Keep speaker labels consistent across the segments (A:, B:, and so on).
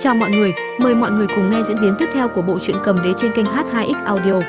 A: Chào mọi người, mời mọi người cùng nghe diễn biến tiếp theo của bộ truyện cầm đế trên kênh H2X Audio.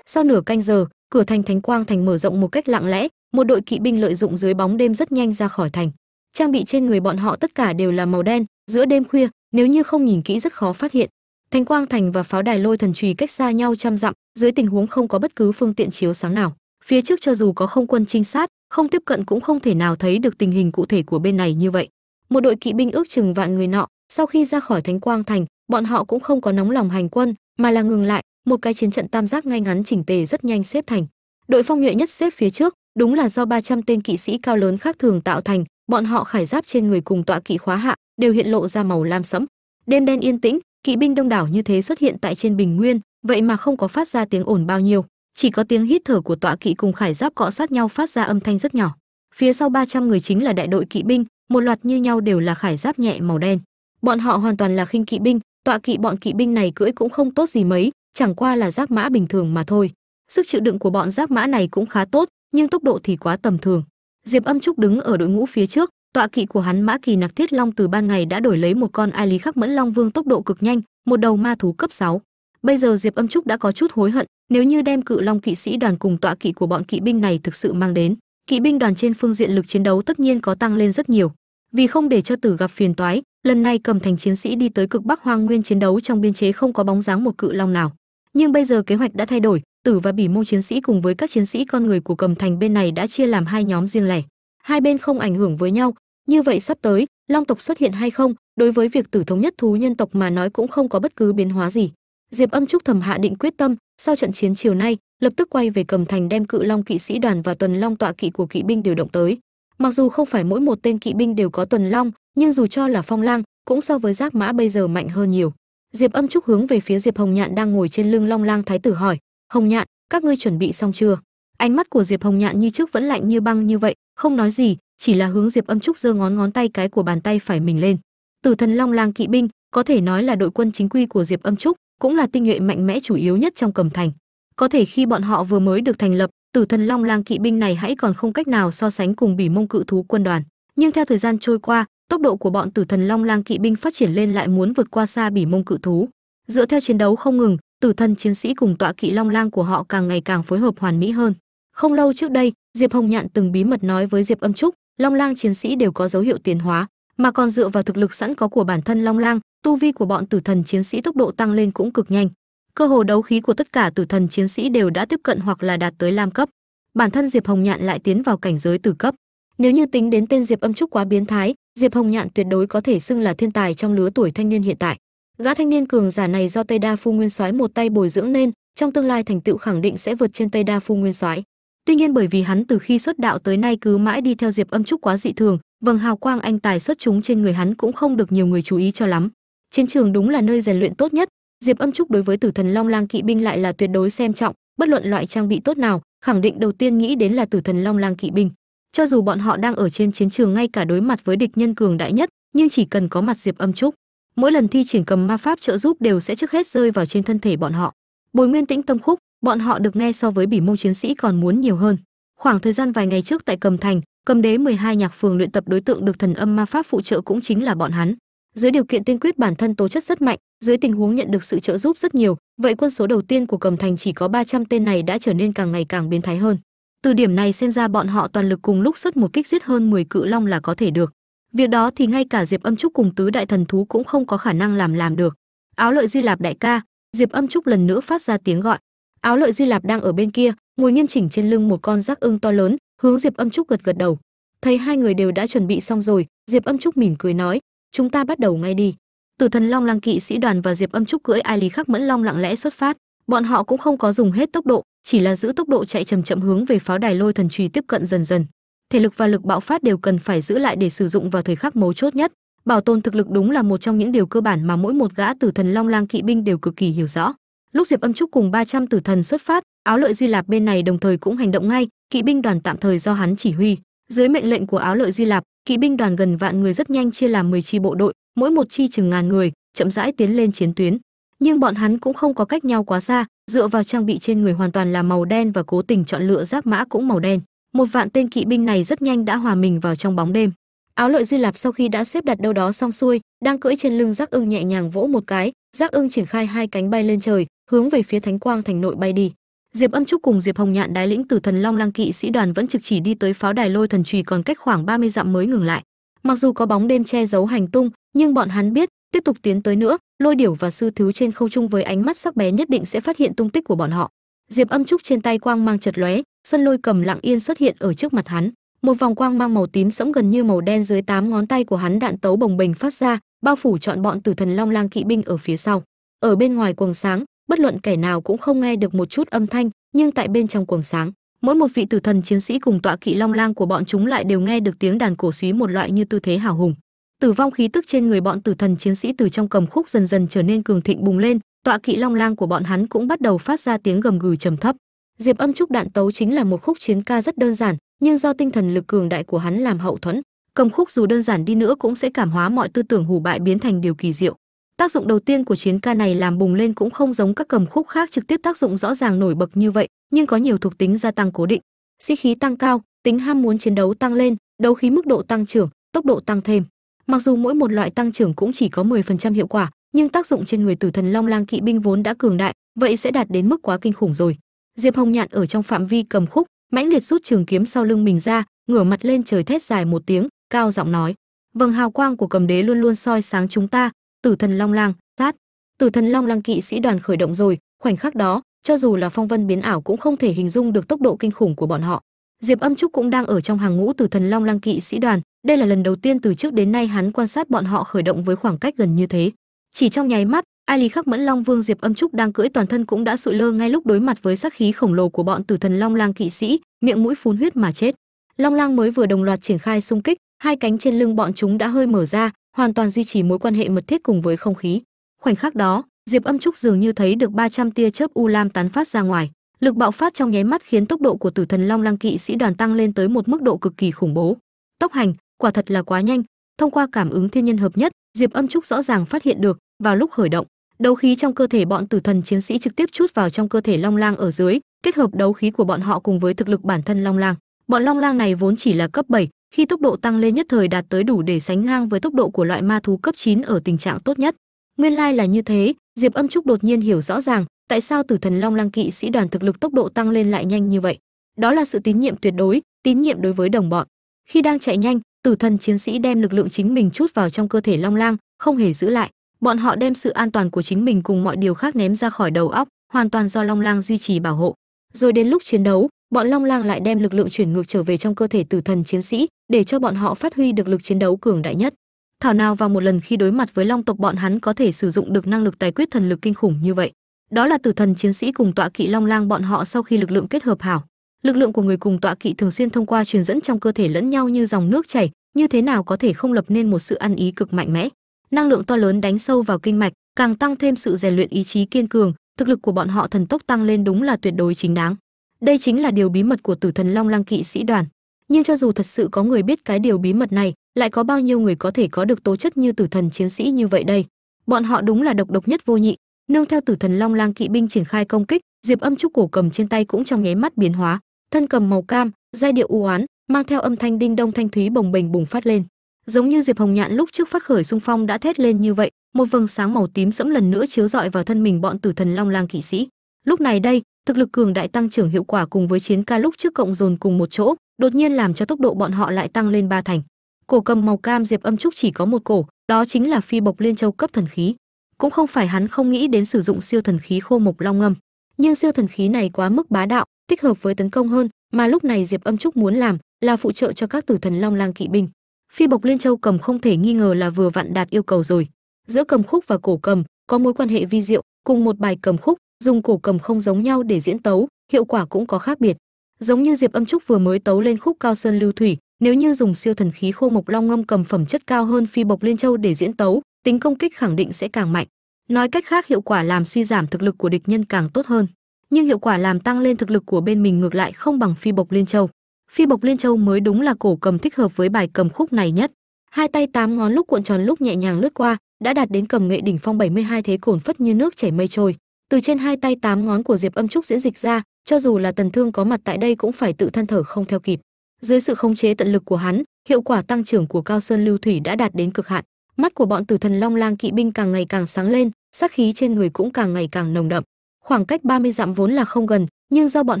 A: Sau nửa canh giờ, cửa thành Thánh Quang thành mở rộng một cách lặng lẽ, một đội kỵ binh lợi dụng dưới bóng đêm rất nhanh ra khỏi thành. Trang bị trên người bọn họ tất cả đều là màu đen, giữa đêm khuya, nếu như không nhìn kỹ rất khó phát hiện. Thánh Quang thành và pháo đài lôi thần trùy cách xa nhau trăm dặm, dưới tình huống không có bất cứ phương tiện chiếu sáng nào. Phía trước cho dù có không quân trinh sát, không tiếp cận cũng không thể nào thấy được tình hình cụ thể của bên này như vậy. Một đội kỵ binh ước chừng vạn người nọ, sau khi ra khỏi Thánh Quang thành, bọn họ cũng không có nóng lòng hành quân, mà là ngừng lại, một cái chiến trận tam giác ngay ngắn chỉnh tề rất nhanh xếp thành. Đội phong nhuệ nhất xếp phía trước, đúng là do 300 tên kỵ sĩ cao lớn khác thường tạo thành, bọn họ khải giáp trên người cùng tọa kỵ khóa hạ, đều hiện lộ ra màu lam sẫm. Đêm đen yên tĩnh, kỵ binh đông đảo như thế xuất hiện tại trên bình nguyên, vậy mà không có phát ra tiếng ồn bao nhiêu, chỉ có tiếng hít thở của tọa kỵ cùng khải giáp cọ sát nhau phát ra âm thanh rất nhỏ. Phía sau 300 người chính là đại đội kỵ binh, một loạt như nhau đều là khải giáp nhẹ màu đen. Bọn họ hoàn toàn là khinh kỵ binh, tọa kỵ bọn kỵ binh này cưỡi cũng không tốt gì mấy, chẳng qua là giáp mã bình thường mà thôi. Sức chịu đựng của bọn giáp mã này cũng khá tốt, nhưng tốc độ thì quá tầm thường. Diệp Âm Trúc đứng ở đội ngũ phía trước, tọa kỵ của hắn Mã Kỳ Nặc Thiết Long từ ban ngày đã đổi lấy một con ai lý khắc mẫn long vương tốc độ cực nhanh, một đầu ma thú cấp 6. Bây giờ Diệp Âm Trúc đã có chút hối hận, nếu như đem cự long kỵ sĩ đoàn cùng tọa kỵ của bọn kỵ binh này thực sự mang đến, kỵ binh đoàn trên phương diện lực chiến đấu tất nhiên có tăng lên rất nhiều. Vì không để cho tử gặp phiền toái, lần này cầm thành chiến sĩ đi tới cực bắc hoang nguyên chiến đấu trong biên chế không có bóng dáng một cự long nào. Nhưng bây giờ kế hoạch đã thay đổi, tử và bỉ mông chiến sĩ cùng với các chiến sĩ con người của cầm thành bên này đã chia làm hai nhóm riêng lẻ. Hai bên không ảnh hưởng với nhau, như vậy sắp tới, long tộc xuất hiện hay không, đối với việc tử thống nhất thú nhân tộc mà nói cũng không có bất cứ biến hóa gì. Diệp Âm Trúc thầm hạ định quyết tâm, sau trận chiến chiều nay, lập tức quay về cầm thành đem cự long kỵ sĩ đoàn và tuần long tọa kỵ của kỵ binh điều động tới. Mặc dù không phải mỗi một tên kỵ binh đều có tuần long, nhưng dù cho là phong lang, cũng so với giáp mã bây giờ mạnh hơn nhiều. Diệp Âm Trúc hướng về phía Diệp Hồng Nhạn đang ngồi trên lưng Long Lang thái tử hỏi: "Hồng Nhạn, các ngươi chuẩn bị xong chưa?" Ánh mắt của Diệp Hồng Nhạn như trước vẫn lạnh như băng như vậy, không nói gì, chỉ là hướng Diệp Âm Trúc giơ ngón ngón tay cái của bàn tay phải mình lên. Tử thần Long Lang kỵ binh, có thể nói là đội quân chính quy của Diệp Âm Trúc, cũng là tinh nhuệ mạnh mẽ chủ yếu nhất trong cầm thành. Có thể khi bọn họ vừa mới được thành lập, Tử thần Long Lang kỵ binh này hãy còn không cách nào so sánh cùng Bỉ Mông cự thú quân đoàn, nhưng theo thời gian trôi qua, tốc độ của bọn Tử thần Long Lang kỵ binh phát triển lên lại muốn vượt qua xa Bỉ Mông cự thú. Dựa theo chiến đấu không ngừng, Tử thần chiến sĩ cùng tọa kỵ Long Lang của họ càng ngày càng phối hợp hoàn mỹ hơn. Không lâu trước đây, Diệp Hồng Nhạn từng bí mật nói với Diệp Âm Trúc, Long Lang chiến sĩ đều có dấu hiệu tiến hóa, mà còn dựa vào thực lực sẵn có của bản thân Long Lang, tu vi của bọn tử thần chiến sĩ tốc độ tăng lên cũng cực nhanh. Cơ hồ đấu khí của tất cả tử thần chiến sĩ đều đã tiếp cận hoặc là đạt tới lam cấp. Bản thân Diệp Hồng Nhạn lại tiến vào cảnh giới tử cấp. Nếu như tính đến tên Diệp Âm Trúc quá biến thái, Diệp Hồng Nhạn tuyệt đối có thể xưng là thiên tài trong lứa tuổi thanh niên hiện tại. Gã thanh niên cường giả này do Tây Đa Phu Nguyên Soái một tay bồi dưỡng nên, trong tương lai thành tựu khẳng định sẽ vượt trên Tây Đa Phu Nguyên Soái. Tuy nhiên bởi vì hắn từ khi xuất đạo tới nay cứ mãi đi theo Diệp Âm Trúc quá dị thường, vầng hào quang anh tài xuất chúng trên người hắn cũng không được nhiều người chú ý cho lắm. Chiến trường đúng là nơi rèn luyện tốt nhất, Diệp Âm Trúc đối với Tử Thần Long Lang kỵ binh lại là tuyệt đối xem trọng, bất luận loại trang bị tốt nào, khẳng định đầu tiên nghĩ đến là Tử Thần Long Lang kỵ binh. Cho dù bọn họ đang ở trên chiến trường ngay cả đối mặt với địch nhân cường đại nhất, nhưng chỉ cần có mặt Diệp Âm Trúc, mỗi lần thi triển cầm ma pháp trợ giúp đều sẽ trước hết rơi vào trên thân thể bọn họ. Bồi Nguyên Tĩnh Tâm Khúc, bọn họ được nghe so với bỉ mông chiến sĩ còn muốn nhiều hơn. Khoảng thời gian vài ngày trước tại Cầm Thành, Cầm Đế 12 nhạc phường luyện tập đối tượng được thần âm ma pháp phụ trợ cũng chính là bọn hắn. Dưới điều kiện tiên quyết bản thân tố chất rất mạnh, dưới tình huống nhận được sự trợ giúp rất nhiều, vậy quân số đầu tiên của Cầm Thành chỉ có 300 tên này đã trở nên càng ngày càng biến thái hơn. Từ điểm này xem ra bọn họ toàn lực cùng lúc xuất một kích giết hơn 10 cự long là có thể được. Việc đó thì ngay cả Diệp Âm Trúc cùng tứ đại thần thú cũng không có khả năng làm làm được. Áo lợi duy lạp đại ca, Diệp Âm Trúc lần nữa phát ra tiếng gọi. Áo lợi duy lạp đang ở bên kia, ngồi nghiêm chỉnh trên lưng một con rắc ưng to lớn, hướng Diệp Âm Trúc gật gật đầu. Thấy hai người đều đã chuẩn bị xong rồi, Diệp Âm Trúc mỉm cười nói, chúng ta bắt đầu ngay đi. Tử thần Long Lang kỵ sĩ đoàn và Diệp Âm Trúc cưỡi ai lý khắc mẫn long lặng lẽ xuất phát, bọn họ cũng không có dùng hết tốc độ, chỉ là giữ tốc độ chạy chậm chậm hướng về pháo đài lôi thần trùy tiếp cận dần dần. Thể lực và lực bạo phát đều cần phải giữ lại để sử dụng vào thời khắc mấu chốt nhất. Bảo tồn thực lực đúng là một trong những điều cơ bản mà mỗi một gã tử thần Long Lang kỵ binh đều cực kỳ hiểu rõ. Lúc Diệp Âm Trúc cùng 300 tử thần xuất phát, áo lợi duy lạp bên này đồng thời cũng hành động ngay, kỵ binh đoàn tạm thời do hắn chỉ huy. Dưới mệnh lệnh của áo lợi duy lạp, kỵ binh đoàn gần vạn người rất nhanh chia làm 10 chi bộ đội, mỗi một chi chừng ngàn người, chậm rãi tiến lên chiến tuyến. Nhưng bọn hắn cũng không có cách nhau quá xa, dựa vào trang bị trên người hoàn toàn là màu đen và cố tình chọn lựa giáp mã cũng màu đen. một vạn tên kỵ binh này rất nhanh đã hòa mình vào trong bóng đêm áo lợi duy lạp sau khi đã xếp đặt đâu đó xong xuôi đang cưỡi trên lưng giác ưng nhẹ nhàng vỗ một cái giác ưng triển khai hai cánh bay lên trời hướng về phía thánh quang thành nội bay đi diệp âm trúc cùng diệp hồng nhạn đái lĩnh tử thần long lang kỵ sĩ đoàn vẫn trực chỉ đi tới pháo đài lôi thần Trì còn cách khoảng 30 dặm mới ngừng lại. Mặc dù có bóng đêm che giấu hành tung, nhưng bọn hắn biết, tiếp tục tiến tới nữa, lôi điểu và sư thứ trên không trung với ánh mắt sắc bén nhất định sẽ phát hiện tung tích của bọn họ. Diệp âm trúc trên tay quang mang chật lóe xuân lôi cầm lặng yên xuất hiện ở trước mặt hắn. Một vòng quang mang màu tím sẫm gần như màu đen dưới tám ngón tay của hắn đạn tấu bồng bềnh phát ra, bao phủ trọn bọn tử thần long lang kỵ binh ở phía sau. Ở bên ngoài quầng sáng bất luận kẻ nào cũng không nghe được một chút âm thanh, nhưng tại bên trong quầng sáng, mỗi một vị tử thần chiến sĩ cùng tọa kỵ long lang của bọn chúng lại đều nghe được tiếng đàn cổ suý một loại như tư thế hào hùng. Tử vong khí tức trên người bọn tử thần chiến sĩ từ trong cầm khúc dần dần trở nên cường thịnh bùng lên, tọa kỵ long lang của bọn hắn cũng bắt đầu phát ra tiếng gầm gừ trầm thấp. Diệp âm trúc đạn tấu chính là một khúc chiến ca rất đơn giản, nhưng do tinh thần lực cường đại của hắn làm hậu thuẫn, cầm khúc dù đơn giản đi nữa cũng sẽ cảm hóa mọi tư tưởng hủ bại biến thành điều kỳ diệu tác dụng đầu tiên của chiến ca này làm bùng lên cũng không giống các cầm khúc khác trực tiếp tác dụng rõ ràng nổi bật như vậy, nhưng có nhiều thuộc tính gia tăng cố định. Sĩ khí tăng cao, tính ham muốn chiến đấu tăng lên, đấu khí mức độ tăng trưởng, tốc độ tăng thêm. Mặc dù mỗi một loại tăng trưởng cũng chỉ có 10% hiệu quả, nhưng tác dụng trên người tử thần long lang kỵ binh vốn đã cường đại, vậy sẽ đạt đến mức quá kinh khủng rồi. Diệp hồng nhạn ở trong phạm vi cầm khúc, mãnh liệt rút trường kiếm sau lưng mình ra, ngửa mặt lên trời thét dài một tiếng, cao giọng nói, vầng hào quang của cầm đế luôn luôn soi sáng chúng ta tử thần long lang sát tử thần long lang kỵ sĩ đoàn khởi động rồi, khoảnh khắc đó, cho dù là phong vân biến ảo cũng không thể hình dung được tốc độ kinh khủng của bọn họ. Diệp âm trúc cũng đang ở trong hàng ngũ tử thần long lang kỵ sĩ đoàn, đây là lần đầu tiên từ trước đến nay hắn quan sát bọn họ khởi động với khoảng cách gần như thế. Chỉ trong nháy mắt, ai lý khắc mẫn long vương diệp âm trúc đang cưỡi toàn thân cũng đã sụi lơ ngay lúc đối mặt với sát khí khổng lồ của bọn tử thần long lang kỵ sĩ, miệng mũi phun huyết mà chết. Long lang mới vừa đồng loạt triển khai xung kích, hai cánh trên lưng bọn chúng đã hơi mở ra hoàn toàn duy trì mối quan hệ mật thiết cùng với không khí. Khoảnh khắc đó diệp âm trúc dường như thấy được 300 tia chớp u lam tán phát ra ngoài. Lực bạo phát trong nháy mắt khiến tốc độ của tử thần long lang kỵ sĩ đoàn tăng lên tới một mức độ cực kỳ khủng bố. Tốc hành quả thật là quá nhanh. Thông qua cảm ứng thiên nhân hợp nhất diệp âm trúc rõ ràng phát hiện được vào lúc khởi động đấu khí trong cơ thể bọn tử thần chiến sĩ trực tiếp chút vào trong cơ thể long lang ở dưới kết hợp đấu khí của bọn họ cùng với thực lực bản thân long lang. Bọn long lang này vốn chỉ là cấp 7, khi tốc độ tăng lên nhất thời đạt tới đủ để sánh ngang với tốc độ của loại ma thú cấp 9 ở tình trạng tốt nhất. Nguyên lai là như thế, diệp âm trúc đột nhiên hiểu rõ ràng tại sao tử thần long lang kỵ sĩ đoàn thực lực tốc độ tăng lên lại nhanh như vậy. Đó là sự tín nhiệm tuyệt đối, tín nhiệm đối với đồng bọn. Khi đang chạy nhanh tử thần chiến sĩ đem lực lượng chính mình chút vào trong cơ thể long lang, không hề giữ lại. Bọn họ đem sự an toàn của chính mình cùng mọi điều khác ném ra khỏi đầu óc, hoàn toàn do long lang duy trì bảo hộ. Rồi đến lúc chiến đấu bọn long lang lại đem lực lượng chuyển ngược trở về trong cơ thể tử thần chiến sĩ, để cho bọn họ phát huy được lực chiến đấu cường đại nhất. Thảo nào vào một lần khi đối mặt với long tộc bọn hắn có thể sử dụng được năng lực tài quyết thần lực kinh khủng như vậy. Đó là tử thần chiến sĩ cùng tọa kỵ long lang bọn họ sau khi lực lượng kết hợp hảo. Lực lượng của người cùng tọa kỵ thường xuyên thông qua truyền dẫn trong cơ thể lẫn nhau như dòng nước chảy, như thế nào có thể không lập nên một sự ăn ý cực mạnh mẽ. Năng lượng to lớn đánh sâu vào kinh mạch, càng tăng thêm sự rèn luyện ý chí kiên cường, thực lực của bọn họ thần tốc tăng lên đúng là tuyệt đối chính đáng đây chính là điều bí mật của tử thần long lăng kỵ sĩ đoàn. Nhưng cho dù thật sự có người biết cái điều bí mật này, lại có bao nhiêu người có thể có được tố chất như tử thần chiến sĩ như vậy đây? Bọn họ đúng là độc độc nhất vô nhị. Nương theo tử thần long lang kỵ binh triển khai công kích, diệp âm trúc cổ cầm trên tay cũng trong nháy mắt biến hóa. Thân cầm màu cam, giai điệu u oán, mang theo âm thanh đinh đông thanh thúy bồng bềnh bùng phát lên. Giống như diệp hồng nhạn lúc trước phát khởi xung phong đã thét lên như vậy, một vầng sáng màu tím sẫm lần nữa chiếu rọi vào thân mình bọn tử thần long lang kỵ sĩ. Lúc này đây thực lực cường đại tăng trưởng hiệu quả cùng với chiến ca lúc trước cộng dồn cùng một chỗ, đột nhiên làm cho tốc độ bọn họ lại tăng lên ba thành. Cổ cầm màu cam diệp âm trúc chỉ có một cổ, đó chính là phi bộc liên châu cấp thần khí. Cũng không phải hắn không nghĩ đến sử dụng siêu thần khí khô mộc long ngâm. Nhưng siêu thần khí này quá mức bá đạo, tích hợp với tấn công hơn, mà lúc này diệp âm trúc muốn làm là phụ trợ cho các tử thần long lang kỵ binh. Phi bộc liên châu cầm không thể nghi ngờ là vừa vặn đạt yêu cầu rồi. Giữa cầm khúc và cổ cầm có mối quan hệ vi diệu, cùng một bài cầm khúc dùng cổ cầm không giống nhau để diễn tấu, hiệu quả cũng có khác biệt. Giống như diệp âm trúc vừa mới tấu lên khúc cao sơn lưu thủy, nếu như dùng siêu thần khí khô mộc long ngâm cầm phẩm chất cao hơn phi bộc liên châu để diễn tấu, tính công kích khẳng định sẽ càng mạnh. Nói cách khác, hiệu quả làm suy giảm thực lực của địch nhân càng tốt hơn. Nhưng hiệu quả làm tăng lên thực lực của bên mình ngược lại không bằng phi bộc liên châu. Phi bộc liên châu mới đúng là cổ cầm thích hợp với bài cầm khúc này nhất. Hai tay tám ngón lúc cuộn tròn lúc nhẹ nhàng lướt qua, đã đạt đến cầm nghệ đỉnh phong 72 thế cổn phất như nước chảy mây trôi từ trên hai tay tám ngón của diệp âm trúc diễn dịch ra, cho dù là tần thương có mặt tại đây cũng phải tự than thở không theo kịp. Dưới sự khống chế tận lực của hắn, hiệu quả tăng trưởng của cao sơn lưu thủy đã đạt đến cực hạn. Mắt của bọn tử thần long lang kỵ binh càng ngày càng sáng lên, sát khí trên người cũng càng ngày càng nồng đậm. Khoảng cách 30 dặm vốn là không gần, nhưng do bọn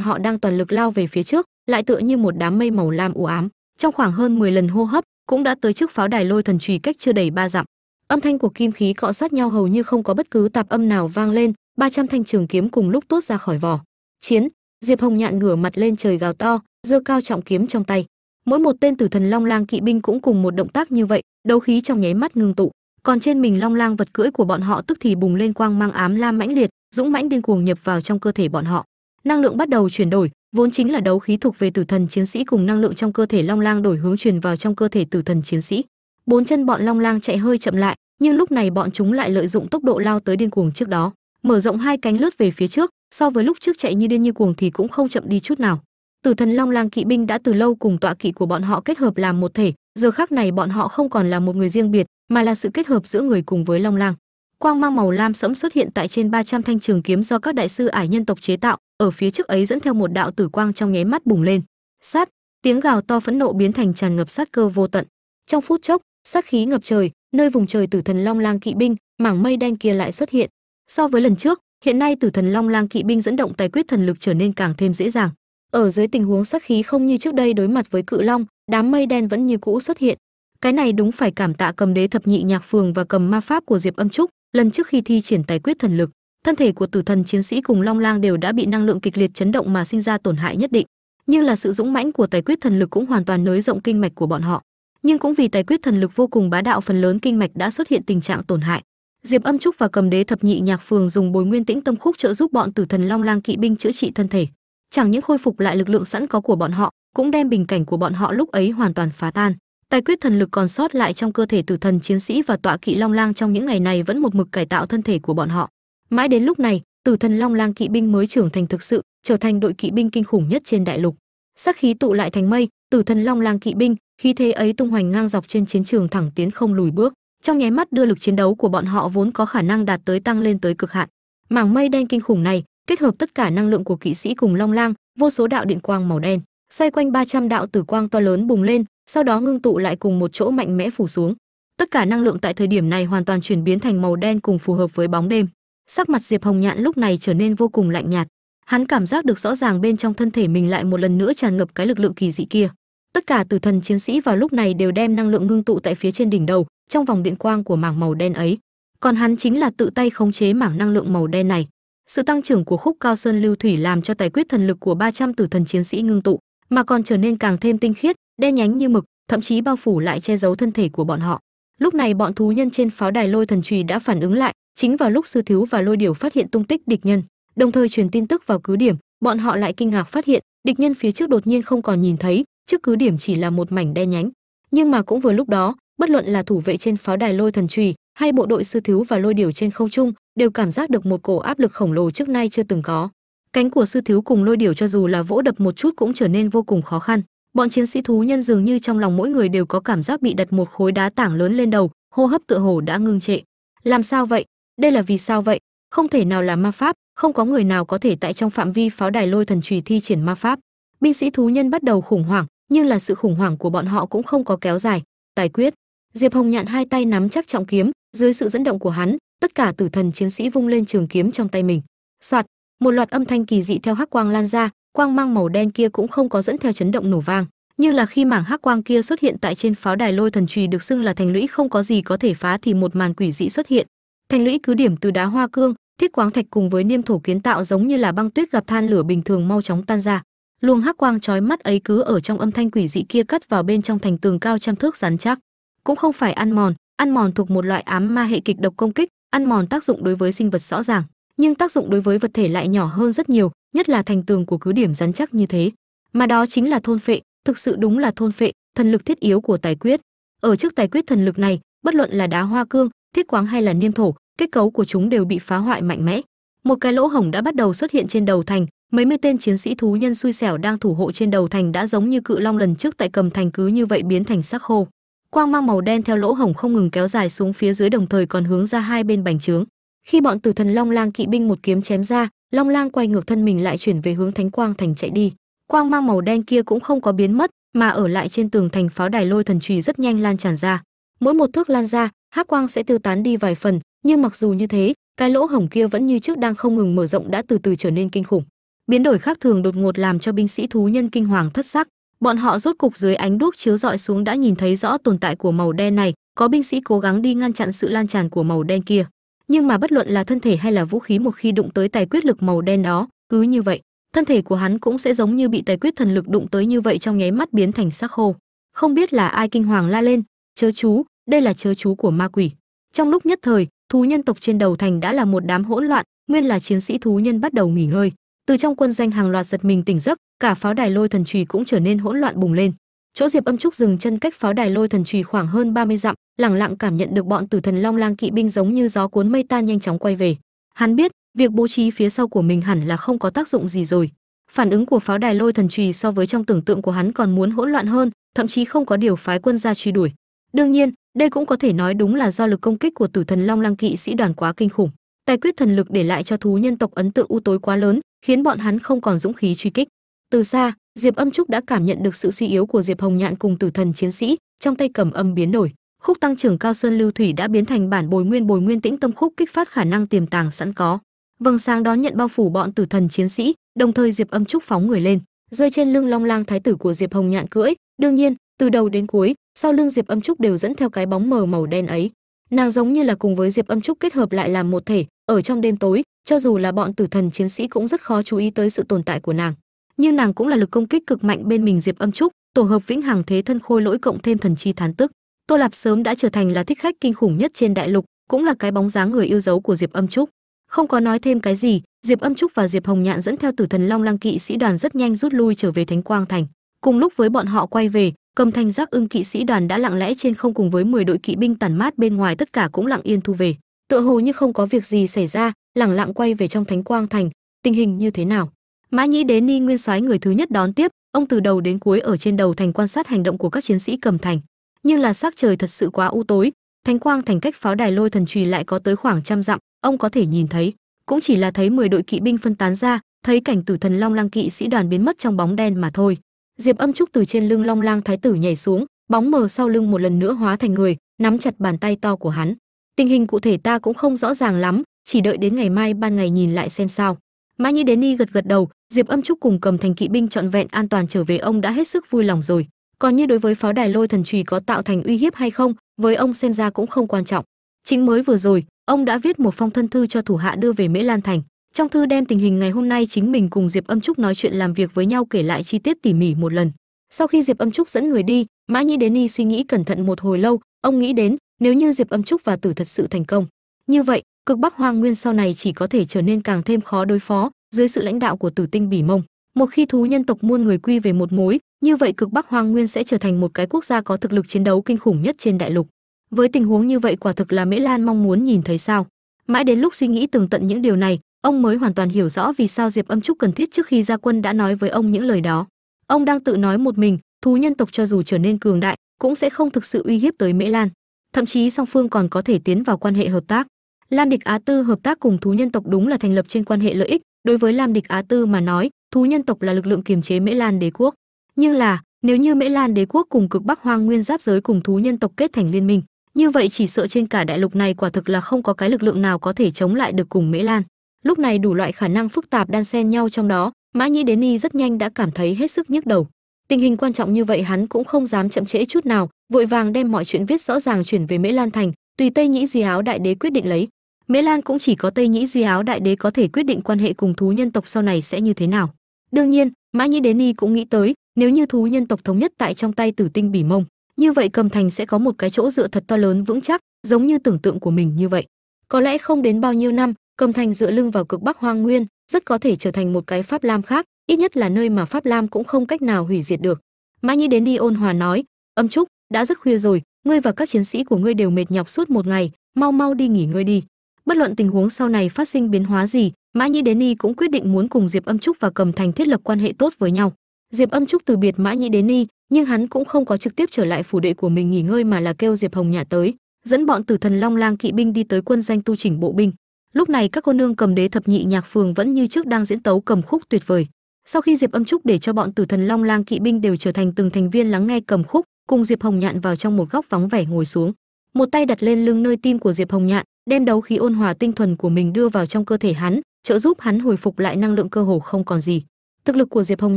A: họ đang toàn lực lao về phía trước, lại tựa như một đám mây màu lam u ám. Trong khoảng hơn 10 lần hô hấp, cũng đã tới trước pháo đài lôi thần trùy cách chưa đầy ba dặm. Âm thanh của kim khí cọ sát nhau hầu như không có bất cứ tạp âm nào vang lên 300 thanh trường kiếm cùng lúc tốt ra khỏi vỏ. Chiến, diệp hồng nhạn ngửa mặt lên trời gào to, giơ cao trọng kiếm trong tay. Mỗi một tên tử thần long lang kỵ binh cũng cùng một động tác như vậy, đấu khí trong nháy mắt ngưng tụ. Còn trên mình long lang vật cưỡi của bọn họ tức thì bùng lên quang mang ám lam mãnh liệt, dũng mãnh điên cuồng nhập vào trong cơ thể bọn họ. Năng lượng bắt đầu chuyển đổi, vốn chính là đấu khí thuộc về tử thần chiến sĩ cùng năng lượng trong cơ thể long lang đổi hướng truyền vào trong cơ thể tử thần chiến sĩ. Bốn chân bọn long lang chạy hơi chậm lại, nhưng lúc này bọn chúng lại lợi dụng tốc độ lao tới điên cuồng trước đó mở rộng hai cánh lướt về phía trước, so với lúc trước chạy như điên như cuồng thì cũng không chậm đi chút nào. Tử thần long lang kỵ binh đã từ lâu cùng tọa kỵ của bọn họ kết hợp làm một thể, giờ khắc này bọn họ không còn là một người riêng biệt, mà là sự kết hợp giữa người cùng với long lang. Quang mang màu lam sẫm xuất hiện tại trên 300 thanh trường kiếm do các đại sư ải nhân tộc chế tạo, ở phía trước ấy dẫn theo một đạo tử quang trong nháy mắt bùng lên. Sát! Tiếng gào to phẫn nộ biến thành tràn ngập sát cơ vô tận. Trong phút chốc, sát khí ngập trời, nơi vùng trời tử thần long lang kỵ binh, mảng mây đen kia lại xuất hiện so với lần trước, hiện nay tử thần long lang kỵ binh dẫn động tài quyết thần lực trở nên càng thêm dễ dàng. Ở dưới tình huống sát khí không như trước đây đối mặt với cự long, đám mây đen vẫn như cũ xuất hiện. Cái này đúng phải cảm tạ cầm đế thập nhị nhạc phường và cầm ma pháp của diệp âm trúc, lần trước khi thi triển tài quyết thần lực, thân thể của tử thần chiến sĩ cùng long lang đều đã bị năng lượng kịch liệt chấn động mà sinh ra tổn hại nhất định. Nhưng là sự dũng mãnh của tài quyết thần lực cũng hoàn toàn nới rộng kinh mạch của bọn họ. Nhưng cũng vì tài quyết thần lực vô cùng bá đạo phần lớn kinh mạch đã xuất hiện tình trạng tổn hại diệp âm trúc và cầm đế thập nhị nhạc phường dùng bồi nguyên tĩnh tâm khúc trợ giúp bọn tử thần long lang kỵ binh chữa trị thân thể. Chẳng những khôi phục lại lực lượng sẵn có của bọn họ, cũng đem bình cảnh của bọn họ lúc ấy hoàn toàn phá tan. Tài quyết thần lực còn sót lại trong cơ thể tử thần chiến sĩ và tọa kỵ long lang trong những ngày này vẫn một mực cải tạo thân thể của bọn họ. Mãi đến lúc này, tử thần long lang kỵ binh mới trưởng thành thực sự, trở thành đội kỵ binh kinh khủng nhất trên đại lục. Sắc khí tụ lại thành mây, tử thần long lang kỵ binh, khí thế ấy tung hoành ngang dọc trên chiến trường thẳng tiến không lùi bước trong nháy mắt đưa lực chiến đấu của bọn họ vốn có khả năng đạt tới tăng lên tới cực hạn. Mảng mây đen kinh khủng này, kết hợp tất cả năng lượng của kỵ sĩ cùng long lang, vô số đạo điện quang màu đen, xoay quanh 300 đạo tử quang to lớn bùng lên, sau đó ngưng tụ lại cùng một chỗ mạnh mẽ phủ xuống. Tất cả năng lượng tại thời điểm này hoàn toàn chuyển biến thành màu đen cùng phù hợp với bóng đêm. Sắc mặt diệp hồng nhạn lúc này trở nên vô cùng lạnh nhạt. Hắn cảm giác được rõ ràng bên trong thân thể mình lại một lần nữa tràn ngập cái lực lượng kỳ dị kia. Tất cả tử thần chiến sĩ vào lúc này đều đem năng lượng ngưng tụ tại phía trên đỉnh đầu trong vòng điện quang của mảng màu đen ấy. Còn hắn chính là tự tay khống chế mảng năng lượng màu đen này. Sự tăng trưởng của khúc cao sơn lưu thủy làm cho tài quyết thần lực của 300 tử thần chiến sĩ ngưng tụ, mà còn trở nên càng thêm tinh khiết, đen nhánh như mực, thậm chí bao phủ lại che giấu thân thể của bọn họ. Lúc này bọn thú nhân trên pháo đài lôi thần trùy đã phản ứng lại, chính vào lúc sư thiếu và lôi điểu phát hiện tung tích địch nhân, đồng thời truyền tin tức vào cứ điểm, bọn họ lại kinh ngạc phát hiện, địch nhân phía trước đột nhiên không còn nhìn thấy, trước cứ điểm chỉ là một mảnh đen nhánh. Nhưng mà cũng vừa lúc đó bất luận là thủ vệ trên pháo đài lôi thần trùy hay bộ đội sư thiếu và lôi điểu trên không trung, đều cảm giác được một cổ áp lực khổng lồ trước nay chưa từng có. Cánh của sư thiếu cùng lôi điểu cho dù là vỗ đập một chút cũng trở nên vô cùng khó khăn. Bọn chiến sĩ thú nhân dường như trong lòng mỗi người đều có cảm giác bị đặt một khối đá tảng lớn lên đầu, hô hấp tựa hồ đã ngưng trệ. Làm sao vậy? Đây là vì sao vậy? Không thể nào là ma pháp, không có người nào có thể tại trong phạm vi pháo đài lôi thần trùy thi triển ma pháp. Binh sĩ thú nhân bắt đầu khủng hoảng, nhưng là sự khủng hoảng của bọn họ cũng không có kéo dài. Tài quyết diệp hồng nhạn hai tay nắm chắc trọng kiếm, dưới sự dẫn động của hắn, tất cả tử thần chiến sĩ vung lên trường kiếm trong tay mình. Soạt một loạt âm thanh kỳ dị theo hắc quang lan ra, quang mang màu đen kia cũng không có dẫn theo chấn động nổ vang. Như là khi mảng hắc quang kia xuất hiện tại trên pháo đài lôi thần trùy được xưng là thành lũy không có gì có thể phá thì một màn quỷ dị xuất hiện. Thành lũy cứ điểm từ đá hoa cương, thiết quáng thạch cùng với niêm thổ kiến tạo giống như là băng tuyết gặp than lửa bình thường mau chóng tan ra. Luồng hắc quang chói mắt ấy cứ ở trong âm thanh quỷ dị kia cắt vào bên trong thành tường cao trăm thước rắn chắc cũng không phải ăn mòn ăn mòn thuộc một loại ám ma hệ kịch độc công kích, ăn mòn tác dụng đối với sinh vật rõ ràng. Nhưng tác dụng đối với vật thể lại nhỏ hơn rất nhiều, nhất là thành tường của cứ điểm rắn chắc như thế. Mà đó chính là thôn phệ, thực sự đúng là thôn phệ, thần lực thiết yếu của tài quyết. Ở trước tài quyết thần lực này, bất luận là đá hoa cương, thiết quáng hay là niêm thổ, kết cấu của chúng đều bị phá hoại mạnh mẽ. Một cái lỗ hổng đã bắt đầu xuất hiện trên đầu thành, mấy mươi tên chiến sĩ thú nhân xui xẻo đang thủ hộ trên đầu thành đã giống như cự long lần trước tại cầm thành cứ như vậy biến thành xác khô quang mang màu đen theo lỗ hổng không ngừng kéo dài xuống phía dưới đồng thời còn hướng ra hai bên bành trướng. Khi bọn tử thần long lang kỵ binh một kiếm chém ra, long lang quay ngược thân mình lại chuyển về hướng thánh quang thành chạy đi. Quang mang màu đen kia cũng không có biến mất, mà ở lại trên tường thành pháo đài lôi thần trùy rất nhanh lan tràn ra. Mỗi một thước lan ra, hắc quang sẽ tiêu tán đi vài phần, nhưng mặc dù như thế, cái lỗ hổng kia vẫn như trước đang không ngừng mở rộng đã từ từ trở nên kinh khủng. Biến đổi khác thường đột ngột làm cho binh sĩ thú nhân kinh hoàng thất sắc bọn họ rốt cục dưới ánh đuốc chiếu rọi xuống đã nhìn thấy rõ tồn tại của màu đen này, có binh sĩ cố gắng đi ngăn chặn sự lan tràn của màu đen kia. Nhưng mà bất luận là thân thể hay là vũ khí một khi đụng tới tài quyết lực màu đen đó, cứ như vậy, thân thể của hắn cũng sẽ giống như bị tài quyết thần lực đụng tới như vậy trong nháy mắt biến thành xác khô không biết là ai kinh hoàng la lên, chớ chú, đây là chớ chú của ma quỷ. Trong lúc nhất thời, thú nhân tộc trên đầu thành đã là một đám hỗn loạn, nguyên là chiến sĩ thú nhân bắt đầu nghỉ ngơi từ trong quân doanh hàng loạt giật mình tỉnh giấc, cả pháo đài lôi thần trùy cũng trở nên hỗn loạn bùng lên. Chỗ diệp âm trúc dừng chân cách pháo đài lôi thần trùy khoảng hơn 30 dặm lẳng lặng cảm nhận được bọn tử thần long lang kỵ binh giống như gió cuốn mây tan nhanh chóng quay về. Hắn biết, việc bố trí phía sau của mình hẳn là không có tác dụng gì rồi. Phản ứng của pháo đài lôi thần trùy so với trong tưởng tượng của hắn còn muốn hỗn loạn hơn, thậm chí không có điều phái quân ra truy đuổi. Đương nhiên, đây cũng có thể nói đúng là do lực công kích của tử thần long lang kỵ sĩ đoàn quá kinh khủng. Tài quyết thần lực để lại cho thú nhân tộc ấn tượng u tối quá lớn khiến bọn hắn không còn dũng khí truy kích. Từ xa, diệp âm trúc đã cảm nhận được sự suy yếu của diệp hồng nhạn cùng tử thần chiến sĩ, trong tay cầm âm biến đổi. Khúc tăng trưởng cao sơn lưu thủy đã biến thành bản bồi nguyên bồi nguyên tĩnh tâm khúc kích phát khả năng tiềm tàng sẵn có. Vầng sáng đón nhận bao phủ bọn tử thần chiến sĩ, đồng thời diệp âm trúc phóng người lên. Rơi trên lưng long lang thái tử của diệp hồng nhạn cưỡi, đương nhiên, từ đầu đến cuối, sau lưng diệp âm trúc đều dẫn theo cái bóng mờ màu đen ấy. Nàng giống như là cùng với diệp âm trúc kết hợp lại làm một thể, ở trong đêm tối cho dù là bọn tử thần chiến sĩ cũng rất khó chú ý tới sự tồn tại của nàng. Nhưng nàng cũng là lực công kích cực mạnh bên mình diệp âm trúc, tổ hợp vĩnh hằng thế thân khôi lỗi cộng thêm thần chi thán tức. Tô lạp sớm đã trở thành là thích khách kinh khủng nhất trên đại lục, cũng là cái bóng dáng người yêu dấu của diệp âm trúc. Không có nói thêm cái gì, diệp âm trúc và diệp hồng nhạn dẫn theo tử thần long lăng kỵ sĩ đoàn rất nhanh rút lui trở về thánh quang thành. Cùng lúc với bọn họ quay về, cầm thanh giác ưng kỵ sĩ đoàn đã lặng lẽ trên không cùng với 10 đội kỵ binh tản mát bên ngoài tất cả cũng lặng yên thu về tựa hồ như không có việc gì xảy ra, lẳng lặng quay về trong thánh quang thành, tình hình như thế nào? Mã nhĩ đế ni nguyên soái người thứ nhất đón tiếp, ông từ đầu đến cuối ở trên đầu thành quan sát hành động của các chiến sĩ cầm thành. Nhưng là sắc trời thật sự quá u tối, thánh quang thành cách pháo đài lôi thần trùy lại có tới khoảng trăm dặm, ông có thể nhìn thấy. Cũng chỉ là thấy 10 đội kỵ binh phân tán ra, thấy cảnh tử thần long lang kỵ sĩ đoàn biến mất trong bóng đen mà thôi. Diệp âm trúc từ trên lưng long lang thái tử nhảy xuống, bóng mờ sau lưng một lần nữa hóa thành người, nắm chặt bàn tay to của hắn tình hình cụ thể ta cũng không rõ ràng lắm, chỉ đợi đến ngày mai ban ngày nhìn lại xem sao. Mã nhĩ đến y gật gật đầu, diệp âm trúc cùng cầm thành kỵ binh trọn vẹn an toàn trở về ông đã hết sức vui lòng rồi. Còn như đối với pháo đài lôi thần trùy có tạo thành uy hiếp hay không, với ông xem ra cũng không quan trọng. Chính mới vừa rồi, ông đã viết một phong thân thư cho thủ hạ đưa về mễ lan thành. Trong thư đem tình hình ngày hôm nay chính mình cùng diệp âm trúc nói chuyện làm việc với nhau kể lại chi tiết tỉ mỉ một lần. Sau khi diệp âm trúc dẫn người đi mã nhĩ đến y suy nghĩ cẩn thận một hồi lâu, ông nghĩ đến nếu như diệp âm trúc và tử thật sự thành công, như vậy, cực bắc hoang nguyên sau này chỉ có thể trở nên càng thêm khó đối phó dưới sự lãnh đạo của tử tinh bỉ mông. Một khi thú nhân tộc muôn người quy về một mối, như vậy cực bắc hoang nguyên sẽ trở thành một cái quốc gia có thực lực chiến đấu kinh khủng nhất trên đại lục. Với tình huống như vậy quả thực là mễ lan mong muốn nhìn thấy sao? Mãi đến lúc suy nghĩ tường tận những điều này, ông mới hoàn toàn hiểu rõ vì sao diệp âm trúc cần thiết trước khi ra quân đã nói với ông những lời đó. Ông đang tự nói một mình, thú nhân tộc cho dù trở nên cường đại, cũng sẽ không thực sự uy hiếp tới mễ lan thậm chí song phương còn có thể tiến vào quan hệ hợp tác. Lam địch á tư hợp tác cùng thú nhân tộc đúng là thành lập trên quan hệ lợi ích. Đối với lam địch á tư mà nói, thú nhân tộc là lực lượng kiềm chế mễ lan đế quốc. Nhưng là, nếu như mễ lan đế quốc cùng cực bắc hoang nguyên giáp giới cùng thú nhân tộc kết thành liên minh, như vậy chỉ sợ trên cả đại lục này quả thực là không có cái lực lượng nào có thể chống lại được cùng mễ lan. Lúc này đủ loại khả năng phức tạp đan xen nhau trong đó, mã nhĩ đến ni rất nhanh đã cảm thấy hết sức nhức đầu tình hình quan trọng như vậy hắn cũng không dám chậm trễ chút nào, vội vàng đem mọi chuyện viết rõ ràng chuyển về mễ lan thành, tùy tây nhĩ duy áo đại đế quyết định lấy. Mễ lan cũng chỉ có tây nhĩ duy áo đại đế có thể quyết định quan hệ cùng thú nhân tộc sau này sẽ như thế nào. Đương nhiên, mã nhĩ đến ni cũng nghĩ tới, nếu như thú nhân tộc thống nhất tại trong tay tử tinh bỉ mông, như vậy cầm thành sẽ có một cái chỗ dựa thật to lớn vững chắc, giống như tưởng tượng của mình như vậy. Có lẽ không đến bao nhiêu năm, cầm thành dựa lưng vào cực bắc hoang nguyên, rất có thể trở thành một cái pháp lam khác ít nhất là nơi mà pháp lam cũng không cách nào hủy diệt được. Mã nhĩ đến đi ôn hòa nói âm trúc đã rất khuya rồi ngươi và các chiến sĩ của ngươi đều mệt nhọc suốt một ngày mau mau đi nghỉ ngơi đi. Bất luận tình huống sau này phát sinh biến hóa gì mã nhĩ đến đi cũng quyết định muốn cùng diệp âm trúc và cầm thành thiết lập quan hệ tốt với nhau. Diệp âm trúc từ biệt mã nhĩ đến đi, nhưng hắn cũng không có trực tiếp trở lại phủ đệ của mình nghỉ ngơi mà là kêu diệp hồng nhã tới dẫn bọn tử thần long lang kỵ binh đi tới quân doanh tu chỉnh bộ binh. Lúc này các cô nương cầm đế thập nhị nhạc phường vẫn như trước đang diễn tấu cầm khúc tuyệt vời sau khi diệp âm trúc để cho bọn tử thần long lang kỵ binh đều trở thành từng thành viên lắng nghe cầm khúc, cùng diệp hồng nhạn vào trong một góc vắng vẻ ngồi xuống. Một tay đặt lên lưng nơi tim của diệp hồng nhạn, đem đấu khí ôn hòa tinh thuần của mình đưa vào trong cơ thể hắn, trợ giúp hắn hồi phục lại năng lượng cơ hồ không còn gì. Thực lực của diệp hồng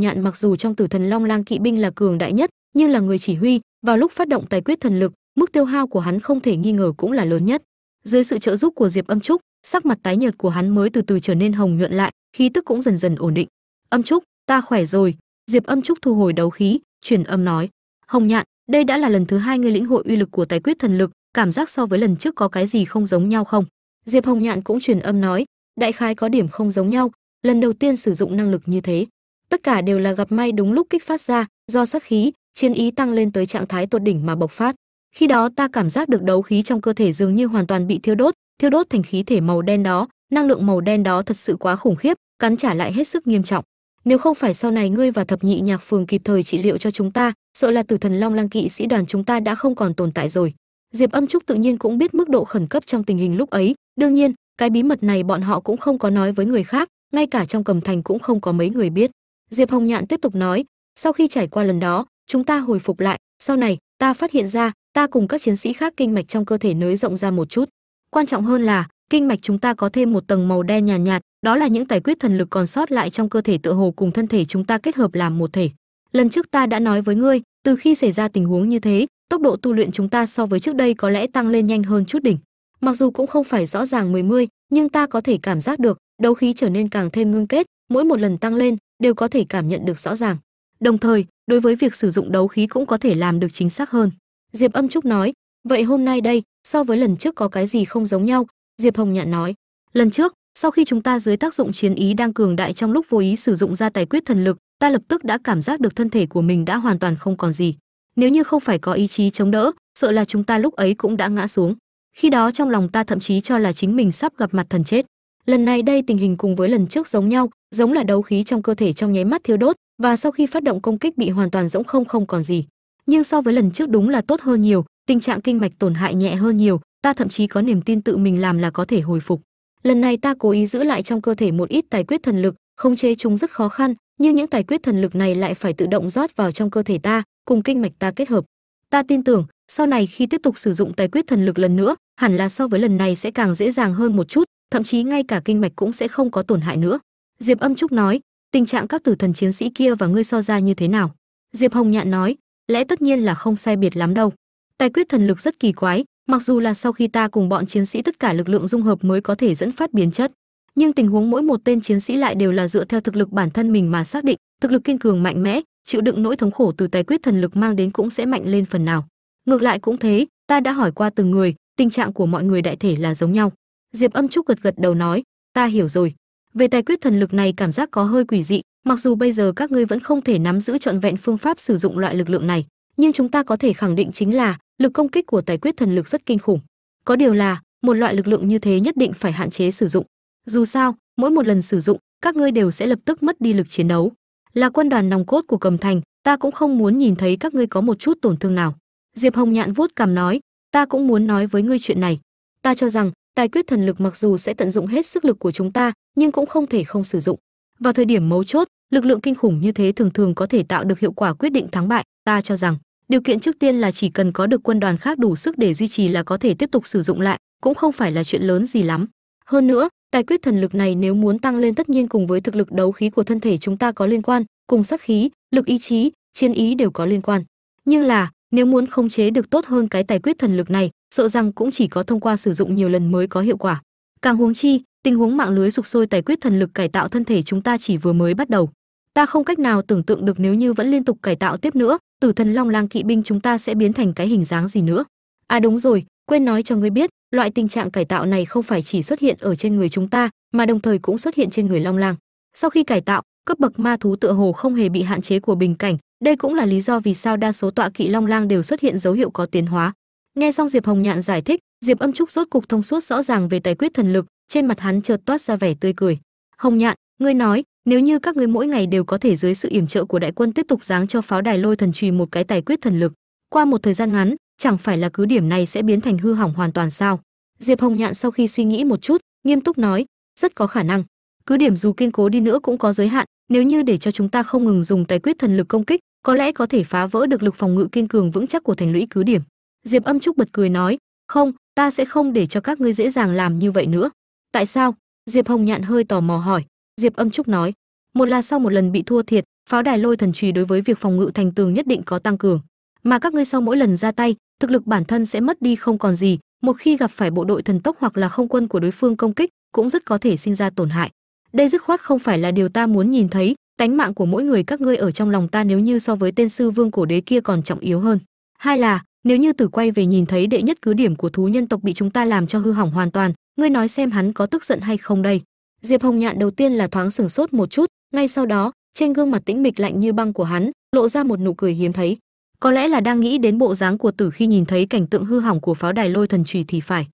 A: nhạn mặc dù trong tử thần long lang kỵ binh là cường đại nhất, nhưng là người chỉ huy, vào lúc phát động tài quyết thần lực, mức tiêu hao của hắn không thể nghi ngờ cũng là lớn nhất. Dưới sự trợ giúp của diệp âm trúc, sắc mặt tái nhợt của hắn mới từ từ trở nên hồng nhuận lại, khí tức cũng dần dần ổn định âm trúc, ta khỏe rồi. Diệp âm trúc thu hồi đấu khí, truyền âm nói. Hồng nhạn, đây đã là lần thứ hai ngươi lĩnh hội uy lực của tài quyết thần lực, cảm giác so với lần trước có cái gì không giống nhau không? Diệp hồng nhạn cũng truyền âm nói. Đại khái có điểm không giống nhau. Lần đầu tiên sử dụng năng lực như thế. Tất cả đều là gặp may đúng lúc kích phát ra, do sát khí, chiến ý tăng lên tới trạng thái tột đỉnh mà bộc phát. Khi đó ta cảm giác được đấu khí trong cơ thể dường như hoàn toàn bị thiêu đốt thiêu đốt thành khí thể màu đen đó. Năng lượng màu đen đó thật sự quá khủng khiếp, cắn trả lại hết sức nghiêm trọng nếu không phải sau này ngươi và thập nhị nhạc phường kịp thời trị liệu cho chúng ta, sợ là tử thần long lăng kỵ sĩ đoàn chúng ta đã không còn tồn tại rồi. Diệp âm trúc tự nhiên cũng biết mức độ khẩn cấp trong tình hình lúc ấy. Đương nhiên, cái bí mật này bọn họ cũng không có nói với người khác, ngay cả trong cầm thành cũng không có mấy người biết. Diệp hồng nhạn tiếp tục nói, sau khi trải qua lần đó, chúng ta hồi phục lại. Sau này, ta phát hiện ra, ta cùng các chiến sĩ khác kinh mạch trong cơ thể nới rộng ra một chút. Quan trọng hơn là kinh mạch chúng ta có thêm một tầng màu đen nhàn nhạt, nhạt đó là những tài quyết thần lực còn sót lại trong cơ thể tựa hồ cùng thân thể chúng ta kết hợp làm một thể. Lần trước ta đã nói với ngươi từ khi xảy ra tình huống như thế tốc độ tu luyện chúng ta so với trước đây có lẽ tăng lên nhanh hơn chút đỉnh. Mặc dù cũng không phải rõ ràng mười mươi nhưng ta có thể cảm giác được đấu khí trở nên càng thêm ngưng kết mỗi một lần tăng lên đều có thể cảm nhận được rõ ràng. Đồng thời đối với việc sử dụng đấu khí cũng có thể làm được chính xác hơn. Diệp âm trúc nói vậy hôm nay đây so với lần trước có cái gì không giống nhau? Diệp hồng nhạn nói, lần trước, sau khi chúng ta dưới tác dụng chiến ý đang cường đại trong lúc vô ý sử dụng ra tài quyết thần lực, ta lập tức đã cảm giác được thân thể của mình đã hoàn toàn không còn gì. Nếu như không phải có ý chí chống đỡ, sợ là chúng ta lúc ấy cũng đã ngã xuống. Khi đó trong lòng ta thậm chí cho là chính mình sắp gặp mặt thần chết. Lần này đây tình hình cùng với lần trước giống nhau, giống là đấu khí trong cơ thể trong nháy mắt thiếu đốt, và sau khi phát động công kích bị hoàn toàn rỗng không không còn gì. Nhưng so với lần trước đúng là tốt hơn nhiều, tình trạng kinh mạch tổn hại nhẹ hơn nhiều ta thậm chí có niềm tin tự mình làm là có thể hồi phục. Lần này ta cố ý giữ lại trong cơ thể một ít tài quyết thần lực không chế chúng rất khó khăn, nhưng những tài quyết thần lực này lại phải tự động rót vào trong cơ thể ta, cùng kinh mạch ta kết hợp. Ta tin tưởng, sau này khi tiếp tục sử dụng tài quyết thần lực lần nữa, hẳn là so với lần này sẽ càng dễ dàng hơn một chút, thậm chí ngay cả kinh mạch cũng sẽ không có tổn hại nữa. Diệp âm trúc nói, tình trạng các tử thần chiến sĩ kia và ngươi so ra như thế nào? Diệp hồng nhạn nói, lẽ tất nhiên là không sai biệt lắm đâu. Tài quyết thần lực rất kỳ quái mặc dù là sau khi ta cùng bọn chiến sĩ tất cả lực lượng dung hợp mới có thể dẫn phát biến chất, nhưng tình huống mỗi một tên chiến sĩ lại đều là dựa theo thực lực bản thân mình mà xác định, thực lực kiên cường mạnh mẽ, chịu đựng nỗi thống khổ từ tài quyết thần lực mang đến cũng sẽ mạnh lên phần nào. Ngược lại cũng thế, ta đã hỏi qua từng người, tình trạng của mọi người đại thể là giống nhau. Diệp âm trúc gật gật đầu nói, ta hiểu rồi. Về tài quyết thần lực này cảm giác có hơi quỷ dị, mặc dù bây giờ các ngươi vẫn không thể nắm giữ trọn vẹn phương pháp sử dụng loại lực lượng này, nhưng chúng ta có thể khẳng định chính là lực công kích của tài quyết thần lực rất kinh khủng. Có điều là, một loại lực lượng như thế nhất định phải hạn chế sử dụng. Dù sao, mỗi một lần sử dụng, các ngươi đều sẽ lập tức mất đi lực chiến đấu. Là quân đoàn nòng cốt của cầm thành, ta cũng không muốn nhìn thấy các ngươi có một chút tổn thương nào. Diệp hồng nhạn vuốt cằm nói, ta cũng muốn nói với ngươi chuyện này. Ta cho rằng, tài quyết thần lực mặc dù sẽ tận dụng hết sức lực của chúng ta, nhưng cũng không thể không sử dụng. Vào thời điểm mấu chốt, lực lượng kinh khủng như thế thường thường có thể tạo được hiệu quả quyết định thắng bại, ta cho rằng điều kiện trước tiên là chỉ cần có được quân đoàn khác đủ sức để duy trì là có thể tiếp tục sử dụng lại, cũng không phải là chuyện lớn gì lắm. Hơn nữa, tài quyết thần lực này nếu muốn tăng lên tất nhiên cùng với thực lực đấu khí của thân thể chúng ta có liên quan, cùng sát khí, lực ý chí, chiến ý đều có liên quan. Nhưng là, nếu muốn khống chế được tốt hơn cái tài quyết thần lực này, sợ rằng cũng chỉ có thông qua sử dụng nhiều lần mới có hiệu quả. Càng huống chi, tình huống mạng lưới sục sôi tài quyết thần lực cải tạo thân thể chúng ta chỉ vừa mới bắt đầu ta không cách nào tưởng tượng được nếu như vẫn liên tục cải tạo tiếp nữa, tử thần long lang kỵ binh chúng ta sẽ biến thành cái hình dáng gì nữa? À đúng rồi, quên nói cho ngươi biết, loại tình trạng cải tạo này không phải chỉ xuất hiện ở trên người chúng ta, mà đồng thời cũng xuất hiện trên người long lang. Sau khi cải tạo, cấp bậc ma thú tựa hồ không hề bị hạn chế của bình cảnh, đây cũng là lý do vì sao đa số tọa kỵ long lang đều xuất hiện dấu hiệu có tiến hóa. Nghe xong diệp hồng nhạn giải thích, diệp âm trúc rốt cục thông suốt rõ ràng về tài quyết thần lực, trên mặt hắn chợt toát ra vẻ tươi cười. Hồng nhạn, ngươi nói nếu như các ngươi mỗi ngày đều có thể dưới sự yểm trợ của đại quân tiếp tục giáng cho pháo đài lôi thần trùy một cái tài quyết thần lực, qua một thời gian ngắn, chẳng phải là cứ điểm này sẽ biến thành hư hỏng hoàn toàn sao? Diệp hồng nhạn sau khi suy nghĩ một chút, nghiêm túc nói, rất có khả năng. Cứ điểm dù kiên cố đi nữa cũng có giới hạn, nếu như để cho chúng ta không ngừng dùng tài quyết thần lực công kích, có lẽ có thể phá vỡ được lực phòng ngự kiên cường vững chắc của thành lũy cứ điểm. Diệp âm trúc bật cười nói, không, ta sẽ không để cho các ngươi dễ dàng làm như vậy nữa. Tại sao? Diệp hồng nhạn hơi tò mò hỏi diệp âm trúc nói, một là sau một lần bị thua thiệt, pháo đài lôi thần trùy đối với việc phòng ngự thành tường nhất định có tăng cường, mà các ngươi sau mỗi lần ra tay, thực lực bản thân sẽ mất đi không còn gì, một khi gặp phải bộ đội thần tốc hoặc là không quân của đối phương công kích, cũng rất có thể sinh ra tổn hại. Đây dứt khoát không phải là điều ta muốn nhìn thấy, tánh mạng của mỗi người các ngươi ở trong lòng ta nếu như so với tên sư vương cổ đế kia còn trọng yếu hơn. Hai là, nếu như tử quay về nhìn thấy đệ nhất cứ điểm của thú nhân tộc bị chúng ta làm cho hư hỏng hoàn toàn, ngươi nói xem hắn có tức giận hay không đây diệp hồng nhạn đầu tiên là thoáng sửng sốt một chút, ngay sau đó, trên gương mặt tĩnh mịch lạnh như băng của hắn, lộ ra một nụ cười hiếm thấy. Có lẽ là đang nghĩ đến bộ dáng của tử khi nhìn thấy cảnh tượng hư hỏng của pháo đài lôi thần trùy thì phải.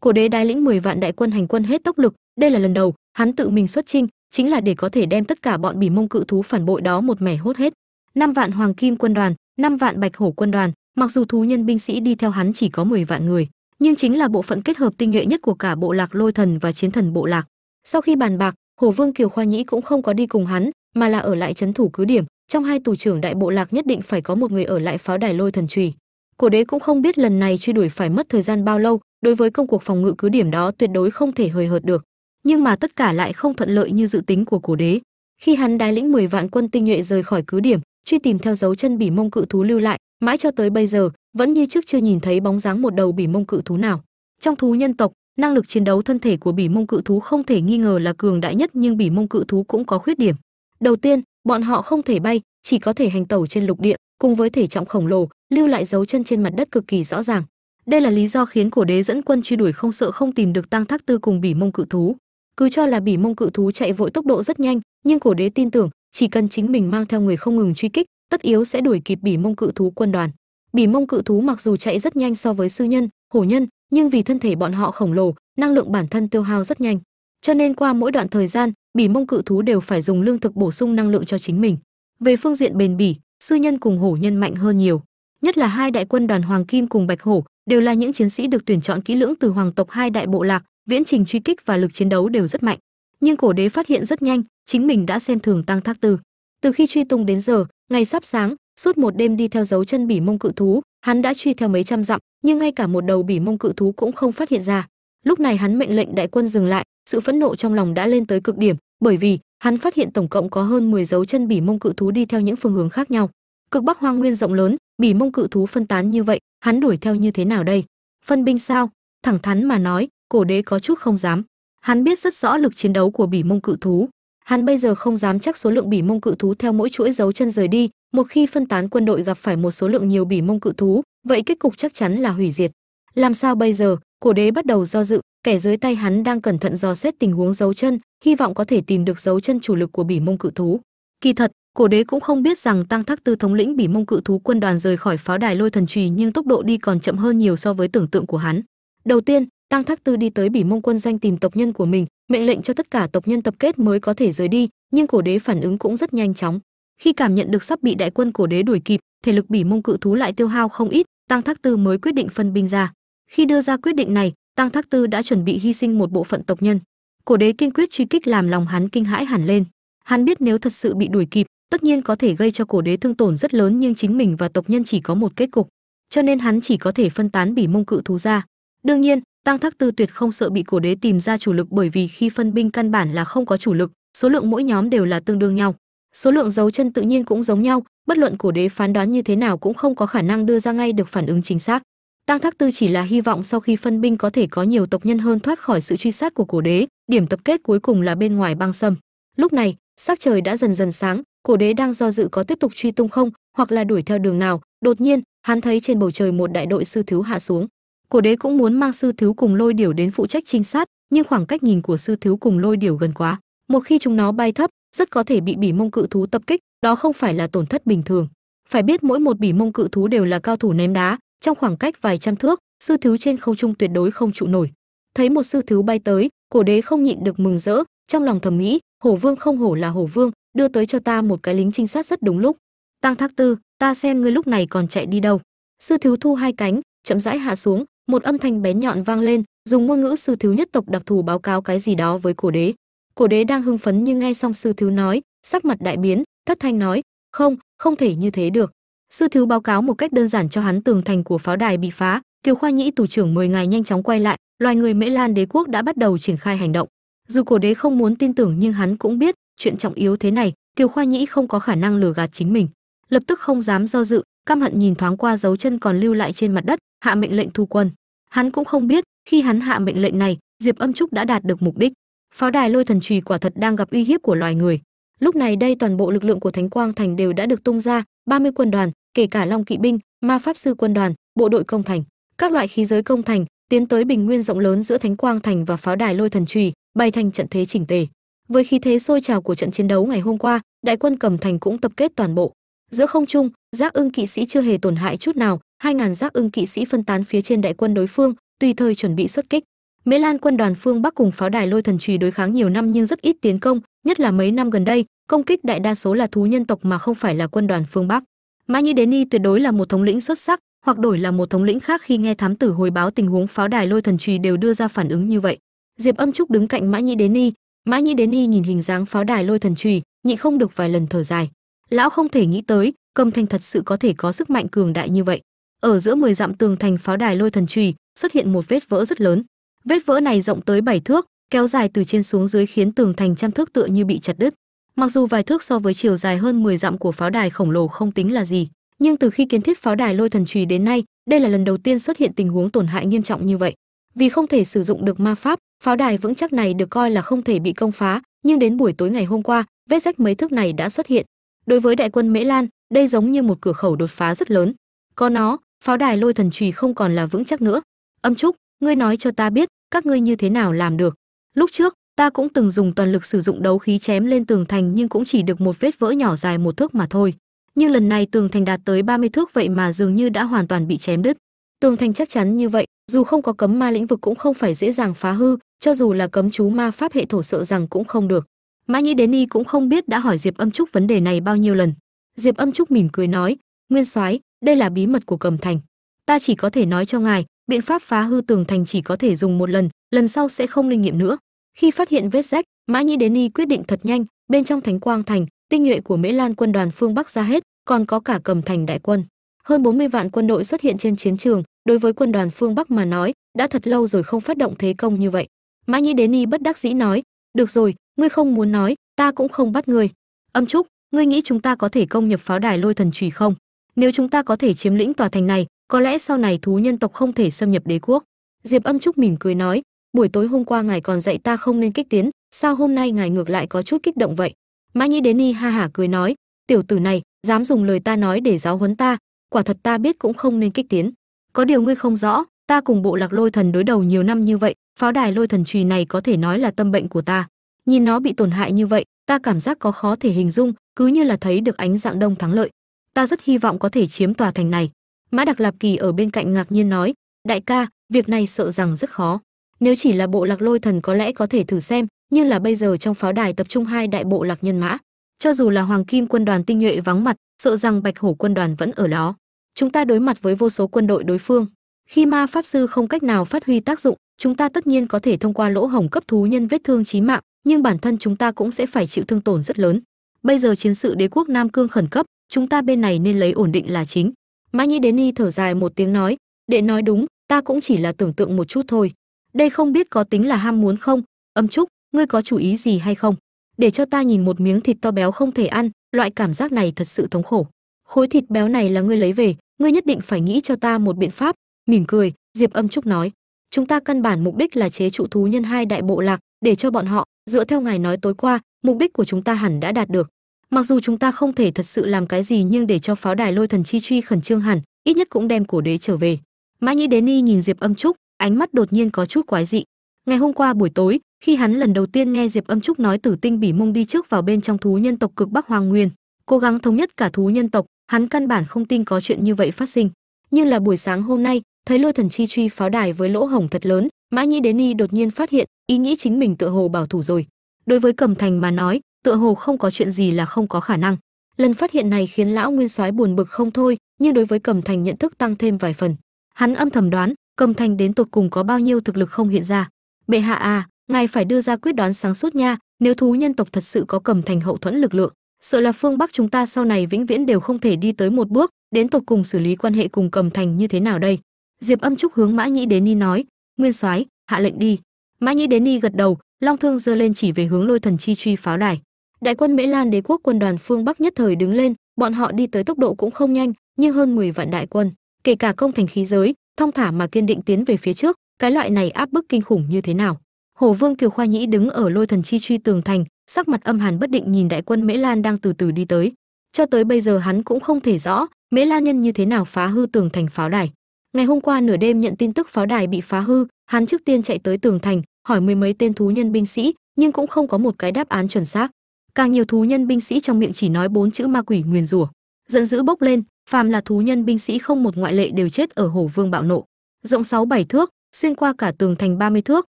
A: Cổ đế đái lĩnh 10 vạn đại quân hành quân hết tốc lực, đây là lần đầu, hắn tự mình xuất chinh, chính là để có thể đem tất cả bọn bỉ mông cự thú phản bội đó một mẻ hốt hết. Năm vạn hoàng kim quân đoàn, năm vạn bạch hổ quân đoàn mặc dù thú nhân binh sĩ đi theo hắn chỉ có 10 vạn người, nhưng chính là bộ phận kết hợp tinh nhuệ nhất của cả bộ lạc lôi thần và chiến thần bộ lạc. Sau khi bàn bạc, hồ vương kiều khoa nhĩ cũng không có đi cùng hắn, mà là ở lại chấn thủ cứ điểm. Trong hai tù trưởng đại bộ lạc nhất định phải có một người ở lại pháo đài lôi thần trùy. Cổ đế cũng không biết lần này truy đuổi phải mất thời gian bao lâu, đối với công cuộc phòng ngự cứ điểm đó tuyệt đối không thể hời hợt được. Nhưng mà tất cả lại không thuận lợi như dự tính của cổ đế. Khi hắn đái lĩnh 10 vạn quân tinh nhuệ rời khỏi cứ điểm, truy tìm theo dấu chân bỉ mông cự thú lưu lại mãi cho tới bây giờ, vẫn như trước chưa nhìn thấy bóng dáng một đầu bỉ mông cự thú nào. Trong thú nhân tộc, năng lực chiến đấu thân thể của bỉ mông cự thú không thể nghi ngờ là cường đại nhất nhưng bỉ mông cự thú cũng có khuyết điểm. Đầu tiên, bọn họ không thể bay, chỉ có thể hành tẩu trên lục địa, cùng với thể trọng khổng lồ, lưu lại dấu chân trên mặt đất cực kỳ rõ ràng. Đây là lý do khiến cổ đế dẫn quân truy đuổi không sợ không tìm được tăng thác tư cùng bỉ mông cự thú. Cứ cho là bỉ mông cự thú chạy vội tốc độ rất nhanh, nhưng cổ đế tin tưởng, chỉ cần chính mình mang theo người không ngừng truy kích tất yếu sẽ đuổi kịp bỉ mông cự thú quân đoàn. Bỉ mông cự thú mặc dù chạy rất nhanh so với sư nhân, hổ nhân, nhưng vì thân thể bọn họ khổng lồ, năng lượng bản thân tiêu hao rất nhanh. Cho nên qua mỗi đoạn thời gian, bỉ mông cự thú đều phải dùng lương thực bổ sung năng lượng cho chính mình. Về phương diện bền bỉ, sư nhân cùng hổ nhân mạnh hơn nhiều. Nhất là hai đại quân đoàn hoàng kim cùng bạch hổ đều là những chiến sĩ được tuyển chọn kỹ lưỡng từ hoàng tộc hai đại bộ lạc, viễn trình truy kích và lực chiến đấu đều rất mạnh. Nhưng cổ đế phát hiện rất nhanh, chính mình đã xem thường tăng thác tư. Từ khi truy tung đến giờ ngày sắp sáng, suốt một đêm đi theo dấu chân bỉ mông cự thú, hắn đã truy theo mấy trăm dặm, nhưng ngay cả một đầu bỉ mông cự thú cũng không phát hiện ra. Lúc này hắn mệnh lệnh đại quân dừng lại, sự phẫn nộ trong lòng đã lên tới cực điểm, bởi vì hắn phát hiện tổng cộng có hơn 10 dấu chân bỉ mông cự thú đi theo những phương hướng khác nhau. Cực bắc hoang nguyên rộng lớn, bỉ mông cự thú phân tán như vậy, hắn đuổi theo như thế nào đây? Phân binh sao? Thẳng thắn mà nói, cổ đế có chút không dám. Hắn biết rất rõ lực chiến đấu của bỉ mông cự thú hắn bây giờ không dám chắc số lượng bỉ mông cự thú theo mỗi chuỗi dấu chân rời đi một khi phân tán quân đội gặp phải một số lượng nhiều bỉ mông cự thú vậy kết cục chắc chắn là hủy diệt. Làm sao bây giờ? Cổ đế bắt đầu do dự kẻ dưới tay hắn đang cẩn thận dò xét tình huống dấu chân hy vọng có thể tìm được dấu chân chủ lực của bỉ mông cự thú. Kỳ thật cổ đế cũng không biết rằng tăng thác tư thống lĩnh bỉ mông cự thú quân đoàn rời khỏi pháo đài lôi thần trì, nhưng tốc độ đi còn chậm hơn nhiều so với tưởng tượng của hắn. Đầu tiên tăng thác tư đi tới bỉ mông quân doanh tìm tộc nhân của mình, mệnh lệnh cho tất cả tộc nhân tập kết mới có thể rời đi, nhưng cổ đế phản ứng cũng rất nhanh chóng. Khi cảm nhận được sắp bị đại quân cổ đế đuổi kịp, thể lực bỉ mông cự thú lại tiêu hao không ít tăng thác tư mới quyết định phân binh ra. Khi đưa ra quyết định này tăng thác tư đã chuẩn bị hy sinh một bộ phận tộc nhân. Cổ đế kiên quyết truy kích làm lòng hắn kinh hãi hẳn lên. Hắn biết nếu thật sự bị đuổi kịp, tất nhiên có thể gây cho cổ đế thương tổn rất lớn nhưng chính mình và tộc nhân chỉ có một kết cục. Cho nên hắn chỉ có thể phân tán bỉ mông cự thú ra. Đương nhiên tăng thác tư tuyệt không sợ bị cổ đế tìm ra chủ lực bởi vì khi phân binh căn bản là không có chủ lực, số lượng mỗi nhóm đều là tương đương nhau. Số lượng dấu chân tự nhiên cũng giống nhau, bất luận cổ đế phán đoán như thế nào cũng không có khả năng đưa ra ngay được phản ứng chính xác. Tăng thác tư chỉ là hy vọng sau khi phân binh có thể có nhiều tộc nhân hơn thoát khỏi sự truy sát của cổ đế, điểm tập kết cuối cùng là bên ngoài băng sâm. Lúc này, sắc trời đã dần dần sáng, cổ đế đang do dự có tiếp tục truy tung không, hoặc là đuổi theo đường nào, đột nhiên, hắn thấy trên bầu trời một đại đội sư thiếu hạ xuống cổ đế cũng muốn mang sư thiếu cùng lôi điểu đến phụ trách trinh sát, nhưng khoảng cách nhìn của sư thiếu cùng lôi điểu gần quá. Một khi chúng nó bay thấp, rất có thể bị bỉ mông cự thú tập kích, đó không phải là tổn thất bình thường. Phải biết mỗi một bỉ mông cự thú đều là cao thủ ném đá, trong khoảng cách vài trăm thước, sư thiếu trên không trung tuyệt đối không trụ nổi. Thấy một sư thiếu bay tới cổ đế không nhịn được mừng rỡ, trong lòng thầm nghĩ, hổ vương không hổ là hổ vương, đưa tới cho ta một cái lính trinh sát rất đúng lúc. Tăng thác tư, ta xem ngươi lúc này còn chạy đi đâu. Sư thiếu thu hai cánh, chậm rãi hạ xuống một âm thanh bén nhọn vang lên, dùng ngôn ngữ sư thiếu nhất tộc đặc thù báo cáo cái gì đó với cổ đế. Cổ đế đang hưng phấn nhưng nghe xong sư thiếu nói, sắc mặt đại biến, thất thanh nói, không không thể như thế được. Sư thiếu báo cáo một cách đơn giản cho hắn tường thành của pháo đài bị phá. Kiều khoa nhĩ tù trưởng 10 ngày nhanh chóng quay lại, loài người mễ lan đế quốc đã bắt đầu triển khai hành động. Dù cổ đế không muốn tin tưởng nhưng hắn cũng biết, chuyện trọng yếu thế này, kiều khoa nhĩ không có khả năng lừa gạt chính mình. Lập tức không dám do dự, căm hận nhìn thoáng qua dấu chân còn lưu lại trên mặt đất hạ mệnh lệnh thu quân. Hắn cũng không biết, khi hắn hạ mệnh lệnh này, diệp âm trúc đã đạt được mục đích. Pháo đài lôi thần trùy quả thật đang gặp uy hiếp của loài người. Lúc này đây toàn bộ lực lượng của thánh quang thành đều đã được tung ra 30 quân đoàn, kể cả long kỵ binh, ma pháp sư quân đoàn, bộ đội công thành, các loại khí giới công thành tiến tới bình nguyên rộng lớn giữa thánh quang thành và pháo đài lôi thần trùy bày thành trận thế chỉnh tề. Với khí thế sôi trào của trận chiến đấu ngày hôm qua, đại quân cầm thành cũng tập kết toàn bộ. Giữa không trung giác ưng kỵ sĩ chưa hề tổn hại chút nào hai ngàn giác ưng kỵ sĩ phân tán phía trên đại quân đối phương, tùy thời chuẩn bị xuất kích. Mễ lan quân đoàn phương bắc cùng pháo đài lôi thần trùy đối kháng nhiều năm nhưng rất ít tiến công, nhất là mấy năm gần đây, công kích đại đa số là thú nhân tộc mà không phải là quân đoàn phương bắc. Mã nhĩ đế ni tuyệt đối là một thống lĩnh xuất sắc, hoặc đổi là một thống lĩnh khác khi nghe thám tử hồi báo tình huống pháo đài lôi thần trùy đều đưa ra phản ứng như vậy. Diệp âm trúc đứng cạnh mã nhĩ đế ni mã nhĩ đế ni nhìn hình dáng pháo đài lôi thần trùy nhị không được vài lần thở dài. Lão không thể nghĩ tới, cầm thành thật sự có thể có sức mạnh cường đại như vậy ở giữa 10 dặm tường thành pháo đài lôi thần trùy xuất hiện một vết vỡ rất lớn. Vết vỡ này rộng tới 7 thước, kéo dài từ trên xuống dưới khiến tường thành trăm thước tựa như bị chặt đứt. Mặc dù vài thước so với chiều dài hơn 10 dặm của pháo đài khổng lồ không tính là gì, nhưng từ khi kiến thiết pháo đài lôi thần trùy đến nay, đây là lần đầu tiên xuất hiện tình huống tổn hại nghiêm trọng như vậy. Vì không thể sử dụng được ma pháp, pháo đài vững chắc này được coi là không thể bị công phá, nhưng đến buổi tối ngày hôm qua, vết rách mấy thước này đã xuất hiện. Đối với đại quân mễ lan, đây giống như một cửa khẩu đột phá rất lớn. Có nó pháo đài lôi thần trùy không còn là vững chắc nữa. Âm trúc, ngươi nói cho ta biết, các ngươi như thế nào làm được? Lúc trước, ta cũng từng dùng toàn lực sử dụng đấu khí chém lên tường thành nhưng cũng chỉ được một vết vỡ nhỏ dài một thước mà thôi. Nhưng lần này tường thành đạt tới 30 thước vậy mà dường như đã hoàn toàn bị chém đứt. Tường thành chắc chắn như vậy, dù không có cấm ma lĩnh vực cũng không phải dễ dàng phá hư, cho dù là cấm chú ma pháp hệ thổ sợ rằng cũng không được. Mã nhĩ đến y cũng không biết đã hỏi diệp âm trúc vấn đề này bao nhiêu lần. Diệp âm trúc mỉm cười nói, nguyên soái đây là bí mật của cầm thành. Ta chỉ có thể nói cho ngài, biện pháp phá hư tường thành chỉ có thể dùng một lần lần sau sẽ không linh nghiệm nữa. Khi phát hiện vết rách, mã nhĩ đến y quyết định thật nhanh, bên trong thánh quang thành, tinh nhuệ của mễ lan quân đoàn phương bắc ra hết, còn có cả cầm thành đại quân. Hơn 40 vạn quân đội xuất hiện trên chiến trường, đối với quân đoàn phương bắc mà nói, đã thật lâu rồi không phát động thế công như vậy. Mã nhĩ đến y bất đắc dĩ nói, được rồi, ngươi không muốn nói, ta cũng không bắt ngươi. Âm trúc, ngươi nghĩ chúng ta có thể công nhập pháo đài lôi thần trùy không? Nếu chúng ta có thể chiếm lĩnh tòa thành này, có lẽ sau này thú nhân tộc không thể xâm nhập đế quốc. Diệp âm trúc mỉm cười nói, buổi tối hôm qua ngài còn dạy ta không nên kích tiến, sao hôm nay ngài ngược lại có chút kích động vậy? Mã nhĩ đến y ha hả cười nói, tiểu tử này, dám dùng lời ta nói để giáo huấn ta, quả thật ta biết cũng không nên kích tiến. Có điều ngươi không rõ, ta cùng bộ lạc lôi thần đối đầu nhiều năm như vậy, pháo đài lôi thần trùy này có thể nói là tâm bệnh của ta. Nhìn nó bị tổn hại như vậy, ta cảm giác có khó thể hình dung, cứ như là thấy được ánh dạng đông thắng lợi ta rất hy vọng có thể chiếm tòa thành này. Mã đặc lạp kỳ ở bên cạnh ngạc nhiên nói, đại ca, việc này sợ rằng rất khó. Nếu chỉ là bộ lạc lôi thần có lẽ có thể thử xem, nhưng là bây giờ trong pháo đài tập trung hai đại bộ lạc nhân mã. Cho dù là hoàng kim quân đoàn tinh nhuệ vắng mặt, sợ rằng bạch hổ quân đoàn vẫn ở đó. Chúng ta đối mặt với vô số quân đội đối phương. Khi ma pháp sư không cách nào phát huy tác dụng, chúng ta tất nhiên có thể thông qua lỗ hổng cấp thú nhân vết thương chí mạng, nhưng bản thân chúng ta cũng sẽ phải chịu thương tổn rất lớn. Bây giờ chiến sự đế quốc nam cương khẩn cấp chúng ta bên này nên lấy ổn định là chính. Mã nhĩ đến y thở dài một tiếng nói đệ nói đúng, ta cũng chỉ là tưởng tượng một chút thôi. Đây không biết có tính là ham muốn không? Âm trúc, ngươi có chủ ý gì hay không? Để cho ta nhìn một miếng thịt to béo không thể ăn, loại cảm giác này thật sự thống khổ. Khối thịt béo này là ngươi lấy về, ngươi nhất định phải nghĩ cho ta một biện pháp. Mỉm cười, diệp âm trúc nói, chúng ta căn bản mục đích là chế trụ thú nhân hai đại bộ lạc, để cho bọn họ, dựa theo ngài nói tối qua, mục đích của chúng ta hẳn đã đạt được mặc dù chúng ta không thể thật sự làm cái gì nhưng để cho pháo đài lôi thần chi truy khẩn trương hẳn, ít nhất cũng đem cổ đế trở về. Mã nhĩ đến y nhìn diệp âm trúc, ánh mắt đột nhiên có chút quái dị. Ngày hôm qua buổi tối, khi hắn lần đầu tiên nghe diệp âm trúc nói tử tinh bỉ mông đi trước vào bên trong thú nhân tộc cực bắc hoàng nguyên, cố gắng thống nhất cả thú nhân tộc, hắn căn bản không tin có chuyện như vậy phát sinh. Nhưng là buổi sáng hôm nay, thấy lôi thần chi truy pháo đài với lỗ hổng thật lớn mã nhĩ đến y đột nhiên phát hiện, ý nghĩ chính mình tựa hồ bảo thủ rồi. Đối với cẩm thành mà nói tựa hồ không có chuyện gì là không có khả năng. Lần phát hiện này khiến lão nguyên soái buồn bực không thôi, nhưng đối với cầm thành nhận thức tăng thêm vài phần. Hắn âm thầm đoán cầm thành đến tột cùng có bao nhiêu thực lực không hiện ra. Bệ hạ à ngài phải đưa ra quyết đoán sáng suốt nha, nếu thú nhân tộc thật sự có cầm thành hậu thuẫn lực lượng, sợ là phương bắc chúng ta sau này vĩnh viễn đều không thể đi tới một bước, đến tột cùng xử lý quan hệ cùng cầm thành như thế nào đây? Diệp âm trúc hướng mã nhĩ đến ni nói, nguyên soái, hạ lệnh đi. Mã nhĩ đến ni gật đầu, long thương giơ lên chỉ về hướng lôi thần chi truy pháo đài đại quân mễ lan đế quốc quân đoàn phương bắc nhất thời đứng lên, bọn họ đi tới tốc độ cũng không nhanh, nhưng hơn 10 vạn đại quân, kể cả công thành khí giới, thong thả mà kiên định tiến về phía trước, cái loại này áp bức kinh khủng như thế nào? Hồ vương kiều khoa nhĩ đứng ở lôi thần chi truy tường thành, sắc mặt âm hàn bất định nhìn đại quân mễ lan đang từ từ đi tới. Cho tới bây giờ hắn cũng không thể rõ mễ lan nhân như thế nào phá hư tường thành pháo đài. Ngày hôm qua nửa đêm nhận tin tức pháo đài bị phá hư, hắn trước tiên chạy tới tường thành, hỏi mười mấy tên thú nhân binh sĩ, nhưng cũng không có một cái đáp án chuẩn xác càng nhiều thú nhân binh sĩ trong miệng chỉ nói bốn chữ ma quỷ nguyền rủa. Giận dữ bốc lên, phàm là thú nhân binh sĩ không một ngoại lệ đều chết ở hổ vương bạo nộ. Rộng sáu bảy thước, xuyên qua cả tường thành 30 thước,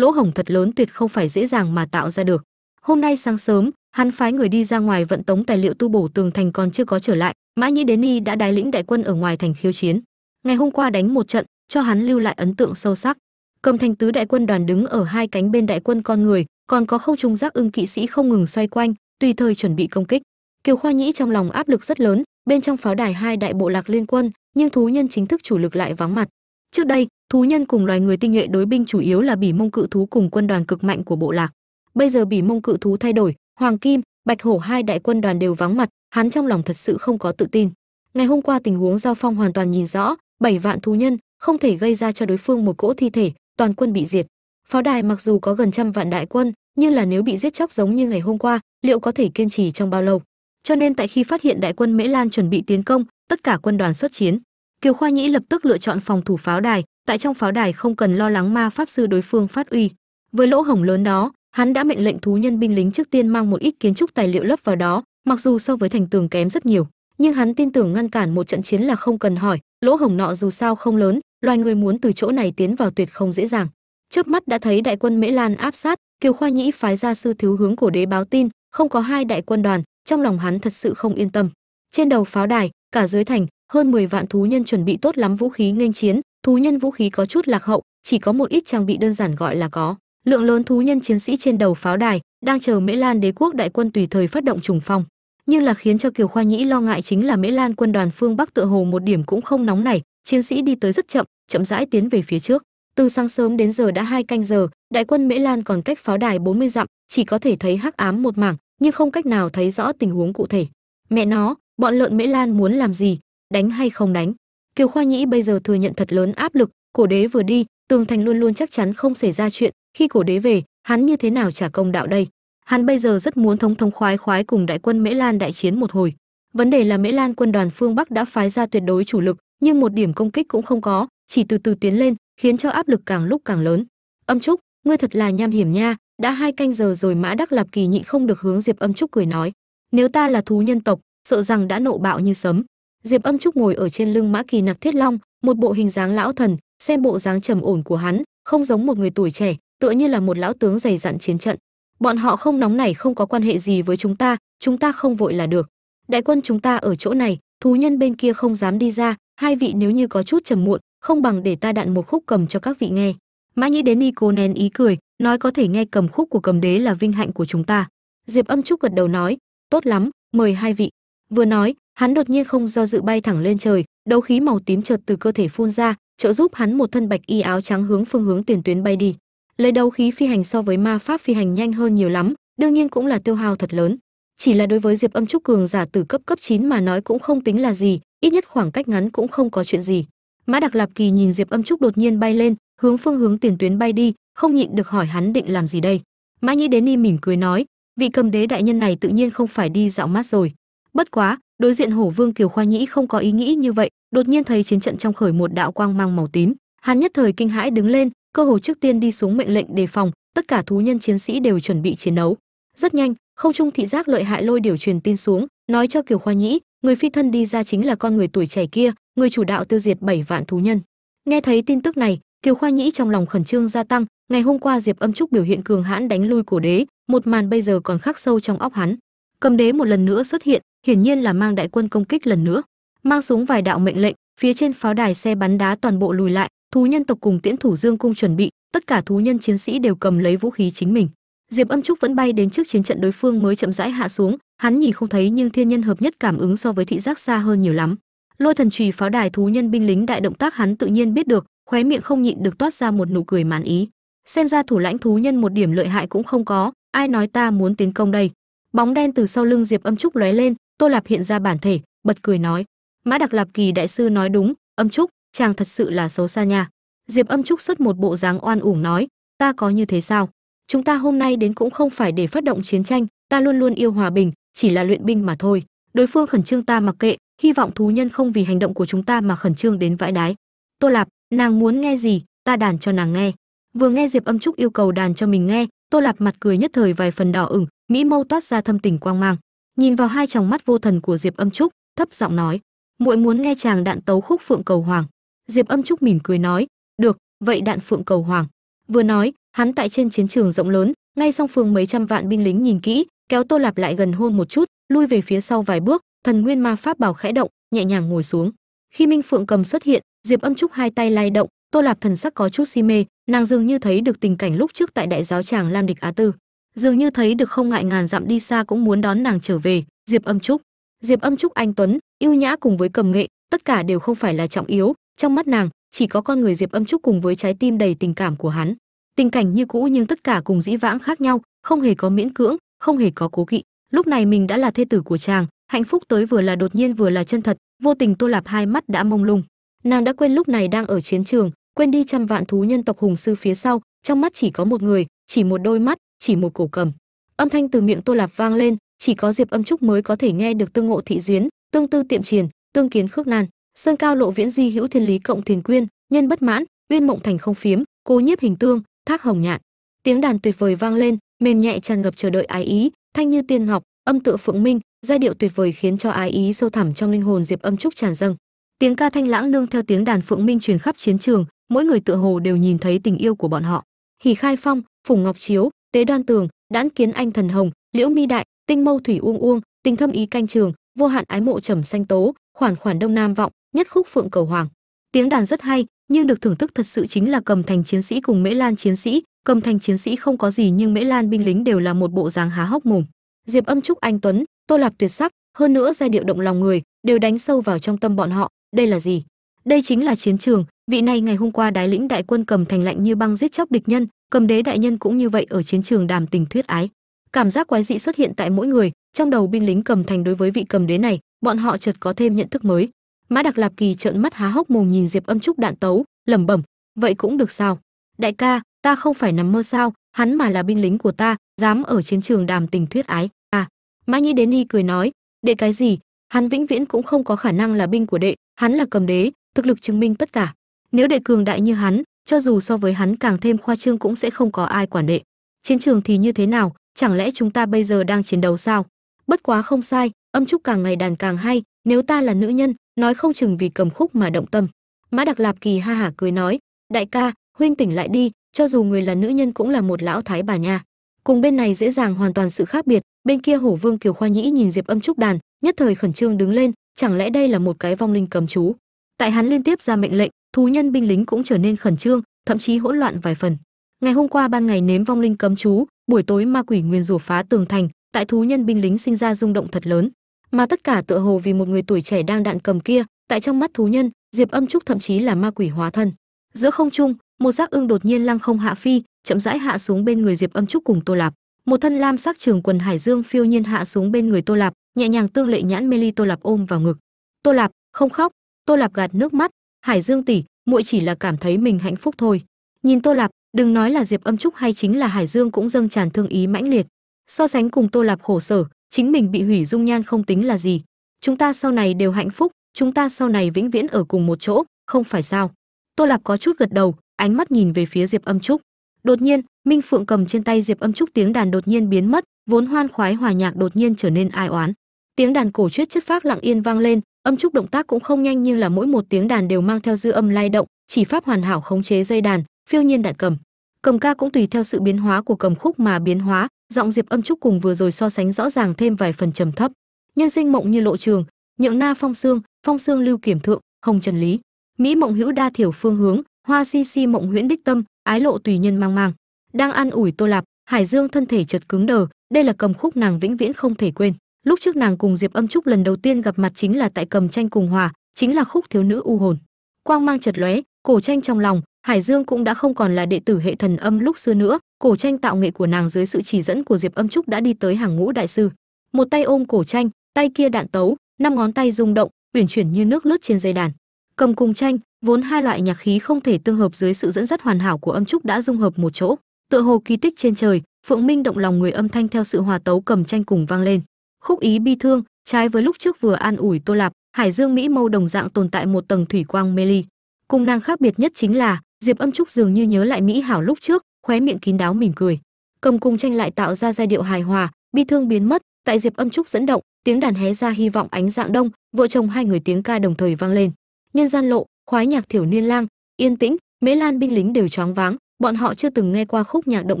A: lỗ hổng thật lớn tuyệt không phải dễ dàng mà tạo ra được. Hôm nay sáng sớm, hắn phái người đi ra ngoài vận tống tài liệu tu bổ tường thành còn chưa có trở lại mã nhĩ đến y đã đái lĩnh đại quân ở ngoài thành khiêu chiến. Ngày hôm qua đánh một trận, cho hắn lưu lại ấn tượng sâu sắc. Cầm thành tứ đại quân đoàn đứng ở hai cánh bên đại quân con người, còn có không trung giác ưng kỵ sĩ không ngừng xoay quanh tùy thời chuẩn bị công kích, kiều khoa nhĩ trong lòng áp lực rất lớn, bên trong pháo đài hai đại bộ lạc liên quân, nhưng thú nhân chính thức chủ lực lại vắng mặt. Trước đây, thú nhân cùng loài người tinh nhuệ đối binh chủ yếu là bỉ mông cự thú cùng quân đoàn cực mạnh của bộ lạc. Bây giờ bỉ mông cự thú thay đổi, hoàng kim, bạch hổ hai đại quân đoàn đều vắng mặt, hắn trong lòng thật sự không có tự tin. Ngày hôm qua tình huống giao phong hoàn toàn nhìn rõ, bảy vạn thú nhân không thể gây ra cho đối phương một cỗ thi thể, toàn quân bị diệt. Pháo đài mặc dù có gần trăm vạn đại quân nhưng là nếu bị giết chóc giống như ngày hôm qua, liệu có thể kiên trì trong bao lâu? Cho nên tại khi phát hiện đại quân mễ lan chuẩn bị tiến công, tất cả quân đoàn xuất chiến, kiều khoa nhĩ lập tức lựa chọn phòng thủ pháo đài. Tại trong pháo đài không cần lo lắng ma pháp sư đối phương phát uy. Với lỗ hổng lớn đó, hắn đã mệnh lệnh thú nhân binh lính trước tiên mang một ít kiến trúc tài liệu lấp vào đó, mặc dù so với thành tường kém rất nhiều, nhưng hắn tin tưởng ngăn cản một trận chiến là không cần hỏi. Lỗ hổng nọ dù sao không lớn, loài người muốn từ chỗ này tiến vào tuyệt không dễ dàng. Chớp mắt đã thấy đại quân mễ lan áp sát kiều khoa nhĩ phái ra sư thiếu hướng cổ đế báo tin, không có hai đại quân đoàn, trong lòng hắn thật sự không yên tâm. Trên đầu pháo đài, cả dưới thành, hơn 10 vạn thú nhân chuẩn bị tốt lắm vũ khí nghênh chiến, thú nhân vũ khí có chút lạc hậu, chỉ có một ít trang bị đơn giản gọi là có. Lượng lớn thú nhân chiến sĩ trên đầu pháo đài, đang chờ mễ lan đế quốc đại quân tùy thời phát động trùng phong. Nhưng là khiến cho kiều khoa nhĩ lo ngại chính là mễ lan quân đoàn phương bắc tựa hồ một điểm cũng không nóng này chiến sĩ đi tới rất chậm chậm rãi tiến về phía trước từ sáng sớm đến giờ đã hai canh giờ, đại quân mễ lan còn cách pháo đài 40 dặm, chỉ có thể thấy hắc ám một mảng, nhưng không cách nào thấy rõ tình huống cụ thể. Mẹ nó, bọn lợn mễ lan muốn làm gì? Đánh hay không đánh? Kiều khoa nhĩ bây giờ thừa nhận thật lớn áp lực, cổ đế vừa đi, tường thành luôn luôn chắc chắn không xảy ra chuyện, khi cổ đế về, hắn như thế nào trả công đạo đây? Hắn bây giờ rất muốn thống thống khoái khoái cùng đại quân mễ lan đại chiến một hồi. Vấn đề là mễ lan quân đoàn phương bắc đã phái ra tuyệt đối chủ lực nhưng một điểm công kích cũng không có, chỉ từ từ tiến lên, khiến cho áp lực càng lúc càng lớn. Âm trúc, ngươi thật là nham hiểm nha, đã hai canh giờ rồi mã đắc lạp kỳ nhịn không được hướng diệp âm trúc cười nói. Nếu ta là thú nhân tộc, sợ rằng đã nộ bạo như sấm. Diệp âm trúc ngồi ở trên lưng mã kỳ nặc thiết long, một bộ hình dáng lão thần, xem bộ dáng trầm ổn của hắn, không giống một người tuổi trẻ, tựa như là một lão tướng dày dặn chiến trận. Bọn họ không nóng này không có quan hệ gì với chúng ta chúng ta không vội là được. Đại quân chúng ta ở chỗ này thú nhân bên kia không dám đi ra, hai vị nếu như có chút trầm muộn, không bằng để ta đạn một khúc cầm cho các vị nghe. Mã nhĩ đến y cô nén ý cười, nói có thể nghe cầm khúc của cầm đế là vinh hạnh của chúng ta. Diệp âm trúc gật đầu nói, tốt lắm, mời hai vị. Vừa nói, hắn đột nhiên không do dự bay thẳng lên trời, đấu khí màu tím chợt từ cơ thể phun ra, trợ giúp hắn một thân bạch y áo trắng hướng phương hướng tiền tuyến bay đi. Lấy đấu khí phi hành so với ma pháp phi hành nhanh hơn nhiều lắm, đương nhiên cũng là tiêu hao thật lớn chỉ là đối với diệp âm trúc cường giả từ cấp cấp 9 mà nói cũng không tính là gì, ít nhất khoảng cách ngắn cũng không có chuyện gì. Mã đặc lạp kỳ nhìn diệp âm trúc đột nhiên bay lên, hướng phương hướng tiền tuyến bay đi, không nhịn được hỏi hắn định làm gì đây. Mã nhĩ đến y mỉm cười nói, vị cầm đế đại nhân này tự nhiên không phải đi dạo mát rồi. Bất quá, đối diện hổ vương kiều khoa nhĩ không có ý nghĩ như vậy, đột nhiên thấy chiến trận trong khởi một đạo quang mang màu tím. Hắn nhất thời kinh hãi đứng lên, cơ hồ trước tiên đi xuống mệnh lệnh đề phòng, tất cả thú nhân chiến sĩ đều chuẩn bị chiến đấu. Rất nhanh không trung thị giác lợi hại lôi điều truyền tin xuống, nói cho kiều khoa nhĩ, người phi thân đi ra chính là con người tuổi trẻ kia, người chủ đạo tiêu diệt bảy vạn thú nhân. Nghe thấy tin tức này, kiều khoa nhĩ trong lòng khẩn trương gia tăng, ngày hôm qua diệp âm trúc biểu hiện cường hãn đánh lui cổ đế, một màn bây giờ còn khắc sâu trong óc hắn. Cầm đế một lần nữa xuất hiện, hiển nhiên là mang đại quân công kích lần nữa. Mang xuống vài đạo mệnh lệnh, phía trên pháo đài xe bắn đá toàn bộ lùi lại, thú nhân tộc cùng tiễn thủ dương cung chuẩn bị, tất cả thú nhân chiến sĩ đều cầm lấy vũ khí chính mình diệp âm trúc vẫn bay đến trước chiến trận đối phương mới chậm rãi hạ xuống. Hắn nhìn không thấy nhưng thiên nhân hợp nhất cảm ứng so với thị giác xa hơn nhiều lắm. Lôi thần trùy pháo đài thú nhân binh lính đại động tác hắn tự nhiên biết được, khóe miệng không nhịn được toát ra một nụ cười mãn ý. Xem ra thủ lãnh thú nhân một điểm lợi hại cũng không có, ai nói ta muốn tiến công đây? Bóng đen từ sau lưng diệp âm trúc lóe lên, tô lạp hiện ra bản thể, bật cười nói, mã đặc lạp kỳ đại sư nói đúng, âm trúc, chàng thật sự là xấu xa nha. Diệp âm trúc xuất một bộ dáng oan uổng nói, ta có như thế sao? Chúng ta hôm nay đến cũng không phải để phát động chiến tranh, ta luôn luôn yêu hòa bình, chỉ là luyện binh mà thôi. Đối phương khẩn trương ta mặc kệ, hy vọng thú nhân không vì hành động của chúng ta mà khẩn trương đến vãi đái. Tô lạp, nàng muốn nghe gì? Ta đàn cho nàng nghe. Vừa nghe diệp âm trúc yêu cầu đàn cho mình nghe, tô lạp mặt cười nhất thời vài phần đỏ ửng, mỹ mâu toát ra thâm tình quang mang. Nhìn vào hai tròng mắt vô thần của diệp âm trúc, thấp giọng nói, muội muốn nghe chàng đạn tấu khúc phượng cầu hoàng. Diệp âm trúc mỉm cười nói, được, vậy đạn phượng cầu hoàng. Vừa nói hắn tại trên chiến trường rộng lớn, ngay song phương mấy trăm vạn binh lính nhìn kỹ, kéo tô lạp lại gần hôn một chút, lui về phía sau vài bước, thần nguyên ma pháp bảo khẽ động, nhẹ nhàng ngồi xuống. Khi minh phượng cầm xuất hiện, diệp âm trúc hai tay lay động, tô lạp thần sắc có chút si mê, nàng dường như thấy được tình cảnh lúc trước tại đại giáo tràng lam địch á tư. Dường như thấy được không ngại ngàn dặm đi xa cũng muốn đón nàng trở về, diệp âm trúc. Diệp âm trúc, anh tuấn yêu nhã cùng với cầm nghệ, tất cả đều không phải là trọng yếu, trong mắt nàng, chỉ có con người diệp âm trúc cùng với trái tim đầy tình cảm của hắn tình cảnh như cũ nhưng tất cả cùng dĩ vãng khác nhau, không hề có miễn cưỡng, không hề có cố kỵ. Lúc này mình đã là thê tử của chàng, hạnh phúc tới vừa là đột nhiên vừa là chân thật, vô tình tô lạp hai mắt đã mông lung. Nàng đã quên lúc này đang ở chiến trường, quên đi trăm vạn thú nhân tộc hùng sư phía sau, trong mắt chỉ có một người, chỉ một đôi mắt, chỉ một cổ cầm. Âm thanh từ miệng tô lạp vang lên, chỉ có diệp âm trúc mới có thể nghe được tương ngộ thị duyến, tương tư tiệm triền, tương kiến khước nan. Sơn cao lộ viễn duy hữu thiên lý cộng thiền quyên, nhân bất mãn, uyên mộng thành không phiếm, cố nhiếp hình tương thác hồng nhạn. Tiếng đàn tuyệt vời vang lên, mềm nhẹ tràn ngập chờ đợi ái ý, thanh như tiên ngọc, âm tựa phượng minh, giai điệu tuyệt vời khiến cho ái ý sâu thẳm trong linh hồn diệp âm trúc tràn dâng. Tiếng ca thanh lãng nương theo tiếng đàn phượng minh truyền khắp chiến trường, mỗi người tựa hồ đều nhìn thấy tình yêu của bọn họ. Hỉ khai phong phùng ngọc chiếu, tế đoan tường, đãn kiến anh thần hồng, liễu mi đại, tinh mâu thủy uông uông, tình thâm ý canh trường, vô hạn ái mộ trầm xanh tố, khoản khoản đông nam vọng, nhất khúc phượng cầu hoàng. Tiếng đàn rất hay nhưng được thưởng thức thật sự chính là cầm thành chiến sĩ cùng mễ lan chiến sĩ. Cầm thành chiến sĩ không có gì nhưng mễ lan binh lính đều là một bộ dáng há hốc mồm. Diệp âm trúc, anh tuấn, tô lạp tuyệt sắc, hơn nữa giai điệu động lòng người, đều đánh sâu vào trong tâm bọn họ. Đây là gì? Đây chính là chiến trường. Vị này ngày hôm qua đái lĩnh đại quân cầm thành lạnh như băng giết chóc địch nhân, cầm đế đại nhân cũng như vậy ở chiến trường đàm tình thuyết ái. Cảm giác quái dị xuất hiện tại mỗi người, trong đầu binh lính cầm thành đối với vị cầm đế này, bọn họ chợt có thêm nhận thức mới mã đặc lạp kỳ trợn mắt há hốc mồm nhìn diệp âm trúc đạn tấu, lẩm bẩm, vậy cũng được sao? Đại ca, ta không phải nằm mơ sao? Hắn mà là binh lính của ta, dám ở chiến trường đàm tình thuyết ái. À mã nhi đến đi cười nói, đệ cái gì? Hắn vĩnh viễn cũng không có khả năng là binh của đệ, hắn là cầm đế, thực lực chứng minh tất cả. Nếu đệ cường đại như hắn, cho dù so với hắn càng thêm khoa trương cũng sẽ không có ai quản đệ. Chiến trường thì như thế nào? Chẳng lẽ chúng ta bây giờ đang chiến đấu sao? Bất quá không sai, âm trúc càng ngày đàn càng hay, nếu ta là nữ nhân nói không chừng vì cầm khúc mà động tâm. Mã đặc lạp kỳ ha hả cười nói, đại ca, huynh tỉnh lại đi, cho dù người là nữ nhân cũng là một lão thái bà nha. Cùng bên này dễ dàng hoàn toàn sự khác biệt, bên kia hổ vương kiều khoa nhĩ nhìn diệp âm trúc đàn, nhất thời khẩn trương đứng lên, chẳng lẽ đây là một cái vong linh cầm chú? Tại hắn liên tiếp ra mệnh lệnh, thú nhân binh lính cũng trở nên khẩn trương, thậm chí hỗn loạn vài phần. Ngày hôm qua ban ngày nếm vong linh cấm chú, buổi tối ma quỷ nguyên rủa phá tường thành, tại thú nhân binh lính sinh ra rung động thật lớn mà tất cả tựa hồ vì một người tuổi trẻ đang đạn cầm kia, tại trong mắt thú nhân, diệp âm trúc thậm chí là ma quỷ hóa thân. Giữa không trung, một giác ưng đột nhiên lăng không hạ phi, chậm rãi hạ xuống bên người diệp âm trúc cùng tô lạp. Một thân lam sắc trường quần hải dương phiêu nhiên hạ xuống bên người tô lạp, nhẹ nhàng tương lệ nhãn mê ly tô lạp ôm vào ngực. Tô lạp, không khóc. Tô lạp gạt nước mắt. Hải dương tỷ, muội chỉ là cảm thấy mình hạnh phúc thôi. Nhìn tô lạp, đừng nói là diệp âm trúc hay chính là hải dương cũng dâng tràn thương ý mãnh liệt. So sánh cùng tô lạp khổ sở chính mình bị hủy dung nhan không tính là gì. Chúng ta sau này đều hạnh phúc, chúng ta sau này vĩnh viễn ở cùng một chỗ, không phải sao? Tô lạp có chút gật đầu, ánh mắt nhìn về phía diệp âm trúc. Đột nhiên, minh phượng cầm trên tay diệp âm trúc tiếng đàn đột nhiên biến mất, vốn hoan khoái hòa nhạc đột nhiên trở nên ai oán. Tiếng đàn cổ chuyết chất phác lặng yên vang lên, âm trúc động tác cũng không nhanh nhưng là mỗi một tiếng đàn đều mang theo dư âm lay động, chỉ pháp hoàn hảo khống chế dây đàn, phiêu nhiên đạn cầm. Cầm ca cũng tùy theo sự biến hóa của cầm khúc mà biến hóa giọng diệp âm trúc cùng vừa rồi so sánh rõ ràng thêm vài phần trầm thấp. Nhân sinh mộng như lộ trường, nhượng na phong xương phong xương lưu kiểm thượng, hồng trần lý. Mỹ mộng hữu đa thiểu phương hướng, hoa si si mộng huyễn đích tâm, ái lộ tùy nhân mang mang. Đang ăn ủi tô lạp, hải dương thân thể chợt cứng đờ, đây là cầm khúc nàng vĩnh viễn không thể quên. Lúc trước nàng cùng diệp âm trúc lần đầu tiên gặp mặt chính là tại cầm tranh cùng hòa, chính là khúc thiếu nữ u hồn. Quang mang chợt lóe, cổ tranh trong lòng hải dương cũng đã không còn là đệ tử hệ thần âm lúc xưa nữa, cổ tranh tạo nghệ của nàng dưới sự chỉ dẫn của diệp âm trúc đã đi tới hàng ngũ đại sư. Một tay ôm cổ tranh, tay kia đạn tấu, năm ngón tay rung động, uyển chuyển như nước lướt trên dây đàn. Cầm cùng tranh, vốn hai loại nhạc khí không thể tương hợp dưới sự dẫn dắt hoàn hảo của âm trúc đã dung hợp một chỗ. Tựa hồ kỳ tích trên trời, phượng minh động lòng người âm thanh theo sự hòa tấu cầm tranh cùng vang lên. Khúc ý bi thương, trái với lúc trước vừa an ủi tô lạp, hải dương mỹ mâu đồng dạng tồn tại một tầng thủy quang mê ly. Cùng nàng khác biệt nhất chính là diệp âm trúc dường như nhớ lại mỹ hảo lúc trước, khóe miệng kín đáo mỉm cười. Cầm cung tranh lại tạo ra giai điệu hài hòa, bi thương biến mất, tại diệp âm trúc dẫn động, tiếng đàn hé ra hy vọng ánh dạng đông, vợ chồng hai người tiếng ca đồng thời vang lên. Nhân gian lộ, khoái nhạc thiểu niên lang, yên tĩnh, mễ lan binh lính đều choáng váng, bọn họ chưa từng nghe qua khúc nhạc động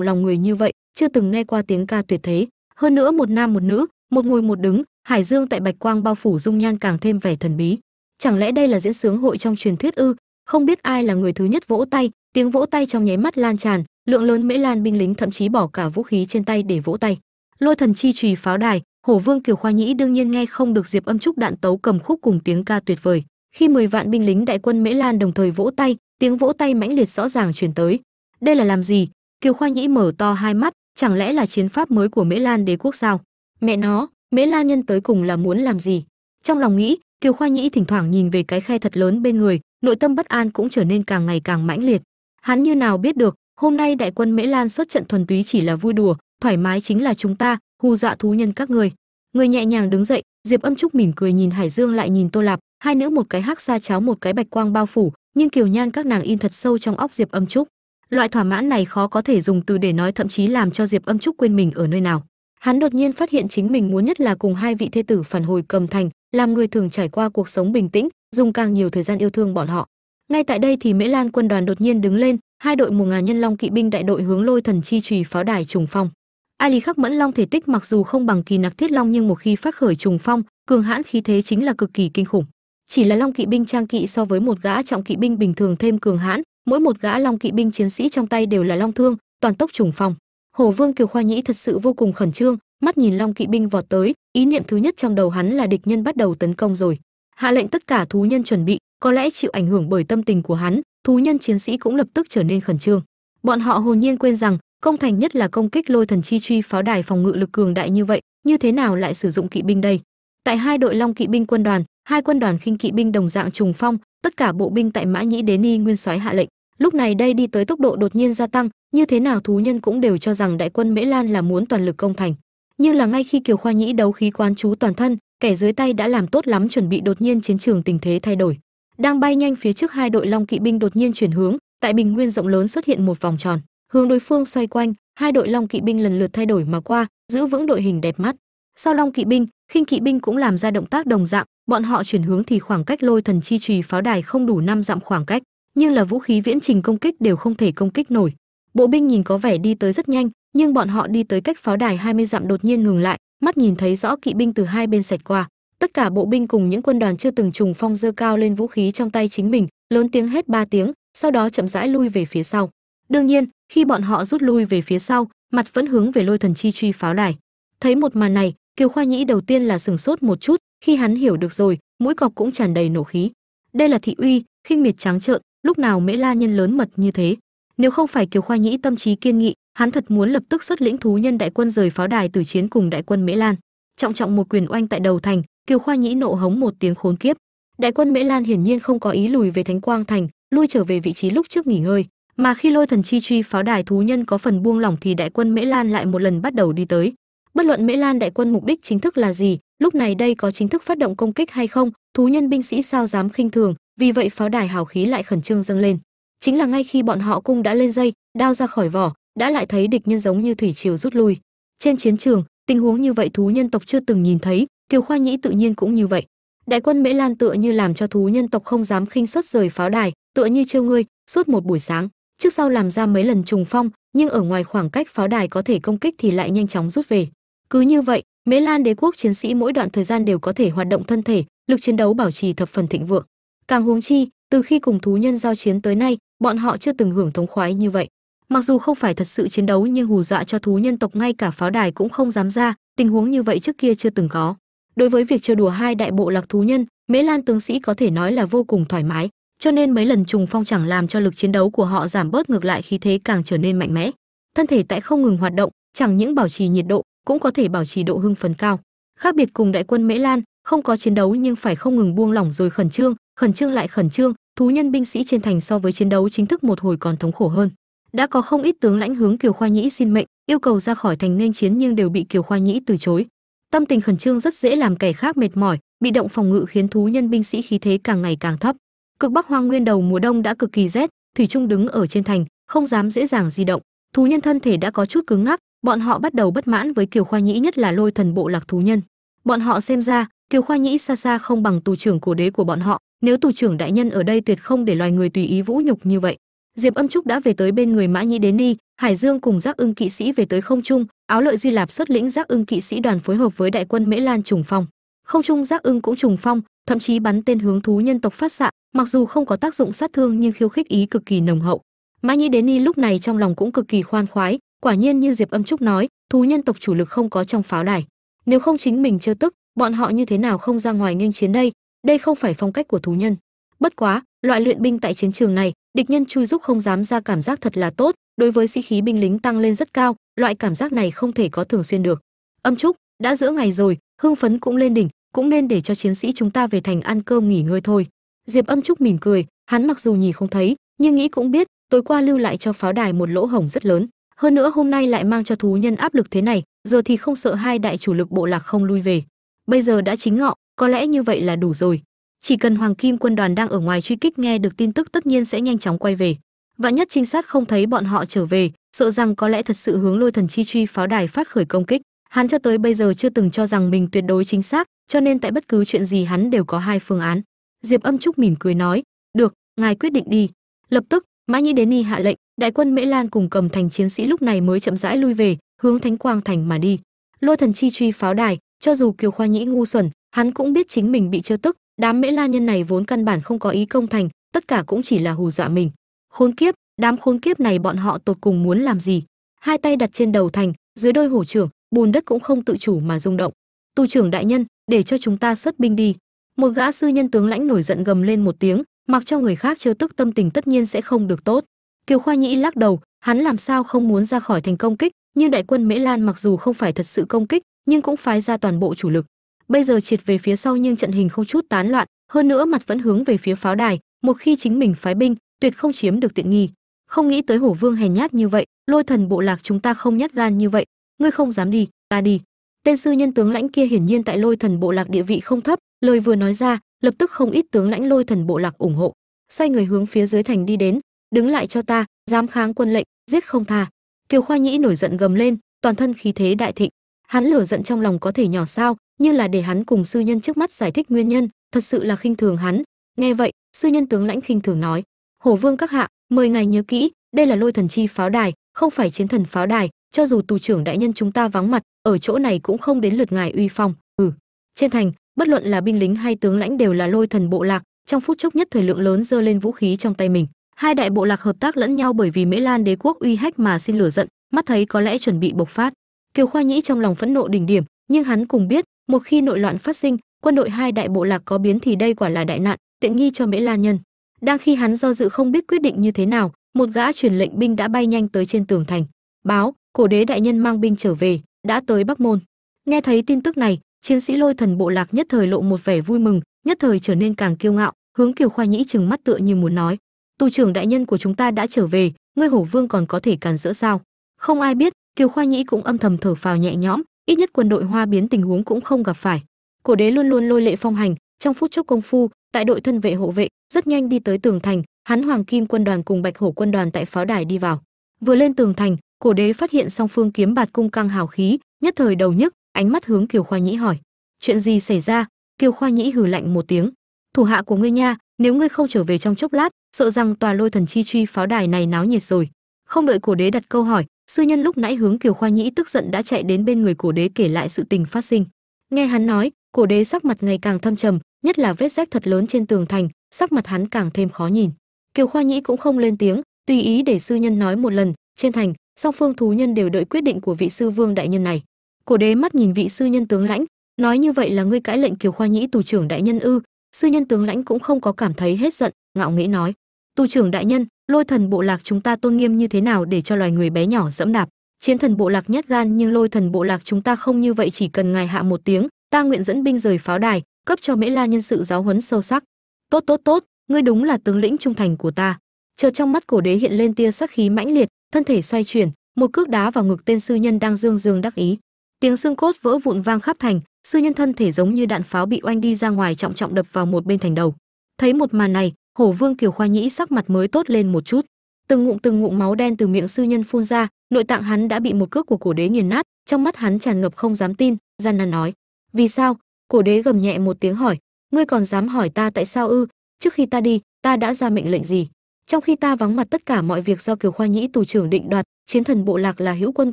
A: lòng người như vậy, chưa từng nghe qua tiếng ca tuyệt thế. Hơn nữa một nam một nữ, một ngồi một đứng, hải dương tại bạch quang bao phủ dung nhan càng thêm vẻ thần bí. Chẳng lẽ đây là diễn sướng hội trong truyền thuyết ư? Không biết ai là người thứ nhất vỗ tay, tiếng vỗ tay trong nháy mắt lan tràn, lượng lớn mễ lan binh lính thậm chí bỏ cả vũ khí trên tay để vỗ tay. Lôi thần chi trùy pháo đài, hổ vương kiều khoa nhĩ đương nhiên nghe không được diệp âm trúc đạn tấu cầm khúc cùng tiếng ca tuyệt vời. Khi 10 vạn binh lính đại quân mễ lan đồng thời vỗ tay, tiếng vỗ tay mãnh liệt rõ ràng truyền tới. Đây là làm gì? Kiều khoa nhĩ mở to hai mắt, chẳng lẽ là chiến pháp mới của mễ lan đế quốc sao? Mẹ nó mễ lan nhân tới cùng là muốn làm gì? Trong lòng nghĩ, kiều khoa nhĩ thỉnh thoảng nhìn về cái khe thật lớn bên người nội tâm bất an cũng trở nên càng ngày càng mãnh liệt. Hắn như nào biết được, hôm nay đại quân mễ lan xuất trận thuần túy chỉ là vui đùa, thoải mái chính là chúng ta, hù dọa thú nhân các người người nhẹ nhàng đứng dậy, diệp âm trúc mỉm cười nhìn hải dương lại nhìn tô lạp, hai nữ một cái hắc xa cháo một cái bạch quang bao phủ, nhưng kiều nhan các nàng in thật sâu trong óc diệp âm trúc. Loại thỏa mãn này khó có thể dùng từ để nói thậm chí làm cho diệp âm trúc quên mình ở nơi nào. Hắn đột nhiên phát hiện chính mình muốn nhất là cùng hai vị thê tử phản hồi cầm thành làm người thường trải qua cuộc sống bình tĩnh, dùng càng nhiều thời gian yêu thương bọn họ. Ngay tại đây thì mễ lan quân đoàn đột nhiên đứng lên, hai đội một ngàn nhân long kỵ binh đại đội hướng lôi thần chi trùy pháo đài trùng phong. Ai lý khắc mẫn long thể tích mặc dù không bằng kỳ nặc thiết long nhưng một khi phát khởi trùng phong, cường hãn khí thế chính là cực kỳ kinh khủng. Chỉ là long kỵ binh trang kỵ so với một gã trọng kỵ binh bình thường thêm cường hãn, mỗi một gã long kỵ binh chiến sĩ trong tay đều là long thương, toàn tốc trùng phong hổ vương kiều khoa nhĩ thật sự vô cùng khẩn trương, mắt nhìn long kỵ binh vọt tới, ý niệm thứ nhất trong đầu hắn là địch nhân bắt đầu tấn công rồi. Hạ lệnh tất cả thú nhân chuẩn bị, có lẽ chịu ảnh hưởng bởi tâm tình của hắn, thú nhân chiến sĩ cũng lập tức trở nên khẩn trương. Bọn họ hồn nhiên quên rằng, công thành nhất là công kích lôi thần chi truy pháo đài phòng ngự lực cường đại như vậy, như thế nào lại sử dụng kỵ binh đây? Tại hai đội long kỵ binh quân đoàn, hai quân đoàn khinh kỵ binh đồng dạng trùng phong, tất cả bộ binh tại mã nhĩ đến Ni nguyên soái hạ lệnh lúc này đây đi tới tốc độ đột nhiên gia tăng, như thế nào thú nhân cũng đều cho rằng đại quân mễ lan là muốn toàn lực công thành. Nhưng là ngay khi kiều khoa nhĩ đấu khí quán chú toàn thân, kẻ dưới tay đã làm tốt lắm chuẩn bị đột nhiên chiến trường tình thế thay đổi. Đang bay nhanh phía trước hai đội long kỵ binh đột nhiên chuyển hướng, tại bình nguyên rộng lớn xuất hiện một vòng tròn. Hướng đối phương xoay quanh, hai đội long kỵ binh lần lượt thay đổi mà qua, giữ vững đội hình đẹp mắt. Sau long kỵ binh, khinh kỵ binh cũng làm ra động tác đồng dạng, bọn họ chuyển hướng thì khoảng cách lôi thần chi trì pháo đài không đủ năm dặm khoảng cách nhưng là vũ khí viễn trình công kích đều không thể công kích nổi. Bộ binh nhìn có vẻ đi tới rất nhanh, nhưng bọn họ đi tới cách pháo đài 20 dặm đột nhiên ngừng lại, mắt nhìn thấy rõ kỵ binh từ hai bên sạch qua. Tất cả bộ binh cùng những quân đoàn chưa từng trùng phong dơ cao lên vũ khí trong tay chính mình, lớn tiếng hét ba tiếng, sau đó chậm rãi lui về phía sau. Đương nhiên, khi bọn họ rút lui về phía sau, mặt vẫn hướng về lôi thần chi truy pháo đài. Thấy một màn này, kiều khoa nhĩ đầu tiên là sừng sốt một chút, khi hắn hiểu được rồi, mũi cọp cũng tràn đầy nổ khí. Đây là thị uy, khinh miệt trắng trợn lúc nào mễ la nhân lớn mật như thế? Nếu không phải kiều khoa nhĩ tâm trí kiên nghị, hắn thật muốn lập tức xuất lĩnh thú nhân đại quân rời pháo đài tử chiến cùng đại quân mễ lan. Trọng trọng một quyền oanh tại đầu thành, kiều khoa nhĩ nộ hống một tiếng khốn kiếp. Đại quân mễ lan hiển nhiên không có ý lùi về thánh quang thành, lui trở về vị trí lúc trước nghỉ ngơi. Mà khi lôi thần chi truy pháo đài thú nhân có phần buông lỏng thì đại quân mễ lan lại một lần bắt đầu đi tới. Bất luận mễ lan đại quân mục đích chính thức là gì, lúc này đây có chính thức phát động công kích hay không, thú nhân binh sĩ sao dám khinh thường vì vậy pháo đài hào khí lại khẩn trương dâng lên. Chính là ngay khi bọn họ cung đã lên dây, đao ra khỏi vỏ, đã lại thấy địch nhân giống như thủy triều rút lui. Trên chiến trường, tình huống như vậy thú nhân tộc chưa từng nhìn thấy, kiều khoa nhĩ tự nhiên cũng như vậy. Đại quân mễ lan tựa như làm cho thú nhân tộc không dám khinh xuất rời pháo đài, tựa như trêu ngươi, suốt một buổi sáng. Trước sau làm ra mấy lần trùng phong, nhưng ở ngoài khoảng cách pháo đài có thể công kích thì lại nhanh chóng rút về. Cứ như vậy, mễ lan đế quốc chiến sĩ mỗi đoạn thời gian đều có thể hoạt động thân thể, lực chiến đấu bảo trì thập phần thịnh vượng càng huống chi, từ khi cùng thú nhân giao chiến tới nay, bọn họ chưa từng hưởng thống khoái như vậy. Mặc dù không phải thật sự chiến đấu nhưng hù dọa cho thú nhân tộc ngay cả pháo đài cũng không dám ra, tình huống như vậy trước kia chưa từng có. Đối với việc chơi đùa hai đại bộ lạc thú nhân, mễ lan tướng sĩ có thể nói là vô cùng thoải mái, cho nên mấy lần trùng phong chẳng làm cho lực chiến đấu của họ giảm bớt ngược lại khí thế càng trở nên mạnh mẽ. Thân thể tại không ngừng hoạt động, chẳng những bảo trì nhiệt độ, cũng có thể bảo trì độ hưng phấn cao. Khác biệt cùng đại quân mễ lan, không có chiến đấu nhưng phải không ngừng buông lỏng rồi khẩn trương khẩn trương lại khẩn trương, thú nhân binh sĩ trên thành so với chiến đấu chính thức một hồi còn thống khổ hơn. Đã có không ít tướng lãnh hướng kiều khoa nhĩ xin mệnh, yêu cầu ra khỏi thành nên chiến nhưng đều bị kiều khoa nhĩ từ chối. Tâm tình khẩn trương rất dễ làm kẻ khác mệt mỏi, bị động phòng ngự khiến thú nhân binh sĩ khí thế càng ngày càng thấp. Cực bắc hoang nguyên đầu mùa đông đã cực kỳ rét, thủy trung đứng ở trên thành, không dám dễ dàng di động. Thú nhân thân thể đã có chút cứng ngắc, bọn họ bắt đầu bất mãn với kiều khoa nhĩ nhất là lôi thần bộ lạc thú nhân. Bọn họ xem ra, kiều khoa nhĩ xa xa không bằng tù trưởng cổ đế của bọn họ nếu tù trưởng đại nhân ở đây tuyệt không để loài người tùy ý vũ nhục như vậy. Diệp âm trúc đã về tới bên người mã nhĩ đến ni, hải dương cùng giác ưng kỵ sĩ về tới không trung, áo lợi duy lạp xuất lĩnh giác ưng kỵ sĩ đoàn phối hợp với đại quân mễ lan trùng phong. Không trung giác ưng cũng trùng phong, thậm chí bắn tên hướng thú nhân tộc phát xạ, mặc dù không có tác dụng sát thương nhưng khiêu khích ý cực kỳ nồng hậu. Mã nhĩ đến ni lúc này trong lòng cũng cực kỳ khoan khoái, quả nhiên như diệp âm trúc nói, thú nhân tộc chủ lực không có trong pháo đài. Nếu không chính mình trêu tức, bọn họ như thế nào không ra ngoài nghênh chiến đây? Đây không phải phong cách của thú nhân. Bất quá, loại luyện binh tại chiến trường này, địch nhân chui giúp không dám ra cảm giác thật là tốt, đối với sĩ khí binh lính tăng lên rất cao, loại cảm giác này không thể có thường xuyên được. Âm trúc, đã giữa ngày rồi, hưng phấn cũng lên đỉnh, cũng nên để cho chiến sĩ chúng ta về thành ăn cơm nghỉ ngơi thôi. Diệp âm trúc mỉm cười, hắn mặc dù nhìn không thấy, nhưng nghĩ cũng biết, tối qua lưu lại cho pháo đài một lỗ hổng rất lớn. Hơn nữa hôm nay lại mang cho thú nhân áp lực thế này, giờ thì không sợ hai đại chủ lực bộ lạc không lui về. Bây giờ đã chính ngọ có lẽ như vậy là đủ rồi. Chỉ cần hoàng kim quân đoàn đang ở ngoài truy kích nghe được tin tức tất nhiên sẽ nhanh chóng quay về. Và nhất trinh sát không thấy bọn họ trở về, sợ rằng có lẽ thật sự hướng lôi thần chi truy pháo đài phát khởi công kích. Hắn cho tới bây giờ chưa từng cho rằng mình tuyệt đối chính xác, cho nên tại bất cứ chuyện gì hắn đều có hai phương án. Diệp âm trúc mỉm cười nói, được, ngài quyết định đi. Lập tức, mã nhĩ đến ni hạ lệnh, đại quân mễ lan cùng cầm thành chiến sĩ lúc này mới chậm rãi lui về, hướng thánh quang thành mà đi. Lôi thần chi truy pháo đài, cho dù kiều khoa nhĩ ngu xuẩn hắn cũng biết chính mình bị trêu tức, đám mễ la nhân này vốn căn bản không có ý công thành, tất cả cũng chỉ là hù dọa mình. Khốn kiếp, đám khốn kiếp này bọn họ tột cùng muốn làm gì? Hai tay đặt trên đầu thành, dưới đôi hổ trưởng, bùn đất cũng không tự chủ mà rung động. Tu trưởng đại nhân, để cho chúng ta xuất binh đi. Một gã sư nhân tướng lãnh nổi giận gầm lên một tiếng, mặc cho người khác trêu tức tâm tình tất nhiên sẽ không được tốt. Kiều khoa nhĩ lắc đầu, hắn làm sao không muốn ra khỏi thành công kích, nhưng đại quân mễ lan mặc dù không phải thật sự công kích, nhưng cũng phái ra toàn bộ chủ lực bây giờ triệt về phía sau nhưng trận hình không chút tán loạn, hơn nữa mặt vẫn hướng về phía pháo đài, một khi chính mình phái binh, tuyệt không chiếm được tiện nghi. Không nghĩ tới hổ vương hèn nhát như vậy, lôi thần bộ lạc chúng ta không nhát gan như vậy. Ngươi không dám đi, ta đi. Tên sư nhân tướng lãnh kia hiển nhiên tại lôi thần bộ lạc địa vị không thấp, lời vừa nói ra, lập tức không ít tướng lãnh lôi thần bộ lạc ủng hộ. Xoay người hướng phía dưới thành đi đến, đứng lại cho ta, dám kháng quân lệnh, giết không tha. Kiều khoa nhĩ nổi giận gầm lên, toàn thân khí thế đại thịnh. Hắn lửa giận trong lòng có thể nhỏ sao như là để hắn cùng sư nhân trước mắt giải thích nguyên nhân, thật sự là khinh thường hắn. Nghe vậy, sư nhân tướng lãnh khinh thường nói, hổ vương các hạ mời ngài nhớ kỹ, đây là lôi thần chi pháo đài, không phải chiến thần pháo đài, cho dù tù trưởng đại nhân chúng ta vắng mặt, ở chỗ này cũng không đến lượt ngài uy phong. Ừ. Trên thành, bất luận là binh lính hay tướng lãnh đều là lôi thần bộ lạc, trong phút chốc nhất thời lượng lớn giơ lên vũ khí trong tay mình. Hai đại bộ lạc hợp tác lẫn nhau bởi vì mễ lan đế quốc uy hách mà xin lửa giận, mắt thấy có lẽ chuẩn bị bộc phát. Kiều khoa nhĩ trong lòng phẫn nộ đỉnh điểm, nhưng hắn cùng biết một khi nội loạn phát sinh, quân đội hai đại bộ lạc có biến thì đây quả là đại nạn, tiện nghi cho mễ lan nhân. Đang khi hắn do dự không biết quyết định như thế nào, một gã truyền lệnh binh đã bay nhanh tới trên tường thành. Báo, cổ đế đại nhân mang binh trở về, đã tới bắc môn. Nghe thấy tin tức này, chiến sĩ lôi thần bộ lạc nhất thời lộ một vẻ vui mừng, nhất thời trở nên càng kiêu ngạo, hướng kiều khoa nhĩ chừng mắt tựa như muốn nói, tù trưởng đại nhân của chúng ta đã trở về, ngươi hổ vương còn có thể cản giữa sao? Không ai biết, kiều khoa nhĩ cũng âm thầm thở phào nhẹ nhõm ít nhất quân đội hoa biến tình huống cũng không gặp phải. Cổ đế luôn luôn lôi lệ phong hành, trong phút chốc công phu, tại đội thân vệ hộ vệ, rất nhanh đi tới tường thành, hắn hoàng kim quân đoàn cùng bạch hổ quân đoàn tại pháo đài đi vào. Vừa lên tường thành, cổ đế phát hiện song phương kiếm bạt cung căng hào khí, nhất thời đầu nhức, ánh mắt hướng kiều khoa nhĩ hỏi, chuyện gì xảy ra? Kiều khoa nhĩ hừ lạnh một tiếng, thủ hạ của ngươi nha, nếu ngươi không trở về trong chốc lát, sợ rằng tòa lôi thần chi truy pháo đài này náo nhiệt rồi. Không đợi cổ đế đặt câu hỏi sư nhân lúc nãy hướng kiều khoa nhĩ tức giận đã chạy đến bên người cổ đế kể lại sự tình phát sinh. Nghe hắn nói, cổ đế sắc mặt ngày càng thâm trầm, nhất là vết rách thật lớn trên tường thành, sắc mặt hắn càng thêm khó nhìn. Kiều khoa nhĩ cũng không lên tiếng, tùy ý để sư nhân nói một lần, trên thành, song phương thú nhân đều đợi quyết định của vị sư vương đại nhân này. Cổ đế mắt nhìn vị sư nhân tướng lãnh, nói như vậy là ngươi cãi lệnh kiều khoa nhĩ tù trưởng đại nhân ư? Sư nhân tướng lãnh cũng không có cảm thấy hết giận, ngạo nghĩ nói. Tù trưởng đại nhân lôi thần bộ lạc chúng ta tôn nghiêm như thế nào để cho loài người bé nhỏ dẫm đạp? Chiến thần bộ lạc nhát gan nhưng lôi thần bộ lạc chúng ta không như vậy, chỉ cần ngài hạ một tiếng, ta nguyện dẫn binh rời pháo đài, cấp cho mễ la nhân sự giáo huấn sâu sắc. Tốt tốt tốt, ngươi đúng là tướng lĩnh trung thành của ta. Chợt trong mắt cổ đế hiện lên tia sắc khí mãnh liệt, thân thể xoay chuyển, một cước đá vào ngực tên sư nhân đang dương dương đắc ý. Tiếng xương cốt vỡ vụn vang khắp thành, sư nhân thân thể giống như đạn pháo bị oanh đi ra ngoài, trọng trọng đập vào một bên thành đầu. Thấy một màn này hổ vương kiều khoa nhĩ sắc mặt mới tốt lên một chút. Từng ngụm từng ngụm máu đen từ miệng sư nhân phun ra, nội tạng hắn đã bị một cước của cổ đế nghiền nát, trong mắt hắn tràn ngập không dám tin, gian nan nói, vì sao? Cổ đế gầm nhẹ một tiếng hỏi, ngươi còn dám hỏi ta tại sao ư? Trước khi ta đi, ta đã ra mệnh lệnh gì? Trong khi ta vắng mặt tất cả mọi việc do kiều khoa nhĩ tù trưởng định đoạt, chiến thần bộ lạc là hữu quân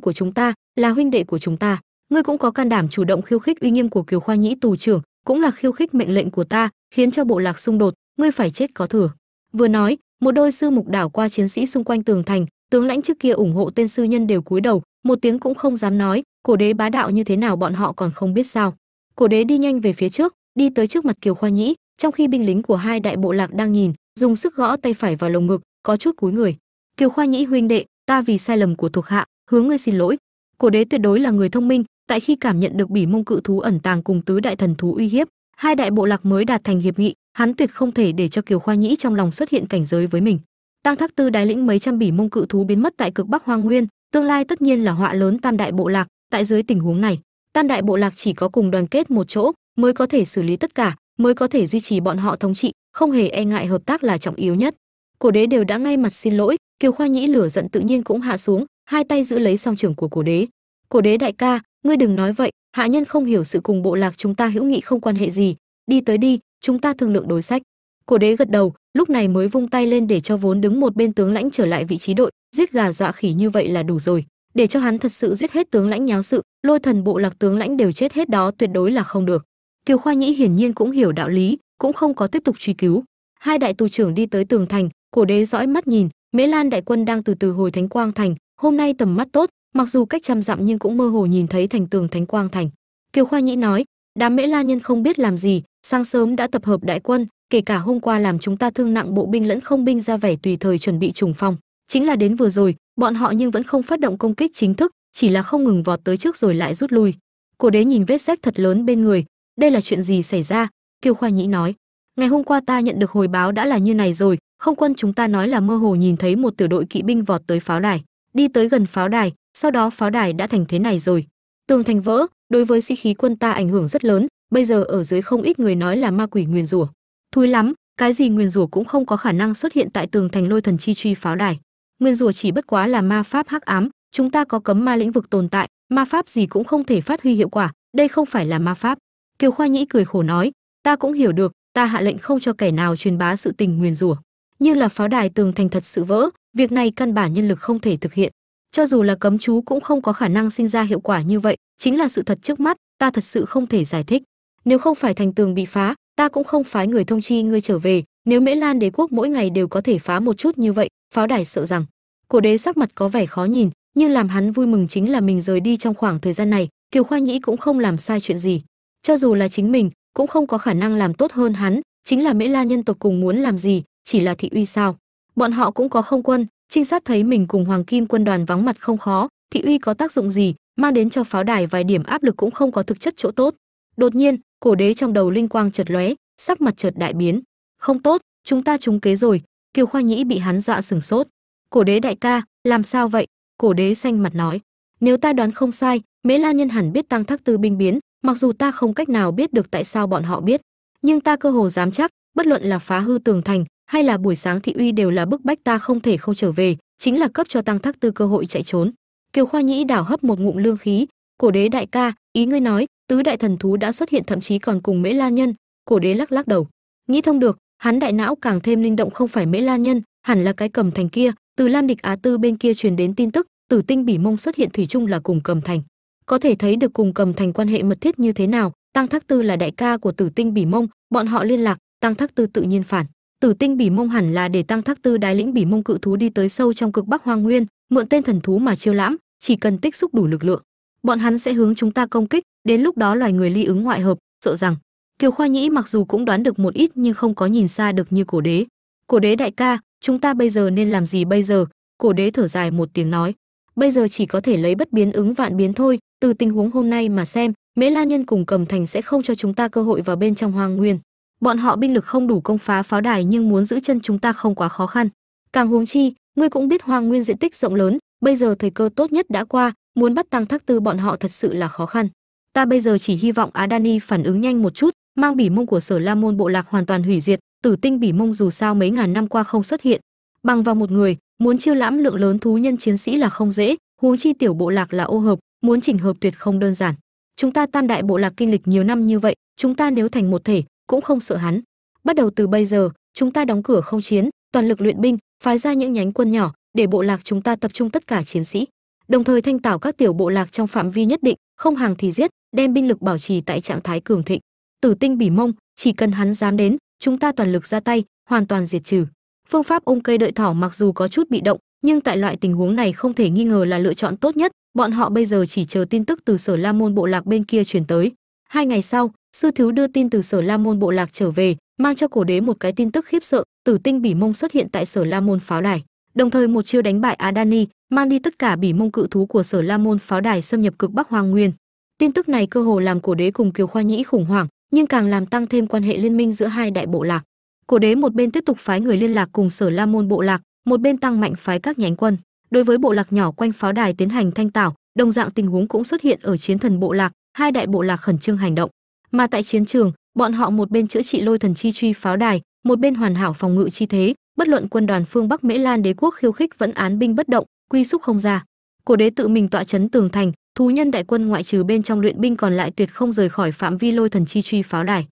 A: của chúng ta, là huynh đệ của chúng ta. Ngươi cũng có can đảm chủ động khiêu khích uy nghiêm của kiều khoa nhĩ tù trưởng, cũng là khiêu khích mệnh lệnh của ta, khiến cho bộ lạc xung đột ngươi phải chết có thừa. Vừa nói, một đôi sư mục đảo qua chiến sĩ xung quanh tường thành, tướng lãnh trước kia ủng hộ tên sư nhân đều cúi đầu, một tiếng cũng không dám nói, cổ đế bá đạo như thế nào bọn họ còn không biết sao. Cổ đế đi nhanh về phía trước, đi tới trước mặt kiều khoa nhĩ, trong khi binh lính của hai đại bộ lạc đang nhìn, dùng sức gõ tay phải vào lồng ngực, có chút cúi người. Kiều khoa nhĩ huynh đệ, ta vì sai lầm của thuộc hạ, hướng ngươi xin lỗi. Cổ đế tuyệt đối là người thông minh, tại khi cảm nhận được bỉ mông cự thú ẩn tàng cùng tứ đại thần thú uy hiếp, hai đại bộ lạc mới đạt thành hiệp nghị hắn tuyệt không thể để cho kiều khoa nhĩ trong lòng xuất hiện cảnh giới với mình. Tăng thác tư đái lĩnh mấy trăm bỉ mông cự thú biến mất tại cực bắc hoang nguyên, tương lai tất nhiên là họa lớn tam đại bộ lạc. Tại dưới tình huống này, tam đại bộ lạc chỉ có cùng đoàn kết một chỗ, mới có thể xử lý tất cả, mới có thể duy trì bọn họ thống trị, không hề e ngại hợp tác là trọng yếu nhất. Cổ đế đều đã ngay mặt xin lỗi, kiều khoa nhĩ lửa giận tự nhiên cũng hạ xuống, hai tay giữ lấy song trưởng của cổ đế. Cổ đế đại ca, ngươi đừng nói vậy, hạ nhân không hiểu sự cùng bộ lạc chúng ta hữu nghị không quan hệ gì, đi tới đi chúng ta thương lượng đối sách. Cổ đế gật đầu, lúc này mới vung tay lên để cho vốn đứng một bên tướng lãnh trở lại vị trí đội, giết gà dọa khỉ như vậy là đủ rồi. Để cho hắn thật sự giết hết tướng lãnh nháo sự, lôi thần bộ lạc tướng lãnh đều chết hết đó tuyệt đối là không được. Kiều khoa nhĩ hiển nhiên cũng hiểu đạo lý, cũng không có tiếp tục truy cứu. Hai đại tù trưởng đi tới tường thành, cổ đế dõi mắt nhìn, mễ lan đại quân đang từ từ hồi thánh quang thành, hôm nay tầm mắt tốt, mặc dù cách trăm dặm nhưng cũng mơ hồ nhìn thấy thành tường thánh quang thành. Kiều khoa nhĩ nói, đám mễ la nhân không biết làm gì sáng sớm đã tập hợp đại quân, kể cả hôm qua làm chúng ta thương nặng bộ binh lẫn không binh ra vẻ tùy thời chuẩn bị trùng phong. Chính là đến vừa rồi, bọn họ nhưng vẫn không phát động công kích chính thức, chỉ là không ngừng vọt tới trước rồi lại rút lui. Cổ đế nhìn vết rách thật lớn bên người, đây là chuyện gì xảy ra? Kiều khoa nhĩ nói. Ngày hôm qua ta nhận được hồi báo đã là như này rồi, không quân chúng ta nói là mơ hồ nhìn thấy một tiểu đội kỵ binh vọt tới pháo đài. Đi tới gần pháo đài, sau đó pháo đài đã thành thế này rồi. Tường thành vỡ, đối với sĩ khí quân ta ảnh hưởng rất lớn bây giờ ở dưới không ít người nói là ma quỷ nguyền rủa. Thui lắm, cái gì nguyền rủa cũng không có khả năng xuất hiện tại tường thành lôi thần chi truy pháo đài. Nguyền rủa chỉ bất quá là ma pháp hắc ám, chúng ta có cấm ma lĩnh vực tồn tại, ma pháp gì cũng không thể phát huy hiệu quả, đây không phải là ma pháp. Kiều khoa nhĩ cười khổ nói, ta cũng hiểu được, ta hạ lệnh không cho kẻ nào truyền bá sự tình nguyền rủa. Như là pháo đài tường thành thật sự vỡ, việc này căn bản nhân lực không thể thực hiện. Cho dù là cấm chú cũng không có khả năng sinh ra hiệu quả như vậy, chính là sự thật trước mắt, ta thật sự không thể giải thích nếu không phải thành tường bị phá, ta cũng không phái người thông chi ngươi trở về. Nếu mễ lan đế quốc mỗi ngày đều có thể phá một chút như vậy, pháo đài sợ rằng cổ đế sắc mặt có vẻ khó nhìn, nhưng làm hắn vui mừng chính là mình rời đi trong khoảng thời gian này, kiều khoa nhĩ cũng không làm sai chuyện gì. Cho dù là chính mình, cũng không có khả năng làm tốt hơn hắn. Chính là mễ la nhân tộc cùng muốn làm gì, chỉ là thị uy sao? Bọn họ cũng có không quân, trinh sát thấy mình cùng hoàng kim quân đoàn vắng mặt không khó, thị uy có tác dụng gì, mang đến cho pháo đài vài điểm áp lực cũng không có thực chất chỗ tốt. Đột nhiên cổ đế trong đầu linh quang chợt lóe, sắc mặt chợt đại biến. Không tốt, chúng ta trúng kế rồi, kiều khoa nhĩ bị hắn dọa sừng sốt. Cổ đế đại ca, làm sao vậy? Cổ đế xanh mặt nói. Nếu ta đoán không sai, mễ la nhân hẳn biết tăng thác tư binh biến, mặc dù ta không cách nào biết được tại sao bọn họ biết. Nhưng ta cơ hồ dám chắc, bất luận là phá hư tường thành, hay là buổi sáng thị uy đều là bức bách ta không thể không trở về, chính là cấp cho tăng thác tư cơ hội chạy trốn. Kiều khoa nhĩ đảo hấp một ngụm lương khí. Cổ đế đại ca, ý ngươi nói tứ đại thần thú đã xuất hiện thậm chí còn cùng mễ la nhân, cổ đế lắc lắc đầu. Nghĩ thông được, hắn đại não càng thêm linh động không phải mễ la nhân, hẳn là cái cầm thành kia, từ lam địch á tư bên kia truyền đến tin tức, tử tinh bỉ mông xuất hiện thủy chung là cùng cầm thành. Có thể thấy được cùng cầm thành quan hệ mật thiết như thế nào, tăng thác tư là đại ca của tử tinh bỉ mông, bọn họ liên lạc, tăng thác tư tự nhiên phản. Tử tinh bỉ mông hẳn là để tăng thác tư đái lĩnh bỉ mông cự thú đi tới sâu trong cực bắc hoang nguyên, mượn tên thần thú mà chiêu lãm, chỉ cần tích xúc đủ lực lượng. Bọn hắn sẽ hướng chúng ta công kích đến lúc đó loài người ly ứng ngoại hợp, sợ rằng kiều khoa nhĩ mặc dù cũng đoán được một ít nhưng không có nhìn xa được như cổ đế. Cổ đế đại ca, chúng ta bây giờ nên làm gì bây giờ? Cổ đế thở dài một tiếng nói. Bây giờ chỉ có thể lấy bất biến ứng vạn biến thôi. Từ tình huống hôm nay mà xem, mễ la nhân cùng cầm thành sẽ không cho chúng ta cơ hội vào bên trong hoang nguyên. Bọn họ binh lực không đủ công phá pháo đài nhưng muốn giữ chân chúng ta không quá khó khăn. Càng huống chi, ngươi cũng biết hoang nguyên diện tích rộng lớn, bây giờ thời cơ tốt nhất đã qua, muốn bắt tăng thác tư bọn họ thật sự là khó khăn ta bây giờ chỉ hy vọng adani phản ứng nhanh một chút, mang bỉ mông của sở la môn bộ lạc hoàn toàn hủy diệt, tử tinh bỉ mông dù sao mấy ngàn năm qua không xuất hiện. Bằng vào một người, muốn chiêu lãm lượng lớn thú nhân chiến sĩ là không dễ, huống chi tiểu bộ lạc là ô hợp, muốn chỉnh hợp tuyệt không đơn giản. Chúng ta tam đại bộ lạc kinh lịch nhiều năm như vậy, chúng ta nếu thành một thể, cũng không sợ hắn. Bắt đầu từ bây giờ, chúng ta đóng cửa không chiến, toàn lực luyện binh, phái ra những nhánh quân nhỏ, để bộ lạc chúng ta tập trung tất cả chiến sĩ. Đồng thời thanh tảo các tiểu bộ lạc trong phạm vi nhất định, không hàng thì giết đem binh lực bảo trì tại trạng thái cường thịnh. Tử tinh bỉ mông, chỉ cần hắn dám đến, chúng ta toàn lực ra tay, hoàn toàn diệt trừ. Phương pháp ôm cây đợi thỏ mặc dù có chút bị động, nhưng tại loại tình huống này không thể nghi ngờ là lựa chọn tốt nhất. Bọn họ bây giờ chỉ chờ tin tức từ sở la môn bộ lạc bên kia truyền tới. Hai ngày sau, sư thiếu đưa tin từ sở la môn bộ lạc trở về, mang cho cổ đế một cái tin tức khiếp sợ, tử tinh bỉ mông xuất hiện tại sở la môn pháo đài. Đồng thời một chiêu đánh bại adani, mang đi tất cả bỉ mông cự thú của sở la môn pháo đài xâm nhập cực bắc hoàng nguyên tin tức này cơ hồ làm cổ đế cùng kiều khoa nhĩ khủng hoảng, nhưng càng làm tăng thêm quan hệ liên minh giữa hai đại bộ lạc. Cổ đế một bên tiếp tục phái người liên lạc cùng sở la môn bộ lạc, một bên tăng mạnh phái các nhánh quân. Đối với bộ lạc nhỏ quanh pháo đài tiến hành thanh tảo, đồng dạng tình huống cũng xuất hiện ở chiến thần bộ lạc, hai đại bộ lạc khẩn trương hành động. Mà tại chiến trường, bọn họ một bên chữa trị lôi thần chi truy pháo đài, một bên hoàn hảo phòng ngự chi thế, bất luận quân đoàn phương bắc mễ lan đế quốc khiêu khích vẫn án binh bất động, quy xúc không ra. Cổ đế tự mình tọa chấn tường thành thú nhân đại quân ngoại trừ bên trong luyện binh còn lại tuyệt không rời khỏi phạm vi lôi thần chi truy pháo đài.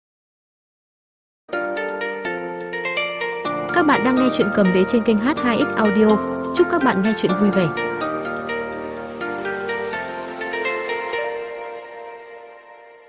A: Các bạn đang nghe chuyện cầm đế trên kênh h2x audio. Chúc các bạn nghe chuyện vui vẻ.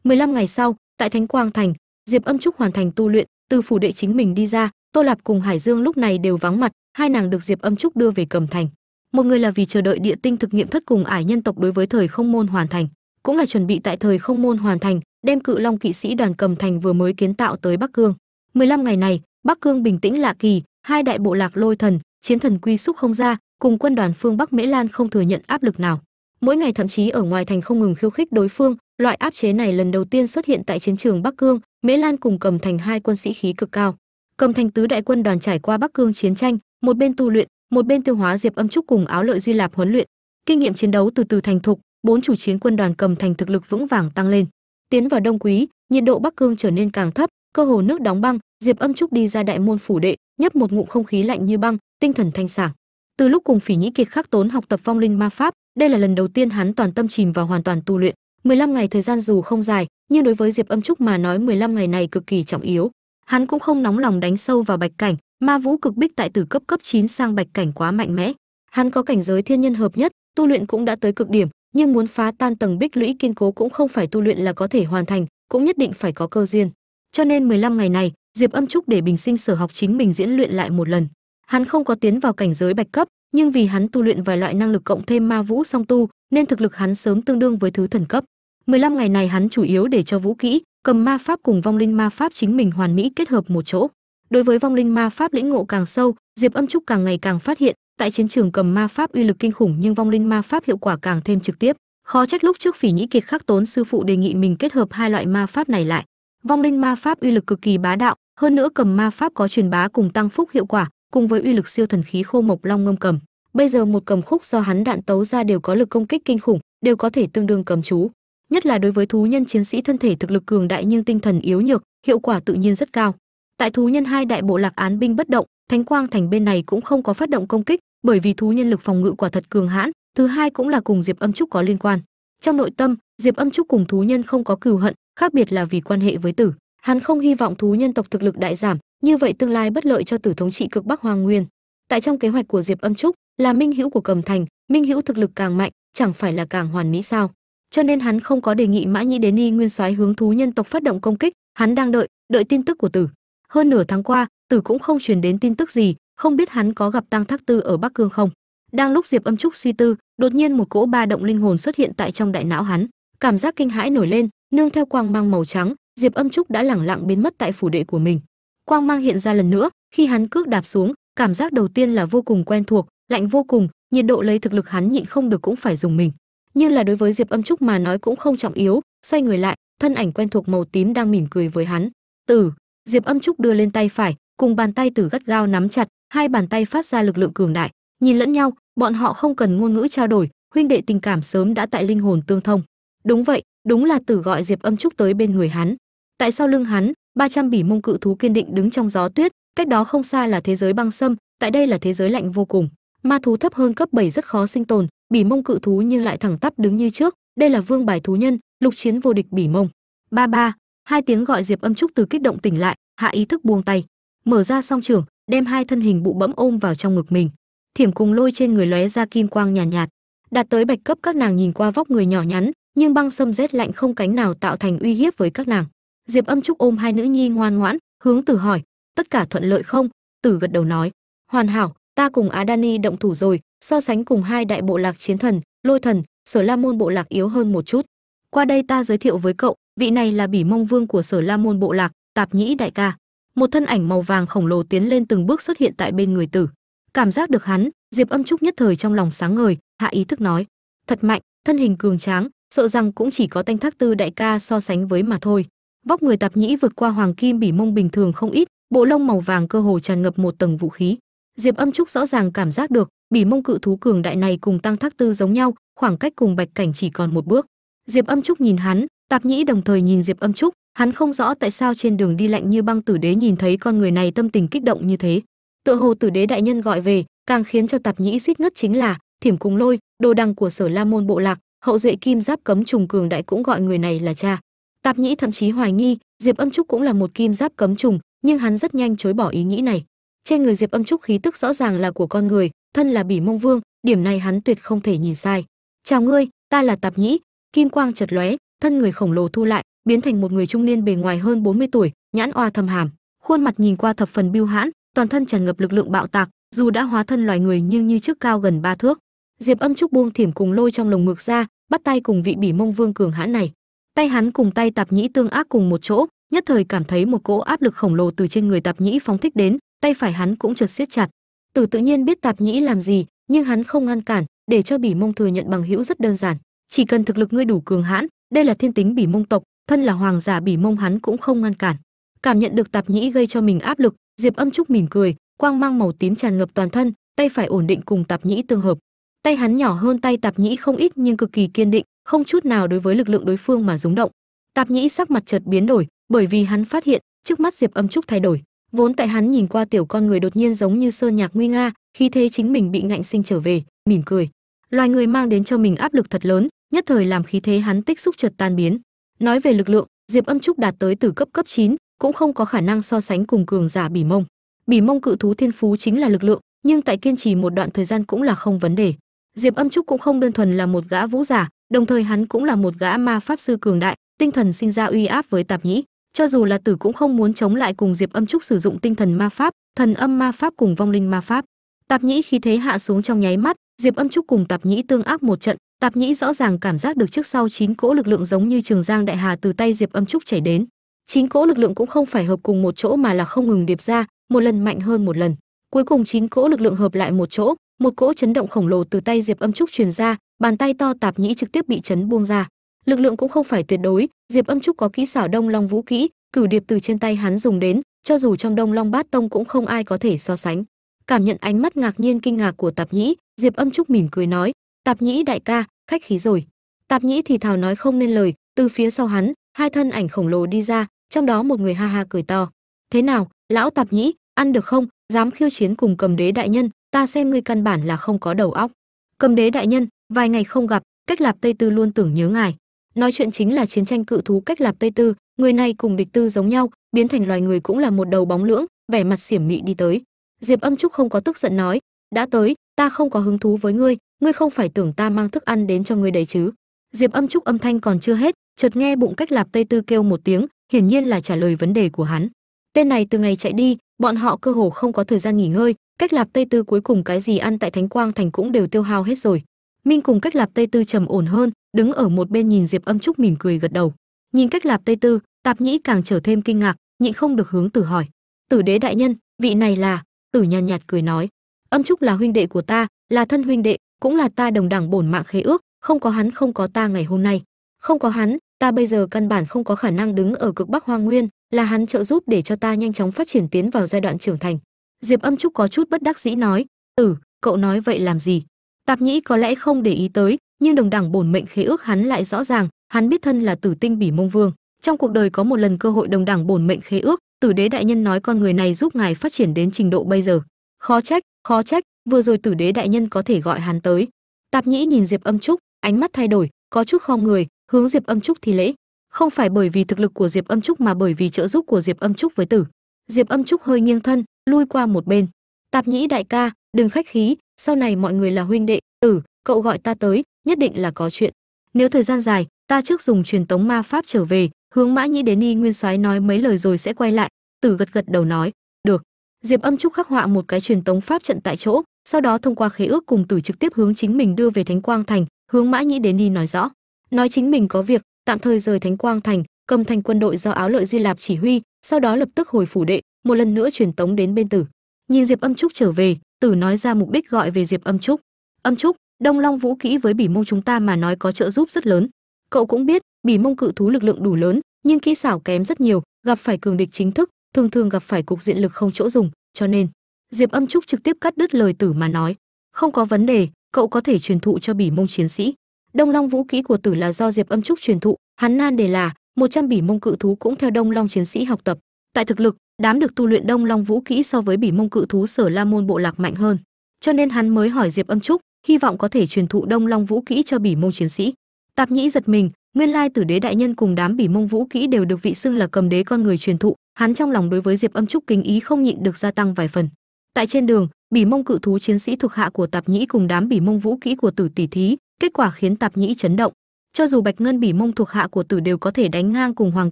A: 15 ngày sau, tại Thánh Quang Thành, Diệp Âm Trúc hoàn thành tu luyện, từ phủ đệ chính mình đi ra, Tô Lạp cùng Hải Dương lúc này đều vắng mặt, hai nàng được Diệp Âm Trúc đưa về Cầm Thành. Một người là vì chờ đợi địa tinh thực nghiệm thất cùng ải nhân tộc đối với thời không môn hoàn thành, cũng là chuẩn bị tại thời không môn hoàn thành, đem cự long kỵ sĩ đoàn Cầm Thành vừa mới kiến tạo tới Bắc Cương. 15 ngày này, Bắc Cương bình tĩnh lạ kỳ, hai đại bộ lạc lôi thần, chiến thần quy xúc không ra, cùng quân đoàn phương Bắc Mễ Lan không thừa nhận áp lực nào. Mỗi ngày thậm chí ở ngoài thành không ngừng khiêu khích đối phương, Loại áp chế này lần đầu tiên xuất hiện tại chiến trường Bắc Cương, Mễ Lan cùng Cầm Thành hai quân sĩ khí cực cao. Cầm Thành tứ đại quân đoàn trải qua Bắc Cương chiến tranh, một bên tu luyện, một bên tiêu hóa Diệp Âm Trúc cùng Áo Lợi Duy Lạp huấn luyện. Kinh nghiệm chiến đấu từ từ thành thục, bốn chủ chiến quân đoàn Cầm Thành thực lực vững vàng tăng lên. Tiến vào đông quý, nhiệt độ Bắc Cương trở nên càng thấp, cơ hồ nước đóng băng, Diệp Âm Trúc đi ra đại môn phủ đệ, nhấp một ngụm không khí lạnh như băng, tinh thần thanh sảng. Từ lúc cùng Phỉ Nhĩ Kiệt khắc tốn học tập phong linh ma pháp, đây là lần đầu tiên hắn toàn tâm chìm vào hoàn toàn tu luyện. 15 ngày thời gian dù không dài, nhưng đối với Diệp Âm Trúc mà nói 15 ngày này cực kỳ trọng yếu. Hắn cũng không nóng lòng đánh sâu vào bạch cảnh, ma vũ cực bích tại từ cấp cấp 9 sang bạch cảnh quá mạnh mẽ. Hắn có cảnh giới thiên nhân hợp nhất, tu luyện cũng đã tới cực điểm, nhưng muốn phá tan tầng bích lũy kiên cố cũng không phải tu luyện là có thể hoàn thành, cũng nhất định phải có cơ duyên. Cho nên 15 ngày này, Diệp Âm Trúc để bình sinh sở học chính mình diễn luyện lại một lần. Hắn không có tiến vào cảnh giới bạch cấp, nhưng vì hắn tu luyện vài loại năng lực cộng thêm ma vũ song tu, nên thực lực hắn sớm tương đương với thứ thần cấp. 15 ngày này hắn chủ yếu để cho vũ kỹ, cầm ma pháp cùng vong linh ma pháp chính mình hoàn mỹ kết hợp một chỗ. Đối với vong linh ma pháp lĩnh ngộ càng sâu, Diệp Âm Trúc càng ngày càng phát hiện, tại chiến trường cầm ma pháp uy lực kinh khủng nhưng vong linh ma pháp hiệu quả càng thêm trực tiếp. Khó trách lúc trước Phỉ Nhĩ Kiệt khắc tốn sư phụ đề nghị mình kết hợp hai loại ma pháp này lại. Vong linh ma pháp uy lực cực kỳ bá đạo, hơn nữa cầm ma pháp có truyền bá cùng tăng phúc hiệu quả, cùng với uy lực siêu thần khí khô mộc long ngâm cầm. Bây giờ một cầm khúc do hắn đạn tấu ra đều có lực công kích kinh khủng, đều có thể tương đương cầm chú nhất là đối với thú nhân chiến sĩ thân thể thực lực cường đại nhưng tinh thần yếu nhược hiệu quả tự nhiên rất cao tại thú nhân hai đại bộ lạc án binh bất động, thánh quang thành bên này cũng không có phát động công kích, bởi vì thú nhân lực phòng ngự quả thật cường hãn, thứ hai cũng là cùng diệp âm trúc có liên quan. Trong nội tâm, diệp âm trúc cùng thú nhân không có cừu hận, khác biệt là vì quan hệ với tử. Hắn không hy vọng thú nhân tộc thực lực đại giảm, như vậy tương lai bất lợi cho tử thống trị cực bắc hoàng nguyên. Tại trong kế hoạch của diệp âm trúc, là minh hữu của cầm thành, minh hữu thực lực càng mạnh, chẳng phải là càng hoàn mỹ sao? Cho nên hắn không có đề nghị mã nhĩ đến y nguyên soái hướng thú nhân tộc phát động công kích, hắn đang đợi đợi tin tức của tử hơn nửa tháng qua tử cũng không truyền đến tin tức gì, không biết hắn có gặp tăng thác tư ở bắc cương không. Đang lúc diệp âm trúc suy tư, đột nhiên một cỗ ba động linh hồn xuất hiện tại trong đại não hắn. Cảm giác kinh hãi nổi lên, nương theo quang mang màu trắng, diệp âm trúc đã lẳng lặng biến mất tại phủ đệ của mình. Quang mang hiện ra lần nữa, khi hắn cước đạp xuống, cảm giác đầu tiên là vô cùng quen thuộc, lạnh vô cùng, nhiệt độ lấy thực lực hắn nhịn không được cũng phải dùng mình. Nhưng là đối với diệp âm trúc mà nói cũng không trọng yếu, xoay người lại, thân ảnh quen thuộc màu tím đang mỉm cười với hắn. Tử diệp âm trúc đưa lên tay phải, cùng bàn tay tử gắt gao nắm chặt, hai bàn tay phát ra lực lượng cường đại. Nhìn lẫn nhau, bọn họ không cần ngôn ngữ trao đổi, huynh đệ tình cảm sớm đã tại linh hồn tương thông. Đúng vậy, đúng là tử gọi diệp âm trúc tới bên người hắn. Tại sau lưng hắn 300 bỉ mông cự thú kiên định đứng trong gió tuyết, cách đó không xa là thế giới băng sâm, tại đây là thế giới lạnh vô cùng. Ma thú thấp hơn cấp 7 rất khó sinh tồn, bỉ mông cự thú nhưng lại thẳng tắp đứng như trước. Đây là vương bài thú nhân, lục chiến vô địch bỉ mông. Ba ba hai tiếng gọi diệp âm trúc từ kích động tỉnh lại hạ ý thức buông tay. Mở ra song trường đem hai thân hình bụ bẫm ôm vào trong ngực mình. Thiểm cùng lôi trên người lóe ra kim quang nhàn nhạt, nhạt. Đạt tới bạch cấp các nàng nhìn qua vóc người nhỏ nhắn nhưng băng sâm rét lạnh không cánh nào tạo thành uy hiếp với các nàng. Diệp âm trúc ôm hai nữ nhi ngoan ngoãn hướng tử hỏi tất cả thuận lợi không? Tử gật đầu nói hoàn hảo ta cùng á đani động thủ rồi so sánh cùng hai đại bộ lạc chiến thần lôi thần sở la môn bộ lạc yếu hơn một chút. Qua đây ta giới thiệu với cậu vị này là bỉ mông vương của sở la môn bộ lạc, tạp nhĩ đại ca. Một thân ảnh màu vàng khổng lồ tiến lên từng bước xuất hiện tại bên người tử. Cảm giác được hắn, diệp âm trúc nhất thời trong lòng sáng ngời, hạ ý thức nói, thật mạnh, thân hình cường tráng, sợ rằng cũng chỉ có tanh thác tư đại ca so sánh với mà thôi. Vóc người tạp nhĩ vượt qua hoàng kim bỉ mông bình thường không ít, bộ lông màu vàng cơ hồ tràn ngập một tầng vũ khí. Diệp âm trúc rõ ràng cảm giác được, bỉ mông cự thú cường đại này cùng tăng thác tư giống nhau, khoảng cách cùng bạch cảnh chỉ còn một bước. Diệp âm trúc nhìn hắn tạp nhĩ đồng thời nhìn diệp âm trúc, hắn không rõ tại sao trên đường đi lạnh như băng tử đế nhìn thấy con người này tâm tình kích động như thế. Tựa hồ tử đế đại nhân gọi về, càng khiến cho tạp nhĩ suýt ngất chính là thiểm cùng lôi, đồ đăng của sở la môn bộ lạc, hậu duệ kim giáp cấm trùng cường đại cũng gọi người này là cha. Tạp nhĩ thậm chí hoài nghi, diệp âm trúc cũng là một kim giáp cấm trùng, nhưng hắn rất nhanh chối bỏ ý nghĩ này. Trên người diệp âm trúc khí tức rõ ràng là của con người, thân là bỉ mông vương, điểm này hắn tuyệt không thể nhìn sai. Chào ngươi, ta là tạp nhĩ, kim quang chật lóe thân người khổng lồ thu lại, biến thành một người trung niên bề ngoài hơn 40 tuổi, nhãn oa thâm hàm, khuôn mặt nhìn qua thập phần biêu hãn, toàn thân tràn ngập lực lượng bạo tạc, dù đã hóa thân loài người nhưng như trước cao gần ba thước. Diệp âm trúc buông thiểm cùng lôi trong lồng ngực ra, bắt tay cùng vị bỉ mông vương cường hãn này. Tay hắn cùng tay tạp nhĩ tương ác cùng một chỗ, nhất thời cảm thấy một cỗ áp lực khổng lồ từ trên người tạp nhĩ phóng thích đến, tay phải hắn cũng chợt siết chặt. Tử tự nhiên biết tạp nhĩ làm gì, nhưng hắn không ngăn cản, để cho bỉ mông thừa nhận bằng hữu rất đơn giản. Chỉ cần thực lực ngươi đủ cường hãn đây là thiên tính bỉ mông tộc, thân là hoàng giả bỉ mông hắn cũng không ngăn cản. Cảm nhận được tạp nhĩ gây cho mình áp lực, diệp âm trúc mỉm cười, quang mang màu tím tràn ngập toàn thân, tay phải ổn định cùng tạp nhĩ tương hợp. Tay hắn nhỏ hơn tay tạp nhĩ không ít nhưng cực kỳ kiên định, không chút nào đối với lực lượng đối phương mà rúng động. Tạp nhĩ sắc mặt chợt biến đổi, bởi vì hắn phát hiện, trước mắt diệp âm trúc thay đổi. Vốn tại hắn nhìn qua tiểu con người đột nhiên giống như sơn nhạc nguy nga, khi thế chính mình bị ngạnh sinh trở về, mỉm cười. Loài người mang đến cho mình áp lực thật lớn nhất thời làm khí thế hắn tích xúc chợt tan biến. Nói về lực lượng diệp âm trúc đạt tới từ cấp cấp 9, cũng không có khả năng so sánh cùng cường giả bỉ mông. Bỉ mông cự thú thiên phú chính là lực lượng nhưng tại kiên trì một đoạn thời gian cũng là không vấn đề. Diệp âm trúc cũng không đơn thuần là một gã vũ giả đồng thời hắn cũng là một gã ma pháp sư cường đại tinh thần sinh ra uy áp với tạp nhĩ. Cho dù là tử cũng không muốn chống lại cùng diệp âm trúc sử dụng tinh thần ma pháp thần âm ma pháp cùng vong linh ma pháp. Tạp nhĩ khi thế hạ xuống trong nháy mắt diệp âm trúc cùng tạp nhĩ tương ác một trận tạp nhĩ rõ ràng cảm giác được trước sau chín cỗ lực lượng giống như trường giang đại hà từ tay diệp âm trúc chảy đến. Chín cỗ lực lượng cũng không phải hợp cùng một chỗ mà là không ngừng điệp ra, một lần mạnh hơn một lần. Cuối cùng chín cỗ lực lượng hợp lại một chỗ, một cỗ chấn động khổng lồ từ tay diệp âm trúc truyền ra, bàn tay to tạp nhĩ trực tiếp bị chấn buông ra. Lực lượng cũng không phải tuyệt đối, diệp âm trúc có kỹ xảo đông long vũ kỹ, cửu điệp từ trên tay hắn dùng đến, cho dù trong đông long bát tông cũng không ai có thể so sánh. Cảm nhận ánh mắt ngạc nhiên kinh ngạc của tạp nhĩ, diệp âm trúc mỉm cười nói tạp nhĩ đại ca, khách khí rồi. Tạp nhĩ thì thào nói không nên lời, từ phía sau hắn, hai thân ảnh khổng lồ đi ra, trong đó một người ha ha cười to. Thế nào, lão tạp nhĩ, ăn được không? Dám khiêu chiến cùng cầm đế đại nhân, ta xem ngươi căn bản là không có đầu óc. Cầm đế đại nhân, vài ngày không gặp, cách lạp tây tư luôn tưởng nhớ ngài. Nói chuyện chính là chiến tranh cự thú cách lạp tây tư, người này cùng địch tư giống nhau, biến thành loài người cũng là một đầu bóng lưỡng, vẻ mặt xiểm mị đi tới. Diệp âm trúc không có tức giận nói, đã tới ta không có hứng thú với ngươi ngươi không phải tưởng ta mang thức ăn đến cho ngươi đấy chứ. Diệp âm trúc âm thanh còn chưa hết chợt nghe bụng cách lạp tây tư kêu một tiếng hiển nhiên là trả lời vấn đề của hắn. Tên này từ ngày chạy đi bọn họ cơ hồ không có thời gian nghỉ ngơi cách lạp tây tư cuối cùng cái gì ăn tại thánh quang thành cũng đều tiêu hao hết rồi. Minh cùng cách lạp tây tư trầm ổn hơn đứng ở một bên nhìn diệp âm trúc mỉm cười gật đầu. Nhìn cách lạp tây tư tạp nhĩ càng trở thêm kinh ngạc nhịn không được hướng tử hỏi. Tử đế đại nhân vị này là? Tử nhàn nhạt, nhạt cười nói âm trúc là huynh đệ của ta, là thân huynh đệ, cũng là ta đồng đẳng bổn mạng khế ước, không có hắn, không có ta ngày hôm nay. Không có hắn, ta bây giờ căn bản không có khả năng đứng ở cực bắc hoang nguyên, là hắn trợ giúp để cho ta nhanh chóng phát triển tiến vào giai đoạn trưởng thành. Diệp âm trúc có chút bất đắc dĩ nói ừ cậu nói vậy làm gì? Tạp nhĩ có lẽ không để ý tới, nhưng đồng đẳng bổn mệnh khế ước hắn lại rõ ràng, hắn biết thân là tử tinh bỉ mông vương. Trong cuộc đời có một lần cơ hội đồng đẳng bổn mệnh khế ước, tử đế đại nhân nói con người này giúp ngài phát triển đến trình độ bây giờ khó trách khó trách, vừa rồi tử đế đại nhân có thể gọi hắn tới. Tạp nhĩ nhìn diệp âm trúc, ánh mắt thay đổi, có chút khom người, hướng diệp âm trúc thì lễ. Không phải bởi vì thực lực của diệp âm trúc mà bởi vì trợ giúp của diệp âm trúc với tử. Diệp âm trúc hơi nghiêng thân, lui qua một bên. Tạp nhĩ đại ca, đừng khách khí, sau này mọi người là huynh đệ, tử, cậu gọi ta tới, nhất định là có chuyện. Nếu thời gian dài, ta trước dùng truyền tống ma pháp trở về, hướng mã nhĩ đến y nguyên soái nói mấy lời rồi sẽ quay lại. Tử gật gật đầu nói, được diệp âm trúc khắc họa một cái truyền tống pháp trận tại chỗ, sau đó thông qua khế ước cùng tử trực tiếp hướng chính mình đưa về thánh quang thành, hướng mã nhĩ đến đi nói rõ. Nói chính mình có việc, tạm thời rời thánh quang thành, cầm thành quân đội do áo lợi duy lạp chỉ huy, sau đó lập tức hồi phủ đệ, một lần nữa truyền tống đến bên tử. Nhìn diệp âm trúc trở về, tử nói ra mục đích gọi về diệp âm trúc. Âm trúc, đông long vũ kỹ với bỉ mông chúng ta mà nói có trợ giúp rất lớn. Cậu cũng biết, bỉ mông cự thú lực lượng đủ lớn, nhưng kỹ xảo kém rất nhiều, gặp phải cường địch chính thức thường thường gặp phải cục diện lực không chỗ dùng, cho nên, diệp âm trúc trực tiếp cắt đứt lời tử mà nói, không có vấn đề, cậu có thể truyền thụ cho bỉ mông chiến sĩ. Đông long vũ kỹ của tử là do diệp âm trúc truyền thụ, hắn nan đề là một trăm bỉ mông cự thú cũng theo đông long chiến sĩ học tập. Tại thực lực, đám được tu luyện đông long vũ kỹ so với bỉ mông cự thú sở la môn bộ lạc mạnh hơn, cho nên hắn mới hỏi diệp âm trúc, hy vọng có thể truyền thụ đông long vũ kỹ cho bỉ mông chiến sĩ. Tạp nhĩ giật mình, nguyên lai tử đế đại nhân cùng đám bỉ mông vũ kỹ đều được vị xưng là cầm đế con người truyền thụ hắn trong lòng đối với diệp âm trúc kính ý không nhịn được gia tăng vài phần. Tại trên đường, bỉ mông cự thú chiến sĩ thuộc hạ của tạp nhĩ cùng đám bỉ mông vũ kỹ của tử tỷ thí, kết quả khiến tạp nhĩ chấn động. Cho dù bạch ngân bỉ mông thuộc hạ của tử đều có thể đánh ngang cùng hoàng